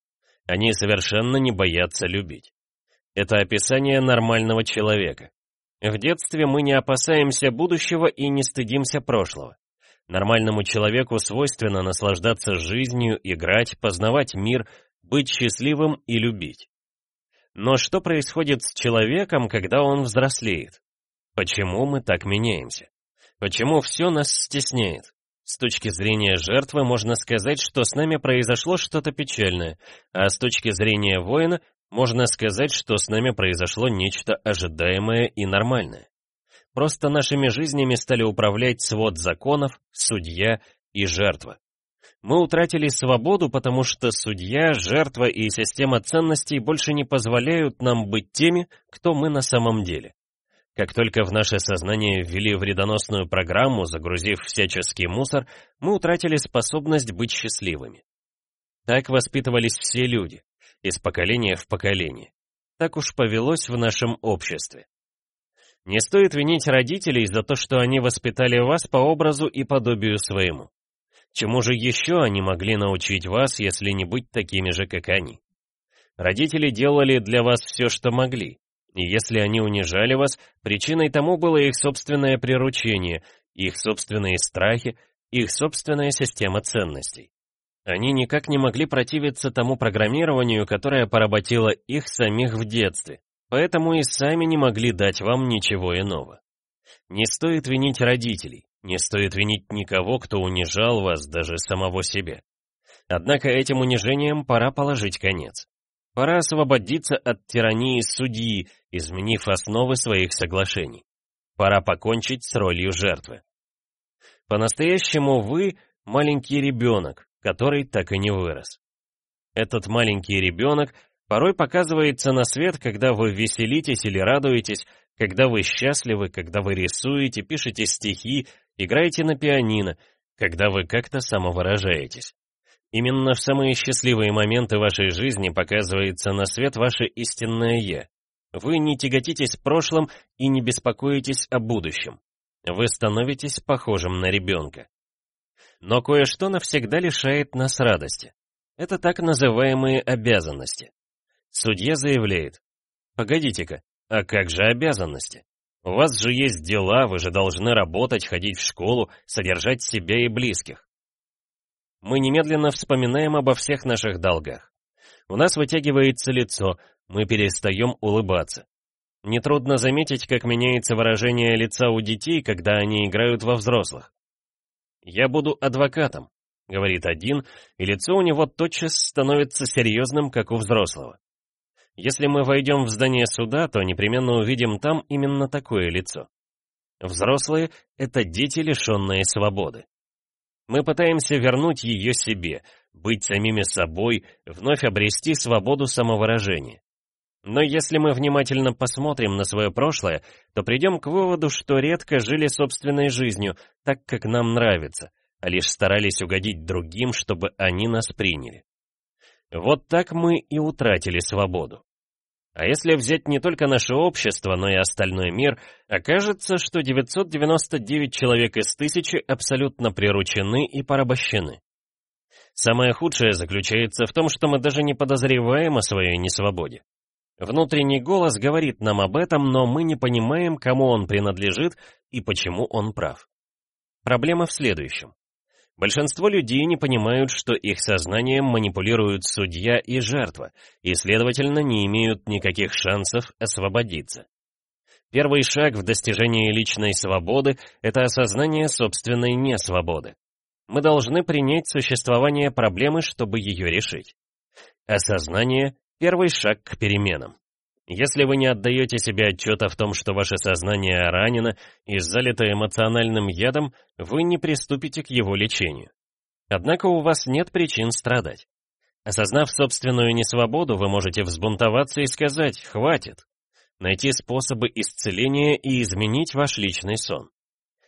Они совершенно не боятся любить. Это описание нормального человека. В детстве мы не опасаемся будущего и не стыдимся прошлого. Нормальному человеку свойственно наслаждаться жизнью, играть, познавать мир, быть счастливым и любить. Но что происходит с человеком, когда он взрослеет? Почему мы так меняемся? Почему все нас стесняет? С точки зрения жертвы можно сказать, что с нами произошло что-то печальное, а с точки зрения воина можно сказать, что с нами произошло нечто ожидаемое и нормальное. Просто нашими жизнями стали управлять свод законов, судья и жертва. Мы утратили свободу, потому что судья, жертва и система ценностей больше не позволяют нам быть теми, кто мы на самом деле. Как только в наше сознание ввели вредоносную программу, загрузив всяческий мусор, мы утратили способность быть счастливыми. Так воспитывались все люди, из поколения в поколение. Так уж повелось в нашем обществе. Не стоит винить родителей за то, что они воспитали вас по образу и подобию своему. Чему же еще они могли научить вас, если не быть такими же, как они? Родители делали для вас все, что могли. И если они унижали вас, причиной тому было их собственное приручение, их собственные страхи, их собственная система ценностей. Они никак не могли противиться тому программированию, которое поработило их самих в детстве, поэтому и сами не могли дать вам ничего иного. Не стоит винить родителей. Не стоит винить никого, кто унижал вас, даже самого себя. Однако этим унижением пора положить конец. Пора освободиться от тирании судьи, изменив основы своих соглашений. Пора покончить с ролью жертвы. По-настоящему вы — маленький ребенок, который так и не вырос. Этот маленький ребенок порой показывается на свет, когда вы веселитесь или радуетесь, когда вы счастливы, когда вы рисуете, пишете стихи Играете на пианино, когда вы как-то самовыражаетесь. Именно в самые счастливые моменты вашей жизни показывается на свет ваше истинное «я». Вы не тяготитесь прошлым и не беспокоитесь о будущем. Вы становитесь похожим на ребенка. Но кое-что навсегда лишает нас радости. Это так называемые обязанности. Судья заявляет, «Погодите-ка, а как же обязанности? У вас же есть дела, вы же должны работать, ходить в школу, содержать себя и близких. Мы немедленно вспоминаем обо всех наших долгах. У нас вытягивается лицо, мы перестаем улыбаться. Нетрудно заметить, как меняется выражение лица у детей, когда они играют во взрослых. «Я буду адвокатом», — говорит один, и лицо у него тотчас становится серьезным, как у взрослого. Если мы войдем в здание суда, то непременно увидим там именно такое лицо. Взрослые — это дети, лишенные свободы. Мы пытаемся вернуть ее себе, быть самими собой, вновь обрести свободу самовыражения. Но если мы внимательно посмотрим на свое прошлое, то придем к выводу, что редко жили собственной жизнью, так как нам нравится, а лишь старались угодить другим, чтобы они нас приняли. Вот так мы и утратили свободу. А если взять не только наше общество, но и остальной мир, окажется, что 999 человек из тысячи абсолютно приручены и порабощены. Самое худшее заключается в том, что мы даже не подозреваем о своей несвободе. Внутренний голос говорит нам об этом, но мы не понимаем, кому он принадлежит и почему он прав. Проблема в следующем. Большинство людей не понимают, что их сознанием манипулируют судья и жертва, и, следовательно, не имеют никаких шансов освободиться. Первый шаг в достижении личной свободы — это осознание собственной несвободы. Мы должны принять существование проблемы, чтобы ее решить. Осознание Первый шаг к переменам. Если вы не отдаете себе отчета в том, что ваше сознание ранено и залито эмоциональным ядом, вы не приступите к его лечению. Однако у вас нет причин страдать. Осознав собственную несвободу, вы можете взбунтоваться и сказать «хватит», найти способы исцеления и изменить ваш личный сон.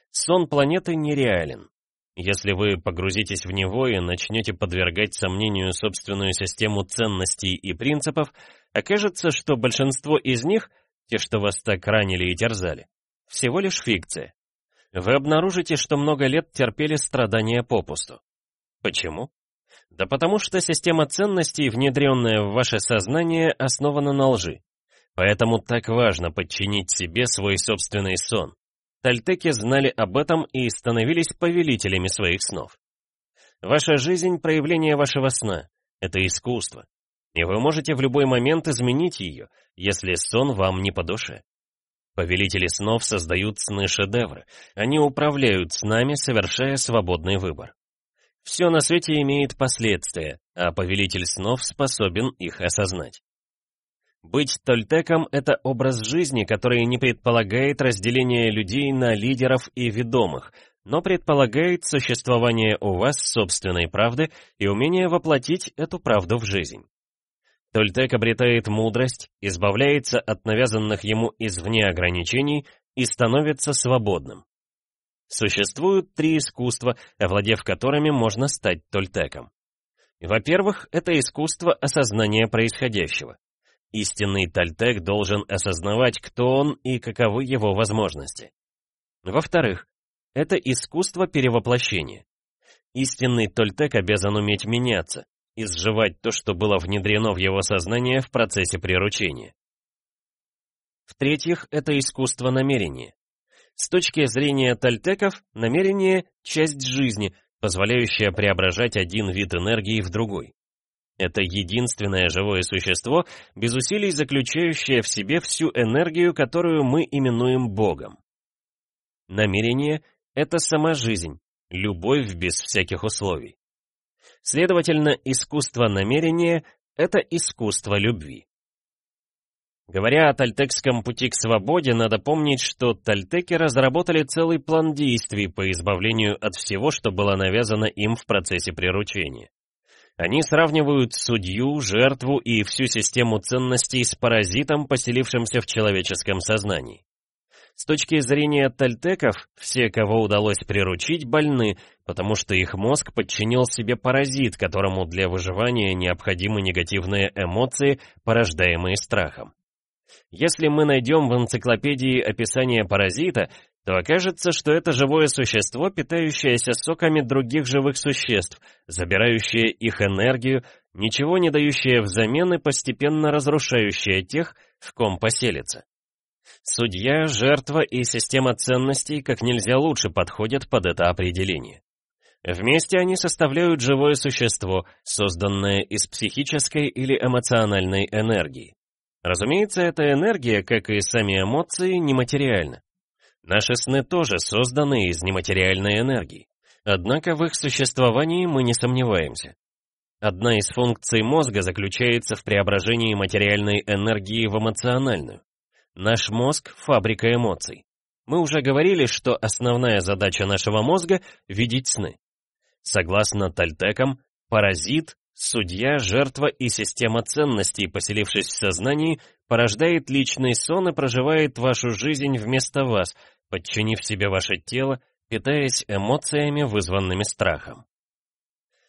Сон планеты нереален. Если вы погрузитесь в него и начнете подвергать сомнению собственную систему ценностей и принципов, окажется, что большинство из них, те, что вас так ранили и терзали, всего лишь фикция. Вы обнаружите, что много лет терпели страдания попусту. Почему? Да потому что система ценностей, внедренная в ваше сознание, основана на лжи. Поэтому так важно подчинить себе свой собственный сон. Тальтеки знали об этом и становились повелителями своих снов. Ваша жизнь — проявление вашего сна. Это искусство. И вы можете в любой момент изменить ее, если сон вам не по душе. Повелители снов создают сны-шедевры. Они управляют снами, совершая свободный выбор. Все на свете имеет последствия, а повелитель снов способен их осознать. Быть тольтеком — это образ жизни, который не предполагает разделение людей на лидеров и ведомых, но предполагает существование у вас собственной правды и умение воплотить эту правду в жизнь. Тольтек обретает мудрость, избавляется от навязанных ему извне ограничений и становится свободным. Существуют три искусства, овладев которыми можно стать тольтеком. Во-первых, это искусство осознания происходящего. Истинный Тальтек должен осознавать, кто он и каковы его возможности. Во-вторых, это искусство перевоплощения. Истинный Тольтек обязан уметь меняться, изживать то, что было внедрено в его сознание в процессе приручения. В-третьих, это искусство намерения. С точки зрения тальтеков, намерение — часть жизни, позволяющая преображать один вид энергии в другой. Это единственное живое существо, без усилий заключающее в себе всю энергию, которую мы именуем Богом. Намерение — это сама жизнь, любовь без всяких условий. Следовательно, искусство намерения — это искусство любви. Говоря о тальтекском пути к свободе, надо помнить, что тальтеки разработали целый план действий по избавлению от всего, что было навязано им в процессе приручения. Они сравнивают судью, жертву и всю систему ценностей с паразитом, поселившимся в человеческом сознании. С точки зрения тальтеков, все, кого удалось приручить, больны, потому что их мозг подчинил себе паразит, которому для выживания необходимы негативные эмоции, порождаемые страхом. Если мы найдем в энциклопедии описание паразита, то окажется, что это живое существо, питающееся соками других живых существ, забирающее их энергию, ничего не дающее взамен и постепенно разрушающее тех, в ком поселится. Судья, жертва и система ценностей как нельзя лучше подходят под это определение. Вместе они составляют живое существо, созданное из психической или эмоциональной энергии. Разумеется, эта энергия, как и сами эмоции, нематериальна. Наши сны тоже созданы из нематериальной энергии. Однако в их существовании мы не сомневаемся. Одна из функций мозга заключается в преображении материальной энергии в эмоциональную. Наш мозг — фабрика эмоций. Мы уже говорили, что основная задача нашего мозга — видеть сны. Согласно Тальтекам, Паразит, судья, жертва и система ценностей, поселившись в сознании, порождает личный сон и проживает вашу жизнь вместо вас, подчинив себе ваше тело, питаясь эмоциями, вызванными страхом.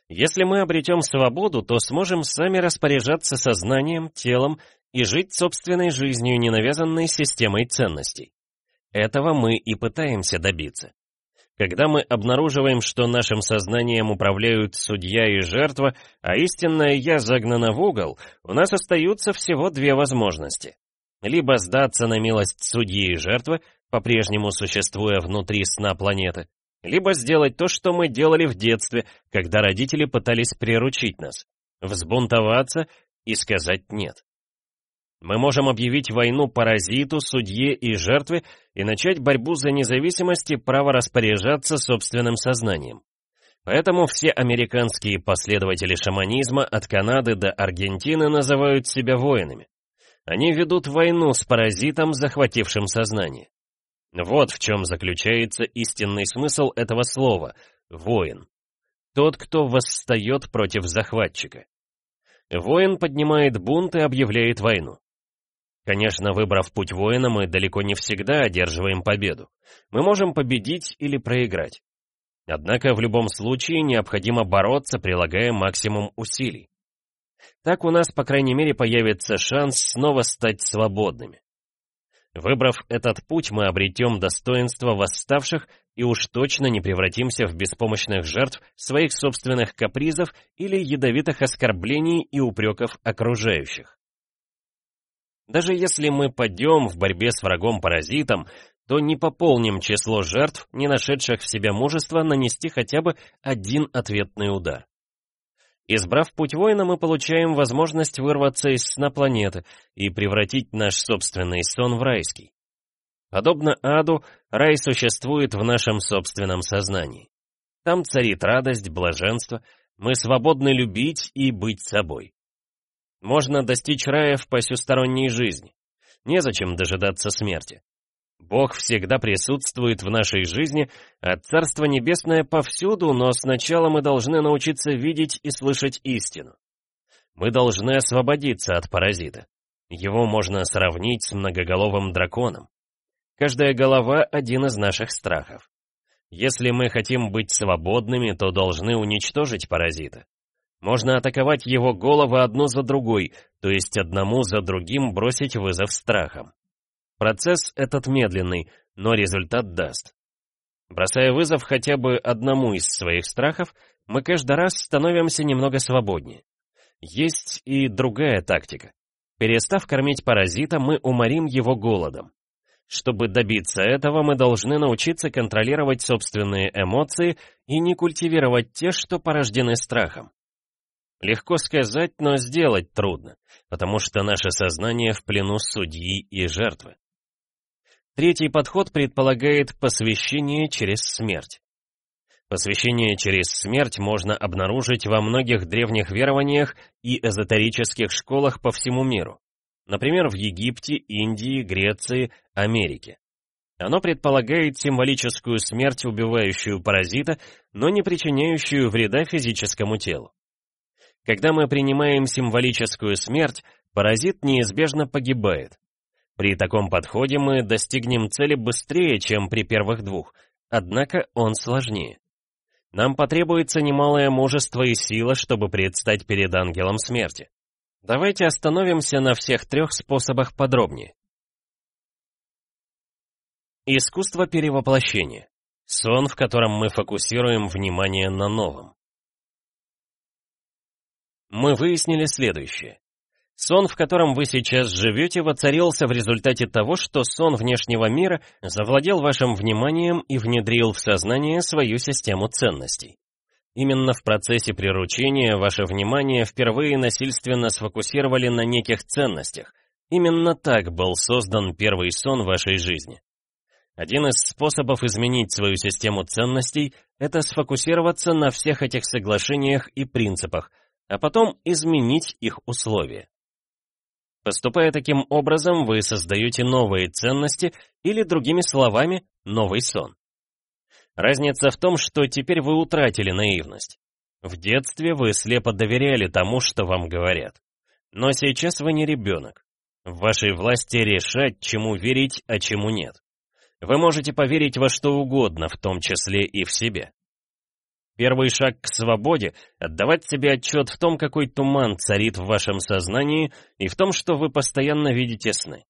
Если мы обретем свободу, то сможем сами распоряжаться сознанием, телом и жить собственной жизнью, не навязанной системой ценностей. Этого мы и пытаемся добиться. Когда мы обнаруживаем, что нашим сознанием управляют судья и жертва, а истинное «я» загнано в угол, у нас остаются всего две возможности. Либо сдаться на милость судьи и жертвы, по-прежнему существуя внутри сна планеты, либо сделать то, что мы делали в детстве, когда родители пытались приручить нас, взбунтоваться и сказать «нет». Мы можем объявить войну паразиту, судье и жертве и начать борьбу за независимость и право распоряжаться собственным сознанием. Поэтому все американские последователи шаманизма от Канады до Аргентины называют себя воинами. Они ведут войну с паразитом, захватившим сознание. Вот в чем заключается истинный смысл этого слова «воин». Тот, кто восстает против захватчика. Воин поднимает бунт и объявляет войну. Конечно, выбрав путь воина, мы далеко не всегда одерживаем победу. Мы можем победить или проиграть. Однако в любом случае необходимо бороться, прилагая максимум усилий. Так у нас, по крайней мере, появится шанс снова стать свободными. Выбрав этот путь, мы обретем достоинство восставших и уж точно не превратимся в беспомощных жертв своих собственных капризов или ядовитых оскорблений и упреков окружающих. Даже если мы падем в борьбе с врагом-паразитом, то не пополним число жертв, не нашедших в себе мужества нанести хотя бы один ответный удар. Избрав путь воина, мы получаем возможность вырваться из сна планеты и превратить наш собственный сон в райский. Подобно аду, рай существует в нашем собственном сознании. Там царит радость, блаженство, мы свободны любить и быть собой. Можно достичь рая в посюсторонней жизни. Незачем дожидаться смерти. Бог всегда присутствует в нашей жизни, а Царство Небесное повсюду, но сначала мы должны научиться видеть и слышать истину. Мы должны освободиться от паразита. Его можно сравнить с многоголовым драконом. Каждая голова — один из наших страхов. Если мы хотим быть свободными, то должны уничтожить паразита. Можно атаковать его головы одну за другой, то есть одному за другим бросить вызов страхам. Процесс этот медленный, но результат даст. Бросая вызов хотя бы одному из своих страхов, мы каждый раз становимся немного свободнее. Есть и другая тактика. Перестав кормить паразита, мы уморим его голодом. Чтобы добиться этого, мы должны научиться контролировать собственные эмоции и не культивировать те, что порождены страхом. Легко сказать, но сделать трудно, потому что наше сознание в плену судьи и жертвы. Третий подход предполагает посвящение через смерть. Посвящение через смерть можно обнаружить во многих древних верованиях и эзотерических школах по всему миру. Например, в Египте, Индии, Греции, Америке. Оно предполагает символическую смерть, убивающую паразита, но не причиняющую вреда физическому телу. Когда мы принимаем символическую смерть, паразит неизбежно погибает. При таком подходе мы достигнем цели быстрее, чем при первых двух, однако он сложнее. Нам потребуется немалое мужество и сила, чтобы предстать перед ангелом смерти. Давайте остановимся на всех трех способах подробнее. Искусство перевоплощения. Сон, в котором мы фокусируем внимание на новом. Мы выяснили следующее. Сон, в котором вы сейчас живете, воцарился в результате того, что сон внешнего мира завладел вашим вниманием и внедрил в сознание свою систему ценностей. Именно в процессе приручения ваше внимание впервые насильственно сфокусировали на неких ценностях. Именно так был создан первый сон вашей жизни. Один из способов изменить свою систему ценностей — это сфокусироваться на всех этих соглашениях и принципах, а потом изменить их условия. Поступая таким образом, вы создаете новые ценности или, другими словами, новый сон. Разница в том, что теперь вы утратили наивность. В детстве вы слепо доверяли тому, что вам говорят. Но сейчас вы не ребенок. В вашей власти решать, чему верить, а чему нет. Вы можете поверить во что угодно, в том числе и в себя. Первый шаг к свободе — отдавать себе отчет в том, какой туман царит в вашем сознании и в том, что вы постоянно видите сны.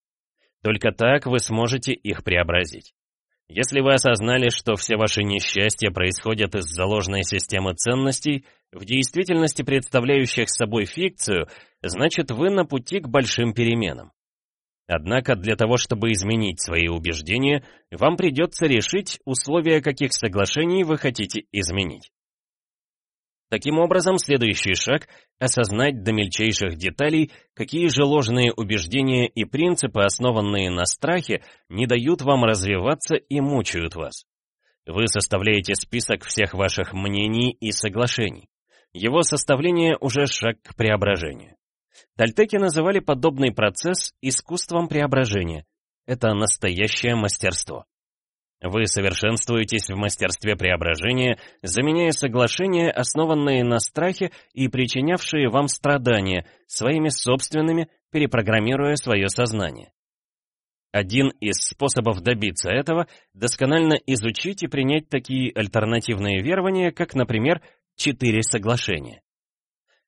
Только так вы сможете их преобразить. Если вы осознали, что все ваши несчастья происходят из заложенной системы ценностей, в действительности представляющих собой фикцию, значит вы на пути к большим переменам. Однако для того, чтобы изменить свои убеждения, вам придется решить, условия каких соглашений вы хотите изменить. Таким образом, следующий шаг — осознать до мельчайших деталей, какие же ложные убеждения и принципы, основанные на страхе, не дают вам развиваться и мучают вас. Вы составляете список всех ваших мнений и соглашений. Его составление уже шаг к преображению. Тальтеки называли подобный процесс искусством преображения. Это настоящее мастерство. Вы совершенствуетесь в мастерстве преображения, заменяя соглашения, основанные на страхе и причинявшие вам страдания, своими собственными, перепрограммируя свое сознание. Один из способов добиться этого — досконально изучить и принять такие альтернативные верования, как, например, четыре соглашения.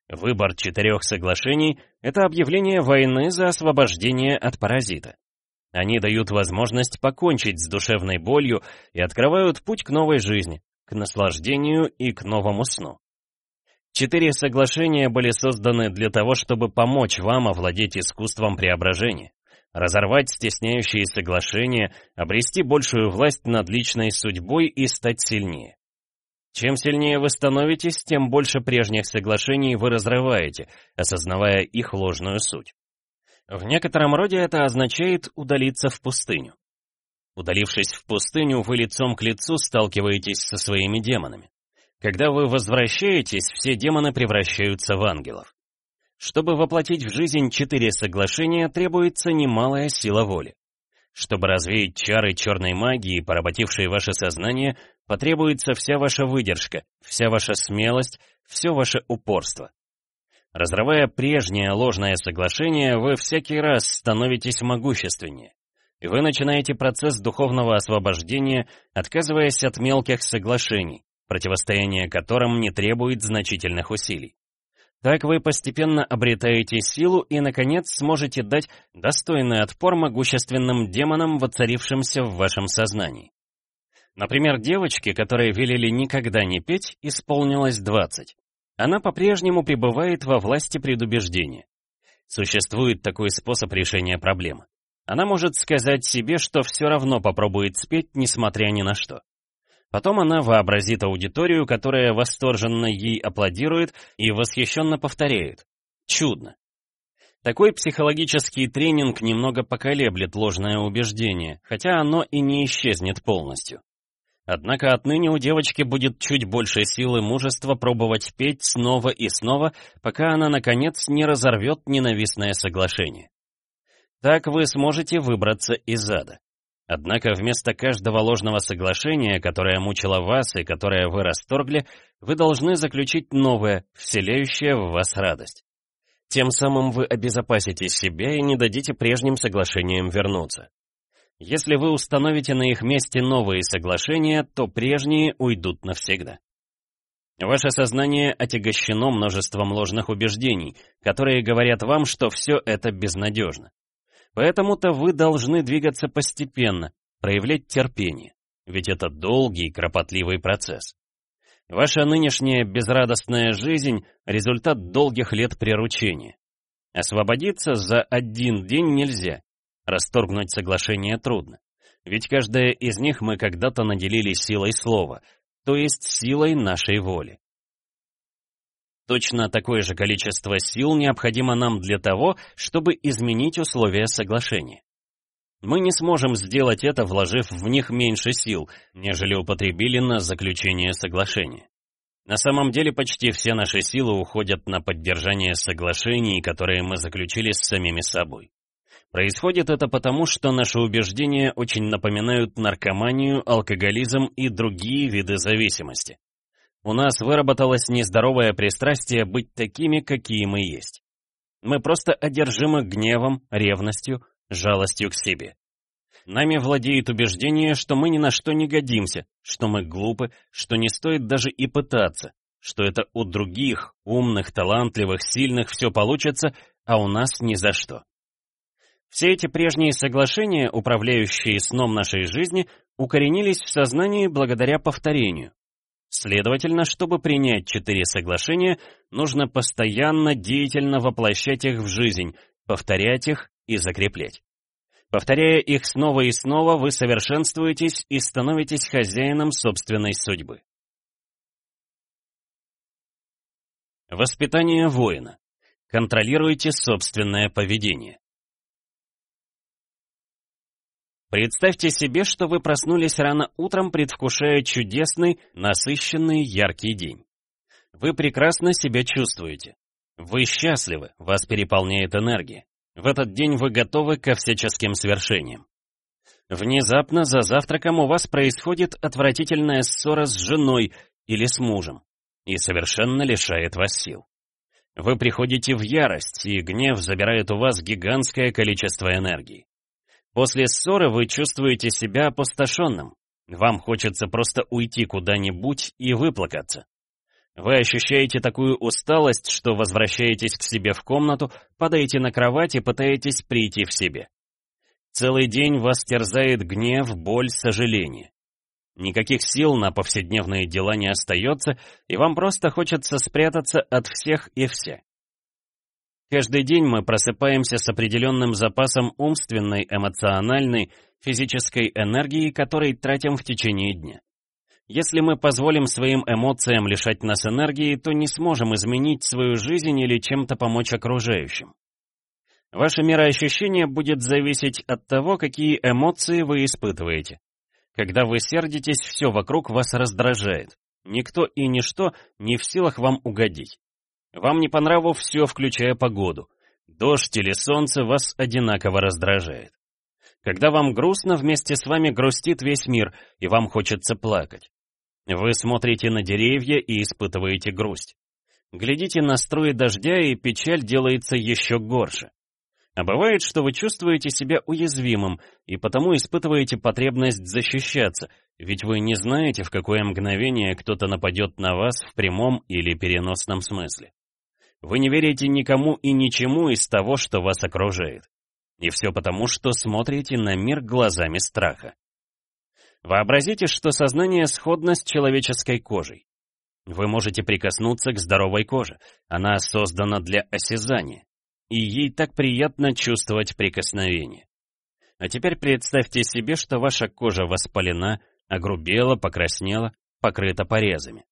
Выбор четырех соглашений — это объявление войны за освобождение от паразита. Они дают возможность покончить с душевной болью и открывают путь к новой жизни, к наслаждению и к новому сну. Четыре соглашения были созданы для того, чтобы помочь вам овладеть искусством преображения, разорвать стесняющие соглашения, обрести большую власть над личной судьбой и стать сильнее. Чем сильнее вы становитесь, тем больше прежних соглашений вы разрываете, осознавая их ложную суть. В некотором роде это означает удалиться в пустыню. Удалившись в пустыню, вы лицом к лицу сталкиваетесь со своими демонами. Когда вы возвращаетесь, все демоны превращаются в ангелов. Чтобы воплотить в жизнь четыре соглашения, требуется немалая сила воли. Чтобы развеять чары черной магии, поработившие ваше сознание, потребуется вся ваша выдержка, вся ваша смелость, все ваше упорство. Разрывая прежнее ложное соглашение, вы всякий раз становитесь могущественнее. И вы начинаете процесс духовного освобождения, отказываясь от мелких соглашений, противостояние которым не требует значительных усилий. Так вы постепенно обретаете силу и, наконец, сможете дать достойный отпор могущественным демонам, воцарившимся в вашем сознании. Например, девочке, которой велели никогда не петь, исполнилось 20. Она по-прежнему пребывает во власти предубеждения. Существует такой способ решения проблемы. Она может сказать себе, что все равно попробует спеть, несмотря ни на что. Потом она вообразит аудиторию, которая восторженно ей аплодирует и восхищенно повторяет. Чудно. Такой психологический тренинг немного поколеблет ложное убеждение, хотя оно и не исчезнет полностью. Однако отныне у девочки будет чуть больше силы мужества пробовать петь снова и снова, пока она, наконец, не разорвет ненавистное соглашение. Так вы сможете выбраться из ада. Однако вместо каждого ложного соглашения, которое мучило вас и которое вы расторгли, вы должны заключить новое, вселяющее в вас радость. Тем самым вы обезопасите себя и не дадите прежним соглашениям вернуться. Если вы установите на их месте новые соглашения, то прежние уйдут навсегда. Ваше сознание отягощено множеством ложных убеждений, которые говорят вам, что все это безнадежно. Поэтому-то вы должны двигаться постепенно, проявлять терпение, ведь это долгий, кропотливый процесс. Ваша нынешняя безрадостная жизнь — результат долгих лет приручения. Освободиться за один день нельзя, Расторгнуть соглашение трудно. Ведь каждая из них мы когда-то наделили силой слова, то есть силой нашей воли. Точно такое же количество сил необходимо нам для того, чтобы изменить условия соглашения. Мы не сможем сделать это, вложив в них меньше сил, нежели употребили на заключение соглашения. На самом деле почти все наши силы уходят на поддержание соглашений, которые мы заключили с самими собой. Происходит это потому, что наши убеждения очень напоминают наркоманию, алкоголизм и другие виды зависимости. У нас выработалось нездоровое пристрастие быть такими, какие мы есть. Мы просто одержимы гневом, ревностью, жалостью к себе. Нами владеет убеждение, что мы ни на что не годимся, что мы глупы, что не стоит даже и пытаться, что это у других, умных, талантливых, сильных все получится, а у нас ни за что. Все эти прежние соглашения, управляющие сном нашей жизни, укоренились в сознании благодаря повторению. Следовательно, чтобы принять четыре соглашения, нужно постоянно деятельно воплощать их в жизнь, повторять их и закреплять. Повторяя их снова и снова, вы совершенствуетесь и становитесь хозяином собственной судьбы. Воспитание воина. Контролируйте собственное поведение. Представьте себе, что вы проснулись рано утром, предвкушая чудесный, насыщенный, яркий день. Вы прекрасно себя чувствуете. Вы счастливы, вас переполняет энергия. В этот день вы готовы ко всяческим свершениям. Внезапно за завтраком у вас происходит отвратительная ссора с женой или с мужем и совершенно лишает вас сил. Вы приходите в ярость, и гнев забирает у вас гигантское количество энергии. После ссоры вы чувствуете себя опустошенным. Вам хочется просто уйти куда-нибудь и выплакаться. Вы ощущаете такую усталость, что возвращаетесь к себе в комнату, падаете на кровать и пытаетесь прийти в себе. Целый день вас терзает гнев, боль, сожаление. Никаких сил на повседневные дела не остается, и вам просто хочется спрятаться от всех и все. Каждый день мы просыпаемся с определенным запасом умственной, эмоциональной, физической энергии, который тратим в течение дня. Если мы позволим своим эмоциям лишать нас энергии, то не сможем изменить свою жизнь или чем-то помочь окружающим. Ваше мироощущение будет зависеть от того, какие эмоции вы испытываете. Когда вы сердитесь, все вокруг вас раздражает. Никто и ничто не в силах вам угодить. Вам не по все, включая погоду. Дождь или солнце вас одинаково раздражает. Когда вам грустно, вместе с вами грустит весь мир, и вам хочется плакать. Вы смотрите на деревья и испытываете грусть. Глядите на струи дождя, и печаль делается еще горше. А бывает, что вы чувствуете себя уязвимым, и потому испытываете потребность защищаться, ведь вы не знаете, в какое мгновение кто-то нападет на вас в прямом или переносном смысле. Вы не верите никому и ничему из того, что вас окружает. И все потому, что смотрите на мир глазами страха. Вообразите, что сознание сходно с человеческой кожей. Вы можете прикоснуться к здоровой коже. Она создана для осязания. И ей так приятно чувствовать прикосновение. А теперь представьте себе, что ваша кожа воспалена, огрубела, покраснела, покрыта порезами.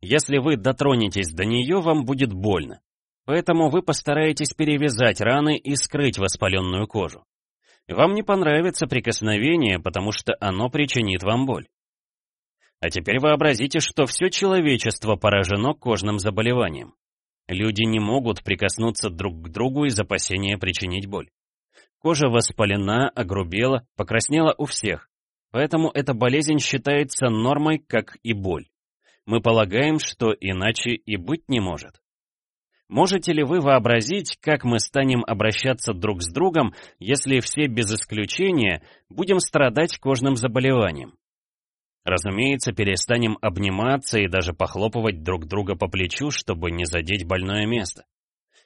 Если вы дотронетесь до нее, вам будет больно. Поэтому вы постараетесь перевязать раны и скрыть воспаленную кожу. Вам не понравится прикосновение, потому что оно причинит вам боль. А теперь вообразите, что все человечество поражено кожным заболеванием. Люди не могут прикоснуться друг к другу из опасения причинить боль. Кожа воспалена, огрубела, покраснела у всех, поэтому эта болезнь считается нормой, как и боль мы полагаем, что иначе и быть не может. Можете ли вы вообразить, как мы станем обращаться друг с другом, если все без исключения будем страдать кожным заболеванием? Разумеется, перестанем обниматься и даже похлопывать друг друга по плечу, чтобы не задеть больное место.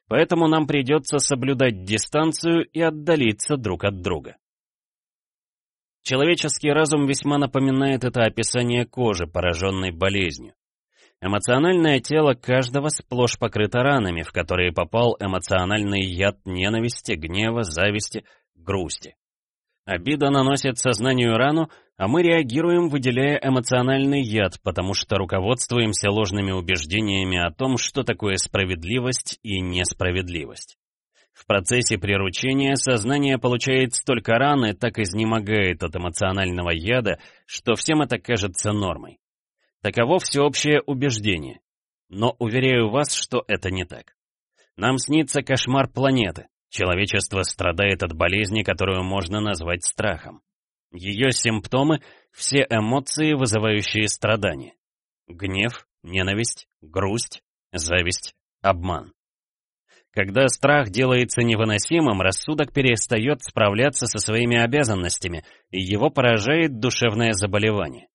Поэтому нам придется соблюдать дистанцию и отдалиться друг от друга. Человеческий разум весьма напоминает это описание кожи, пораженной болезнью. Эмоциональное тело каждого сплошь покрыто ранами, в которые попал эмоциональный яд ненависти, гнева, зависти, грусти. Обида наносит сознанию рану, а мы реагируем, выделяя эмоциональный яд, потому что руководствуемся ложными убеждениями о том, что такое справедливость и несправедливость. В процессе приручения сознание получает столько раны, так изнемогает от эмоционального яда, что всем это кажется нормой. Таково всеобщее убеждение. Но уверяю вас, что это не так. Нам снится кошмар планеты. Человечество страдает от болезни, которую можно назвать страхом. Ее симптомы — все эмоции, вызывающие страдания. Гнев, ненависть, грусть, зависть, обман. Когда страх делается невыносимым, рассудок перестает справляться со своими обязанностями, и его поражает душевное заболевание.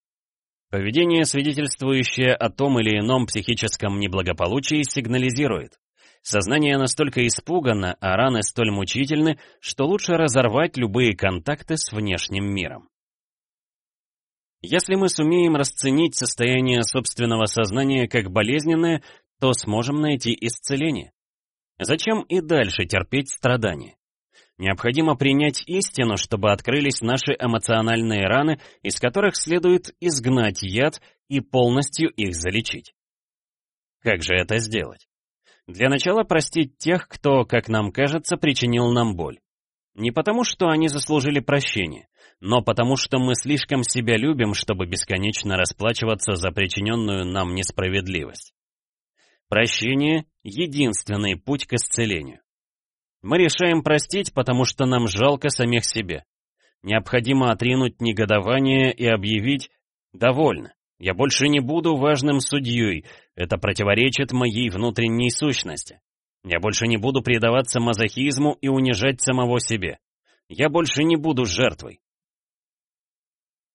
Поведение, свидетельствующее о том или ином психическом неблагополучии, сигнализирует. Сознание настолько испугано, а раны столь мучительны, что лучше разорвать любые контакты с внешним миром. Если мы сумеем расценить состояние собственного сознания как болезненное, то сможем найти исцеление. Зачем и дальше терпеть страдания? Необходимо принять истину, чтобы открылись наши эмоциональные раны, из которых следует изгнать яд и полностью их залечить. Как же это сделать? Для начала простить тех, кто, как нам кажется, причинил нам боль. Не потому, что они заслужили прощения, но потому, что мы слишком себя любим, чтобы бесконечно расплачиваться за причиненную нам несправедливость. Прощение — единственный путь к исцелению. Мы решаем простить, потому что нам жалко самих себе. Необходимо отринуть негодование и объявить «довольно». Я больше не буду важным судьей, это противоречит моей внутренней сущности. Я больше не буду предаваться мазохизму и унижать самого себе. Я больше не буду жертвой.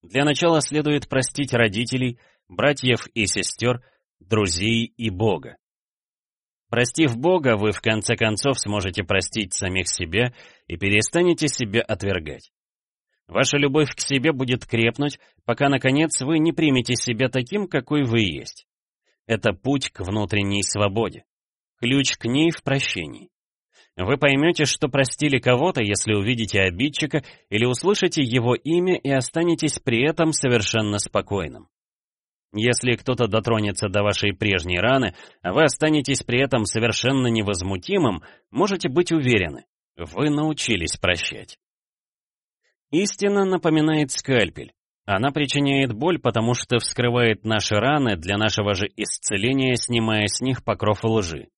Для начала следует простить родителей, братьев и сестер, друзей и Бога. Простив Бога, вы в конце концов сможете простить самих себя и перестанете себя отвергать. Ваша любовь к себе будет крепнуть, пока, наконец, вы не примете себя таким, какой вы есть. Это путь к внутренней свободе. Ключ к ней в прощении. Вы поймете, что простили кого-то, если увидите обидчика или услышите его имя и останетесь при этом совершенно спокойным. Если кто-то дотронется до вашей прежней раны, а вы останетесь при этом совершенно невозмутимым, можете быть уверены, вы научились прощать. Истина напоминает скальпель. Она причиняет боль, потому что вскрывает наши раны для нашего же исцеления, снимая с них покров лжи.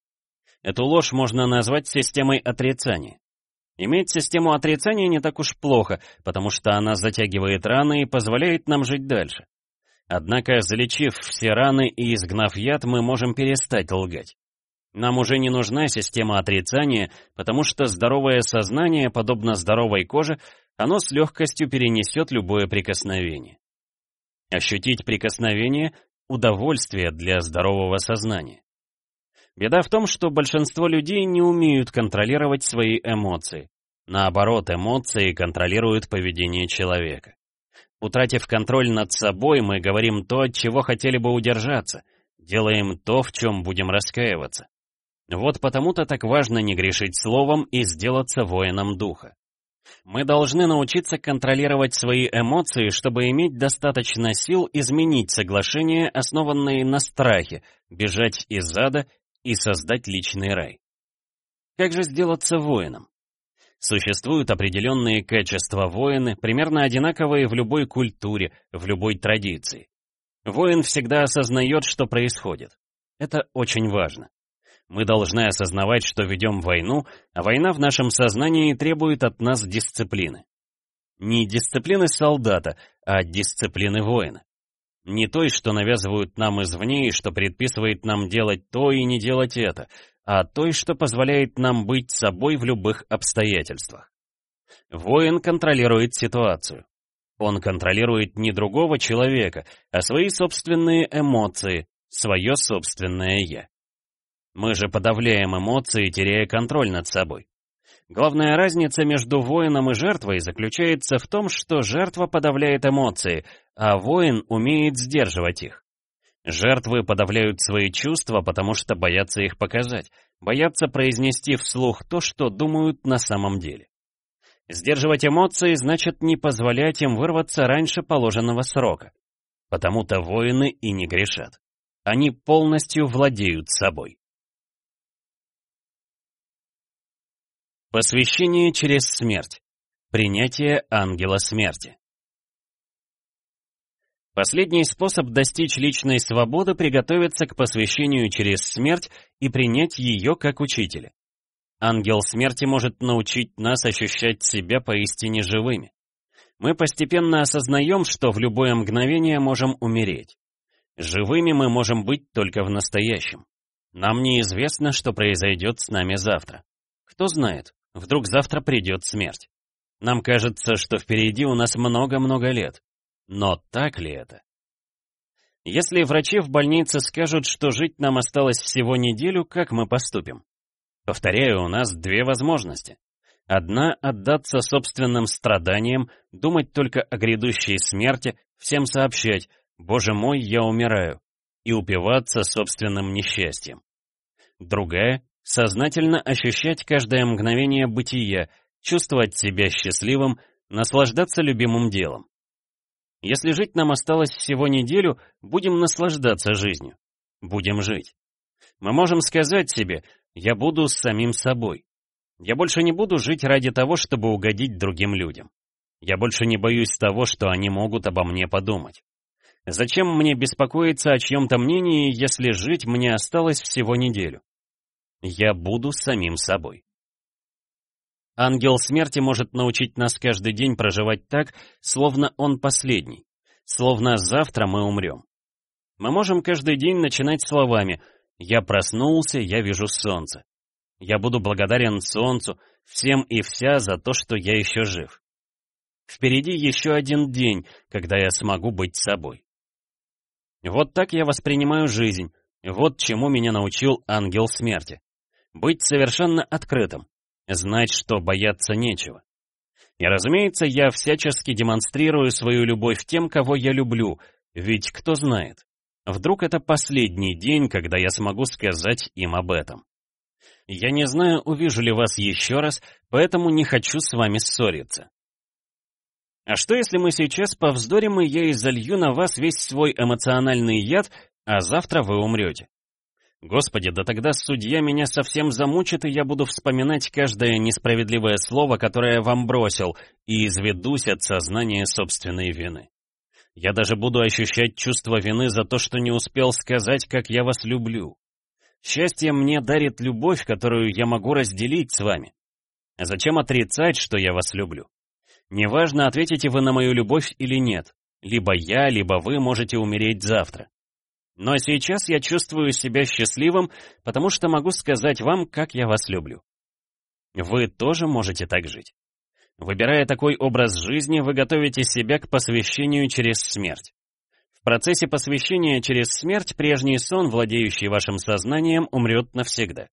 Эту ложь можно назвать системой отрицания. Иметь систему отрицания не так уж плохо, потому что она затягивает раны и позволяет нам жить дальше. Однако, залечив все раны и изгнав яд, мы можем перестать лгать. Нам уже не нужна система отрицания, потому что здоровое сознание, подобно здоровой коже, оно с легкостью перенесет любое прикосновение. Ощутить прикосновение — удовольствие для здорового сознания. Беда в том, что большинство людей не умеют контролировать свои эмоции. Наоборот, эмоции контролируют поведение человека. Утратив контроль над собой, мы говорим то, от чего хотели бы удержаться, делаем то, в чем будем раскаиваться. Вот потому-то так важно не грешить словом и сделаться воином духа. Мы должны научиться контролировать свои эмоции, чтобы иметь достаточно сил изменить соглашения, основанные на страхе, бежать из ада и создать личный рай. Как же сделаться воином? Существуют определенные качества воина, примерно одинаковые в любой культуре, в любой традиции. Воин всегда осознает, что происходит. Это очень важно. Мы должны осознавать, что ведем войну, а война в нашем сознании требует от нас дисциплины. Не дисциплины солдата, а дисциплины воина. Не той, что навязывают нам извне и что предписывает нам делать то и не делать это, а той, что позволяет нам быть собой в любых обстоятельствах. Воин контролирует ситуацию. Он контролирует не другого человека, а свои собственные эмоции, свое собственное «я». Мы же подавляем эмоции, теряя контроль над собой. Главная разница между воином и жертвой заключается в том, что жертва подавляет эмоции, а воин умеет сдерживать их. Жертвы подавляют свои чувства, потому что боятся их показать, боятся произнести вслух то, что думают на самом деле. Сдерживать эмоции значит не позволять им вырваться раньше положенного срока. Потому-то воины и не грешат. Они полностью владеют собой. Посвящение через смерть. Принятие ангела смерти. Последний способ достичь личной свободы — приготовиться к посвящению через смерть и принять ее как учителя. Ангел смерти может научить нас ощущать себя поистине живыми. Мы постепенно осознаем, что в любое мгновение можем умереть. Живыми мы можем быть только в настоящем. Нам неизвестно, что произойдет с нами завтра. Кто знает, вдруг завтра придет смерть. Нам кажется, что впереди у нас много-много лет. Но так ли это? Если врачи в больнице скажут, что жить нам осталось всего неделю, как мы поступим? Повторяю, у нас две возможности. Одна — отдаться собственным страданиям, думать только о грядущей смерти, всем сообщать «Боже мой, я умираю», и упиваться собственным несчастьем. Другая — сознательно ощущать каждое мгновение бытия, чувствовать себя счастливым, наслаждаться любимым делом. Если жить нам осталось всего неделю, будем наслаждаться жизнью. Будем жить. Мы можем сказать себе «я буду с самим собой». Я больше не буду жить ради того, чтобы угодить другим людям. Я больше не боюсь того, что они могут обо мне подумать. Зачем мне беспокоиться о чьем-то мнении, если жить мне осталось всего неделю? Я буду самим собой. Ангел смерти может научить нас каждый день проживать так, словно он последний, словно завтра мы умрем. Мы можем каждый день начинать словами «Я проснулся, я вижу солнце». Я буду благодарен солнцу, всем и вся за то, что я еще жив. Впереди еще один день, когда я смогу быть собой. Вот так я воспринимаю жизнь, вот чему меня научил ангел смерти. Быть совершенно открытым, знать, что бояться нечего. И, разумеется, я всячески демонстрирую свою любовь тем, кого я люблю, ведь кто знает, вдруг это последний день, когда я смогу сказать им об этом. Я не знаю, увижу ли вас еще раз, поэтому не хочу с вами ссориться. А что если мы сейчас повздорим, и я изолью на вас весь свой эмоциональный яд, а завтра вы умрете? Господи, да тогда судья меня совсем замучит, и я буду вспоминать каждое несправедливое слово, которое вам бросил, и изведусь от сознания собственной вины. Я даже буду ощущать чувство вины за то, что не успел сказать, как я вас люблю. Счастье мне дарит любовь, которую я могу разделить с вами. Зачем отрицать, что я вас люблю? Неважно, ответите вы на мою любовь или нет. Либо я, либо вы можете умереть завтра. Но сейчас я чувствую себя счастливым, потому что могу сказать вам, как я вас люблю. Вы тоже можете так жить. Выбирая такой образ жизни, вы готовите себя к посвящению через смерть. В процессе посвящения через смерть прежний сон, владеющий вашим сознанием, умрет навсегда.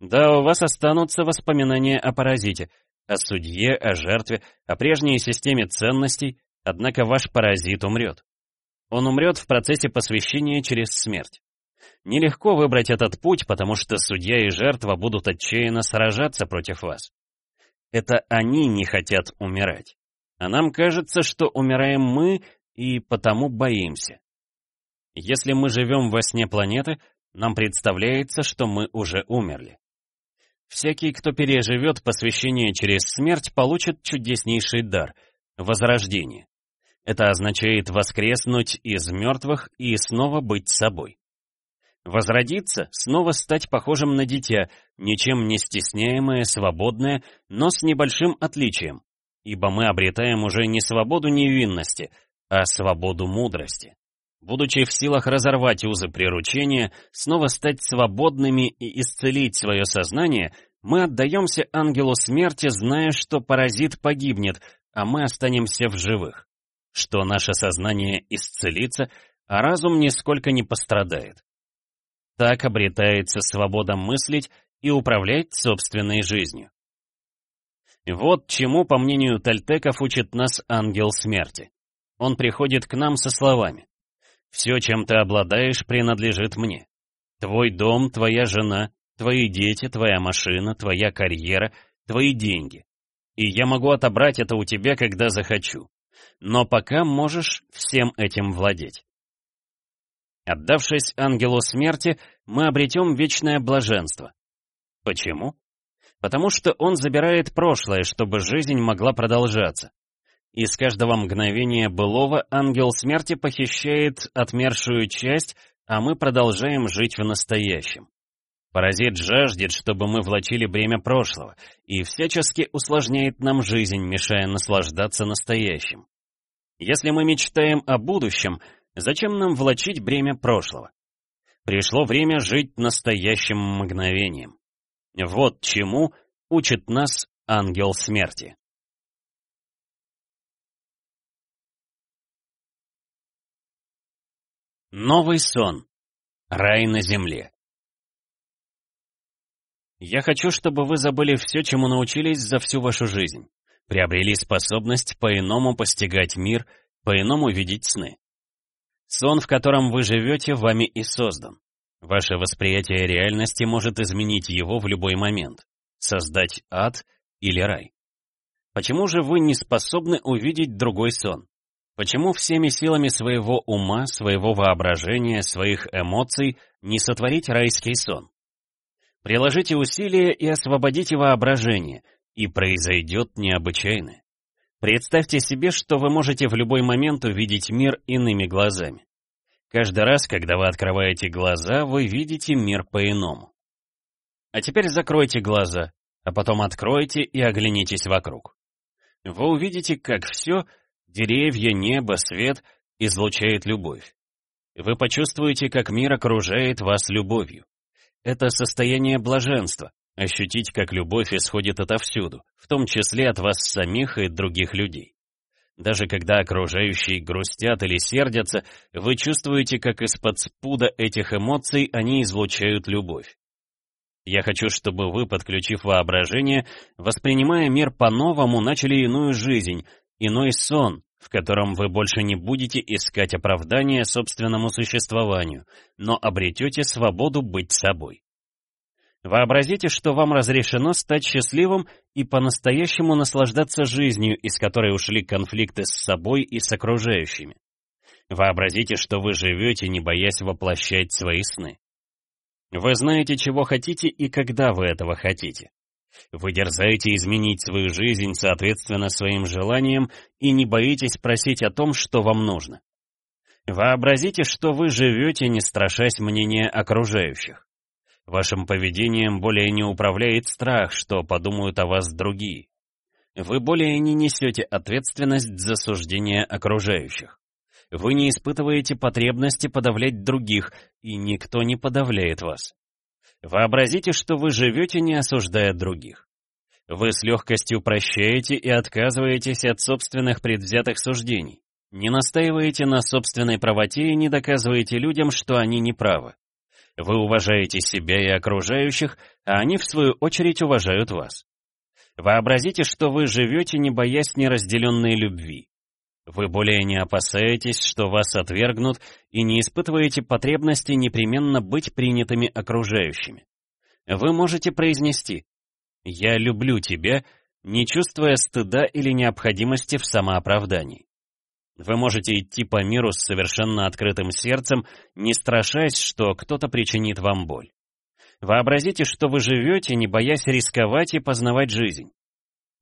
Да, у вас останутся воспоминания о паразите, о судье, о жертве, о прежней системе ценностей, однако ваш паразит умрет. Он умрет в процессе посвящения через смерть. Нелегко выбрать этот путь, потому что судья и жертва будут отчаянно сражаться против вас. Это они не хотят умирать. А нам кажется, что умираем мы, и потому боимся. Если мы живем во сне планеты, нам представляется, что мы уже умерли. Всякий, кто переживет посвящение через смерть, получит чудеснейший дар — возрождение. Это означает воскреснуть из мертвых и снова быть собой. Возродиться, снова стать похожим на дитя, ничем не стесняемое, свободное, но с небольшим отличием, ибо мы обретаем уже не свободу невинности, а свободу мудрости. Будучи в силах разорвать узы приручения, снова стать свободными и исцелить свое сознание, мы отдаемся ангелу смерти, зная, что паразит погибнет, а мы останемся в живых что наше сознание исцелится, а разум нисколько не пострадает. Так обретается свобода мыслить и управлять собственной жизнью. Вот чему, по мнению Тальтеков, учит нас ангел смерти. Он приходит к нам со словами. «Все, чем ты обладаешь, принадлежит мне. Твой дом, твоя жена, твои дети, твоя машина, твоя карьера, твои деньги. И я могу отобрать это у тебя, когда захочу но пока можешь всем этим владеть. Отдавшись ангелу смерти, мы обретем вечное блаженство. Почему? Потому что он забирает прошлое, чтобы жизнь могла продолжаться. И с каждого мгновения былого ангел смерти похищает отмершую часть, а мы продолжаем жить в настоящем. Паразит жаждет, чтобы мы влачили бремя прошлого, и всячески усложняет нам жизнь, мешая наслаждаться настоящим. Если мы мечтаем о будущем, Зачем нам влачить бремя прошлого? Пришло время жить настоящим мгновением. Вот чему учит нас ангел смерти. Новый сон. Рай на земле. Я хочу, чтобы вы забыли все, чему научились за всю вашу жизнь. Приобрели способность по-иному постигать мир, по-иному видеть сны. Сон, в котором вы живете, вами и создан. Ваше восприятие реальности может изменить его в любой момент, создать ад или рай. Почему же вы не способны увидеть другой сон? Почему всеми силами своего ума, своего воображения, своих эмоций не сотворить райский сон? Приложите усилия и освободите воображение, и произойдет необычайное. Представьте себе, что вы можете в любой момент увидеть мир иными глазами. Каждый раз, когда вы открываете глаза, вы видите мир по-иному. А теперь закройте глаза, а потом откройте и оглянитесь вокруг. Вы увидите, как все Деревья, небо, свет излучает любовь. Вы почувствуете, как мир окружает вас любовью. Это состояние блаженства, ощутить, как любовь исходит отовсюду, в том числе от вас самих и других людей. Даже когда окружающие грустят или сердятся, вы чувствуете, как из-под спуда этих эмоций они излучают любовь. Я хочу, чтобы вы, подключив воображение, воспринимая мир по-новому, начали иную жизнь, иной сон, в котором вы больше не будете искать оправдания собственному существованию, но обретете свободу быть собой. Вообразите, что вам разрешено стать счастливым и по-настоящему наслаждаться жизнью, из которой ушли конфликты с собой и с окружающими. Вообразите, что вы живете, не боясь воплощать свои сны. Вы знаете, чего хотите и когда вы этого хотите. Вы дерзаете изменить свою жизнь соответственно своим желаниям и не боитесь просить о том, что вам нужно. Вообразите, что вы живете, не страшась мнения окружающих. Вашим поведением более не управляет страх, что подумают о вас другие. Вы более не несете ответственность за суждения окружающих. Вы не испытываете потребности подавлять других, и никто не подавляет вас. Вообразите, что вы живете, не осуждая других. Вы с легкостью прощаете и отказываетесь от собственных предвзятых суждений. Не настаиваете на собственной правоте и не доказываете людям, что они не правы. Вы уважаете себя и окружающих, а они, в свою очередь, уважают вас. Вообразите, что вы живете, не боясь неразделенной любви. Вы более не опасаетесь, что вас отвергнут, и не испытываете потребности непременно быть принятыми окружающими. Вы можете произнести «Я люблю тебя», не чувствуя стыда или необходимости в самооправдании. Вы можете идти по миру с совершенно открытым сердцем, не страшась, что кто-то причинит вам боль. Вообразите, что вы живете, не боясь рисковать и познавать жизнь.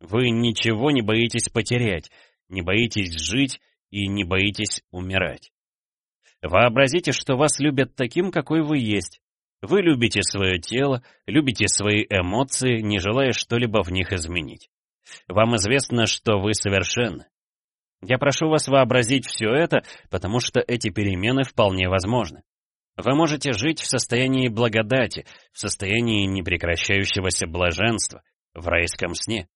Вы ничего не боитесь потерять, не боитесь жить и не боитесь умирать. Вообразите, что вас любят таким, какой вы есть. Вы любите свое тело, любите свои эмоции, не желая что-либо в них изменить. Вам известно, что вы совершенны. Я прошу вас вообразить все это, потому что эти перемены вполне возможны. Вы можете жить в состоянии благодати, в состоянии непрекращающегося блаженства, в райском сне.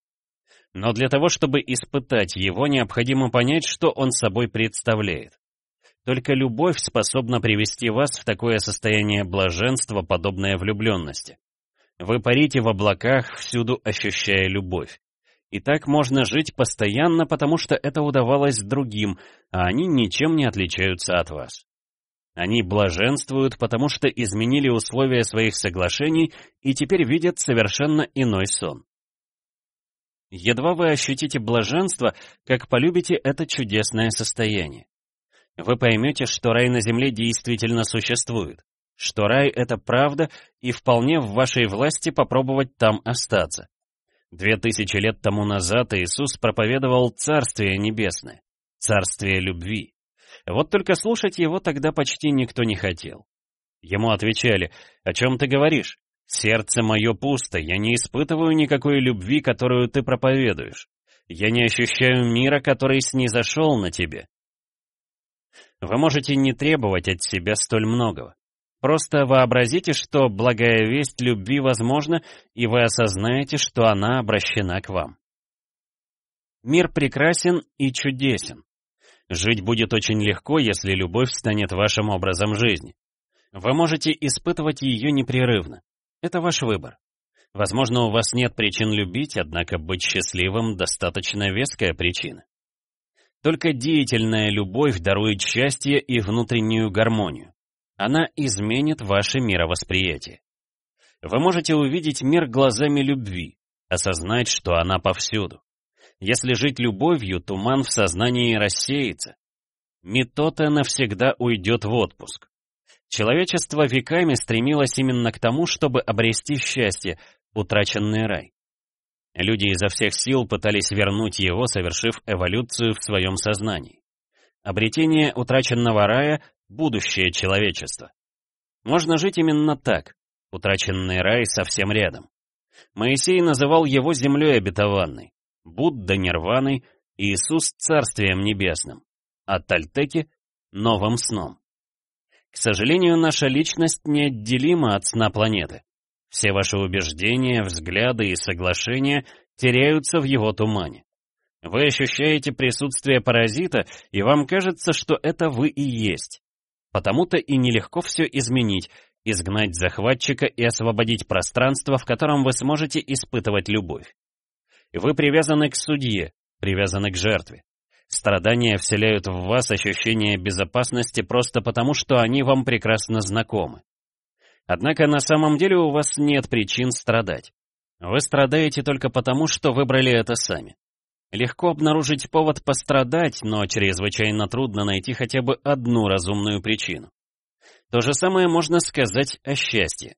Но для того, чтобы испытать его, необходимо понять, что он собой представляет. Только любовь способна привести вас в такое состояние блаженства, подобное влюбленности. Вы парите в облаках, всюду ощущая любовь. И так можно жить постоянно, потому что это удавалось другим, а они ничем не отличаются от вас. Они блаженствуют, потому что изменили условия своих соглашений и теперь видят совершенно иной сон. Едва вы ощутите блаженство, как полюбите это чудесное состояние. Вы поймете, что рай на земле действительно существует, что рай — это правда, и вполне в вашей власти попробовать там остаться. Две тысячи лет тому назад Иисус проповедовал Царствие Небесное, Царствие Любви. Вот только слушать его тогда почти никто не хотел. Ему отвечали, «О чем ты говоришь? Сердце мое пусто, я не испытываю никакой любви, которую ты проповедуешь. Я не ощущаю мира, который снизошел на тебе. Вы можете не требовать от себя столь многого. Просто вообразите, что благая весть любви возможна, и вы осознаете, что она обращена к вам. Мир прекрасен и чудесен. Жить будет очень легко, если любовь станет вашим образом жизни. Вы можете испытывать ее непрерывно. Это ваш выбор. Возможно, у вас нет причин любить, однако быть счастливым — достаточно веская причина. Только деятельная любовь дарует счастье и внутреннюю гармонию. Она изменит ваше мировосприятие. Вы можете увидеть мир глазами любви, осознать, что она повсюду. Если жить любовью, туман в сознании рассеется. Метота навсегда уйдет в отпуск. Человечество веками стремилось именно к тому, чтобы обрести счастье, утраченный рай. Люди изо всех сил пытались вернуть его, совершив эволюцию в своем сознании. Обретение утраченного рая — будущее человечества. Можно жить именно так. Утраченный рай совсем рядом. Моисей называл его землей обетованной, Будда — нирваной, Иисус — царствием небесным, а Тальтеки — новым сном. К сожалению, наша личность неотделима от сна планеты. Все ваши убеждения, взгляды и соглашения теряются в его тумане. Вы ощущаете присутствие паразита, и вам кажется, что это вы и есть. Потому-то и нелегко все изменить, изгнать захватчика и освободить пространство, в котором вы сможете испытывать любовь. Вы привязаны к судье, привязаны к жертве. Страдания вселяют в вас ощущение безопасности просто потому, что они вам прекрасно знакомы. Однако на самом деле у вас нет причин страдать. Вы страдаете только потому, что выбрали это сами. Легко обнаружить повод пострадать, но чрезвычайно трудно найти хотя бы одну разумную причину. То же самое можно сказать о счастье.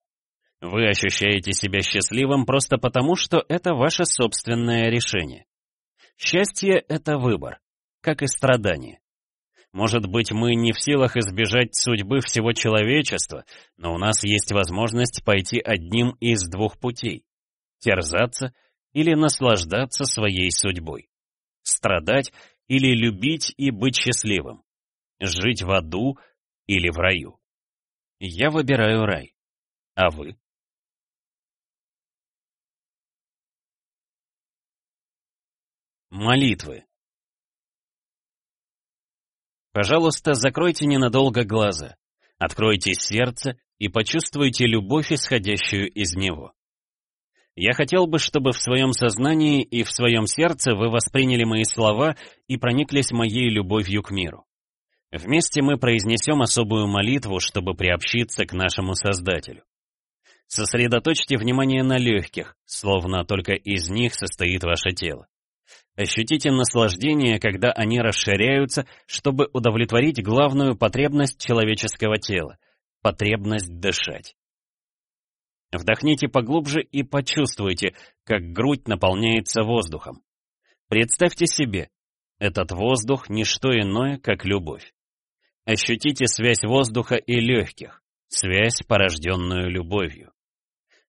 Вы ощущаете себя счастливым просто потому, что это ваше собственное решение. Счастье — это выбор, как и страдание. Может быть, мы не в силах избежать судьбы всего человечества, но у нас есть возможность пойти одним из двух путей — терзаться или наслаждаться своей судьбой, страдать или любить и быть счастливым, жить в аду или в раю. Я выбираю рай. А вы? Молитвы Пожалуйста, закройте ненадолго глаза, откройте сердце и почувствуйте любовь, исходящую из него. Я хотел бы, чтобы в своем сознании и в своем сердце вы восприняли мои слова и прониклись моей любовью к миру. Вместе мы произнесем особую молитву, чтобы приобщиться к нашему Создателю. Сосредоточьте внимание на легких, словно только из них состоит ваше тело. Ощутите наслаждение, когда они расширяются, чтобы удовлетворить главную потребность человеческого тела — потребность дышать. Вдохните поглубже и почувствуйте, как грудь наполняется воздухом. Представьте себе, этот воздух — не что иное, как любовь. Ощутите связь воздуха и легких, связь, порожденную любовью.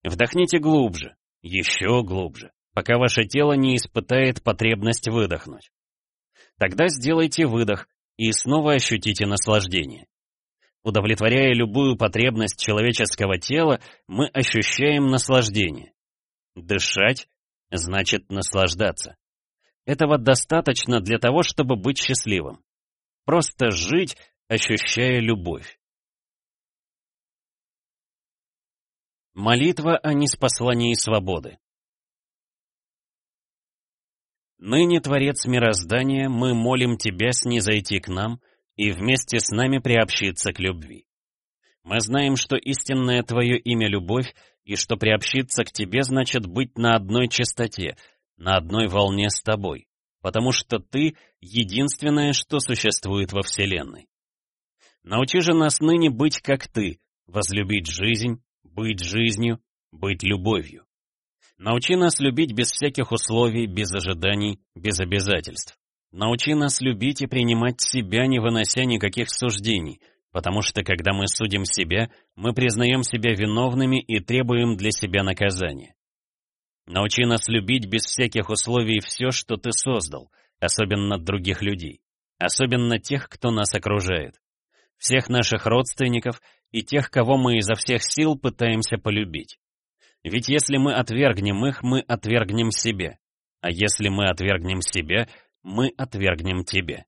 Вдохните глубже, еще глубже пока ваше тело не испытает потребность выдохнуть. Тогда сделайте выдох и снова ощутите наслаждение. Удовлетворяя любую потребность человеческого тела, мы ощущаем наслаждение. Дышать значит наслаждаться. Этого достаточно для того, чтобы быть счастливым. Просто жить, ощущая любовь. Молитва о неспослании свободы. Ныне, Творец мироздания, мы молим Тебя снизойти к нам и вместе с нами приобщиться к любви. Мы знаем, что истинное Твое имя — любовь, и что приобщиться к Тебе значит быть на одной частоте, на одной волне с Тобой, потому что Ты — единственное, что существует во Вселенной. Научи же нас ныне быть как Ты, возлюбить жизнь, быть жизнью, быть любовью. Научи нас любить без всяких условий, без ожиданий, без обязательств. Научи нас любить и принимать себя, не вынося никаких суждений, потому что когда мы судим себя, мы признаем себя виновными и требуем для себя наказания. Научи нас любить без всяких условий все, что ты создал, особенно других людей, особенно тех, кто нас окружает. всех наших родственников и тех, кого мы изо всех сил пытаемся полюбить. Ведь если мы отвергнем их, мы отвергнем себе. А если мы отвергнем себя, мы отвергнем тебе.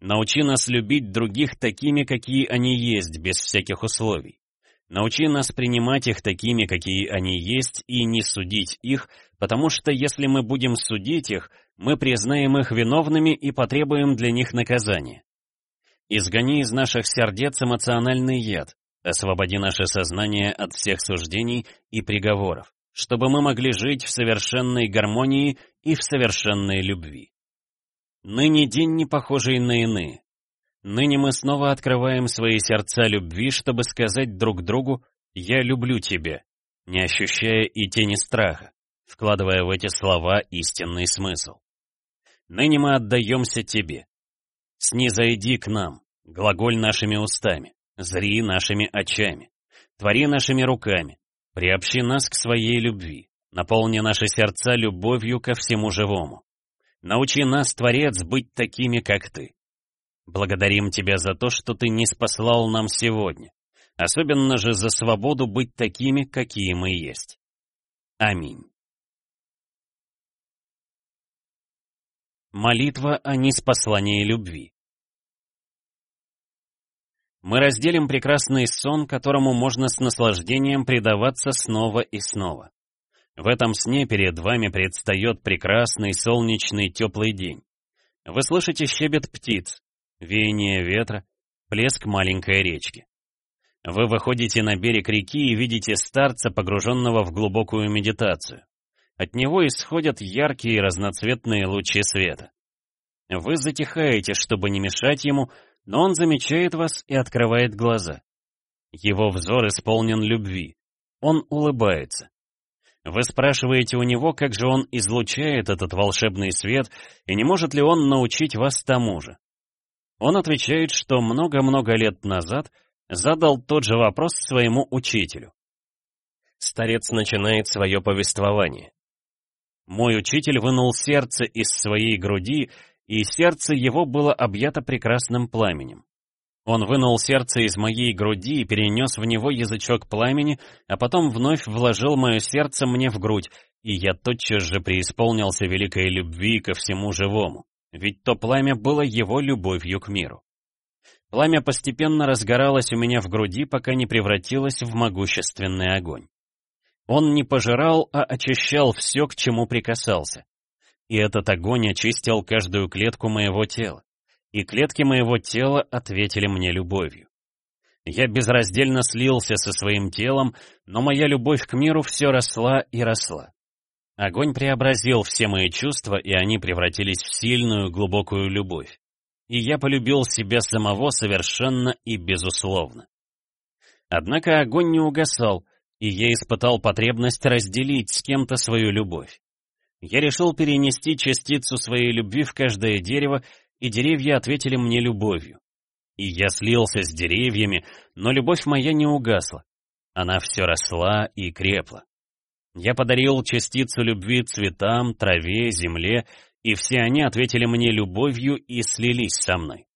Научи нас любить других такими, какие они есть, без всяких условий. Научи нас принимать их такими, какие они есть, и не судить их, потому что если мы будем судить их, мы признаем их виновными и потребуем для них наказания. Изгони из наших сердец эмоциональный яд, освободи наше сознание от всех суждений и приговоров, чтобы мы могли жить в совершенной гармонии и в совершенной любви. Ныне день не похожий на иные. Ныне мы снова открываем свои сердца любви, чтобы сказать друг другу «Я люблю тебя», не ощущая и тени страха, вкладывая в эти слова истинный смысл. Ныне мы отдаемся тебе. Снизойди к нам, глаголь нашими устами, зри нашими очами, твори нашими руками, приобщи нас к своей любви, наполни наши сердца любовью ко всему живому. Научи нас, Творец, быть такими, как Ты. Благодарим Тебя за то, что Ты не спаслал нам сегодня, особенно же за свободу быть такими, какие мы есть. Аминь. Молитва о неспослании любви. Мы разделим прекрасный сон, которому можно с наслаждением предаваться снова и снова. В этом сне перед вами предстает прекрасный солнечный теплый день. Вы слышите щебет птиц, веяние ветра, плеск маленькой речки. Вы выходите на берег реки и видите старца, погруженного в глубокую медитацию. От него исходят яркие разноцветные лучи света. Вы затихаете, чтобы не мешать ему, но он замечает вас и открывает глаза. Его взор исполнен любви. Он улыбается. Вы спрашиваете у него, как же он излучает этот волшебный свет, и не может ли он научить вас тому же. Он отвечает, что много-много лет назад задал тот же вопрос своему учителю. Старец начинает свое повествование. «Мой учитель вынул сердце из своей груди, и сердце его было объято прекрасным пламенем. Он вынул сердце из моей груди и перенес в него язычок пламени, а потом вновь вложил мое сердце мне в грудь, и я тотчас же преисполнился великой любви ко всему живому, ведь то пламя было его любовью к миру. Пламя постепенно разгоралось у меня в груди, пока не превратилось в могущественный огонь. Он не пожирал, а очищал все, к чему прикасался. И этот огонь очистил каждую клетку моего тела и клетки моего тела ответили мне любовью. Я безраздельно слился со своим телом, но моя любовь к миру все росла и росла. Огонь преобразил все мои чувства, и они превратились в сильную, глубокую любовь. И я полюбил себя самого совершенно и безусловно. Однако огонь не угасал, и я испытал потребность разделить с кем-то свою любовь. Я решил перенести частицу своей любви в каждое дерево и деревья ответили мне любовью. И я слился с деревьями, но любовь моя не угасла. Она все росла и крепла. Я подарил частицу любви цветам, траве, земле, и все они ответили мне любовью и слились со мной.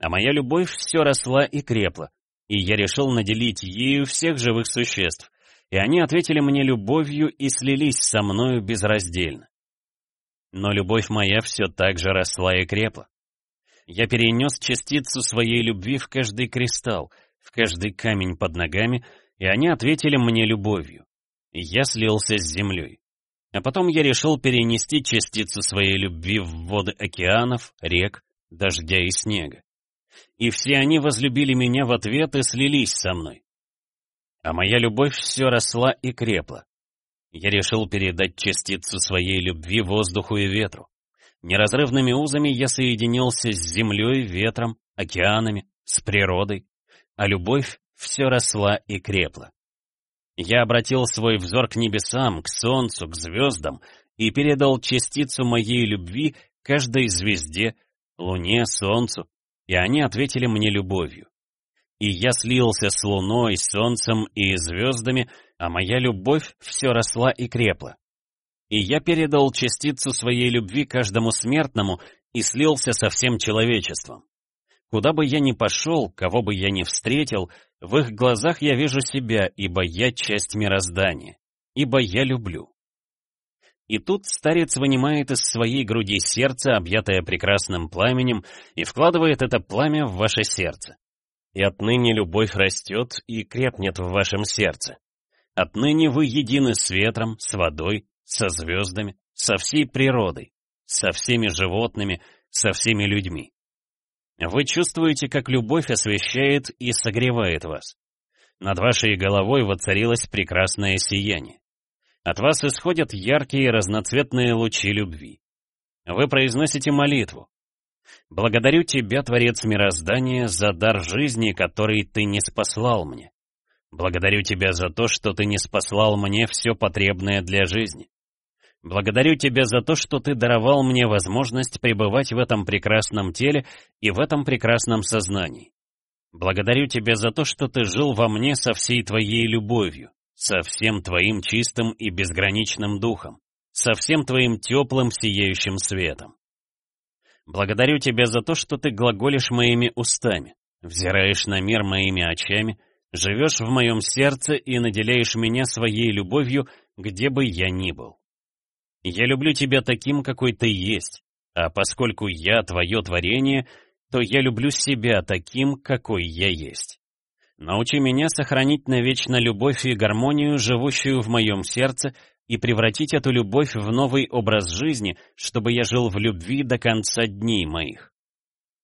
А моя любовь все росла и крепла, и я решил наделить ею всех живых существ, и они ответили мне любовью и слились со мною безраздельно. Но любовь моя все так же росла и крепла. Я перенес частицу своей любви в каждый кристалл, в каждый камень под ногами, и они ответили мне любовью. я слился с землей. А потом я решил перенести частицу своей любви в воды океанов, рек, дождя и снега. И все они возлюбили меня в ответ и слились со мной. А моя любовь все росла и крепла. Я решил передать частицу своей любви воздуху и ветру. Неразрывными узами я соединился с землей, ветром, океанами, с природой, а любовь все росла и крепла. Я обратил свой взор к небесам, к солнцу, к звездам и передал частицу моей любви каждой звезде, луне, солнцу, и они ответили мне любовью. И я слился с луной, солнцем и звездами, а моя любовь все росла и крепла. И я передал частицу своей любви каждому смертному и слился со всем человечеством. Куда бы я ни пошел, кого бы я ни встретил, в их глазах я вижу себя, ибо я часть мироздания, ибо я люблю. И тут старец вынимает из своей груди сердце, объятое прекрасным пламенем, и вкладывает это пламя в ваше сердце. И отныне любовь растет и крепнет в вашем сердце. Отныне вы едины с ветром, с водой, со звездами, со всей природой, со всеми животными, со всеми людьми. Вы чувствуете, как любовь освещает и согревает вас. Над вашей головой воцарилось прекрасное сияние. От вас исходят яркие разноцветные лучи любви. Вы произносите молитву. «Благодарю Тебя, Творец мироздания, за дар жизни, который Ты не спаслал мне. Благодарю Тебя за то, что Ты не спаслал мне все потребное для жизни. Благодарю Тебя за то, что Ты даровал мне возможность пребывать в этом прекрасном теле и в этом прекрасном сознании. Благодарю Тебя за то, что Ты жил во мне со всей Твоей любовью, со всем Твоим чистым и безграничным духом, со всем Твоим теплым сияющим светом. Благодарю Тебя за то, что Ты глаголишь моими устами, взираешь на мир моими очами, живешь в моем сердце и наделяешь меня своей любовью, где бы я ни был. Я люблю тебя таким, какой ты есть, а поскольку я твое творение, то я люблю себя таким, какой я есть. Научи меня сохранить навечно любовь и гармонию, живущую в моем сердце, и превратить эту любовь в новый образ жизни, чтобы я жил в любви до конца дней моих.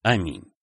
Аминь.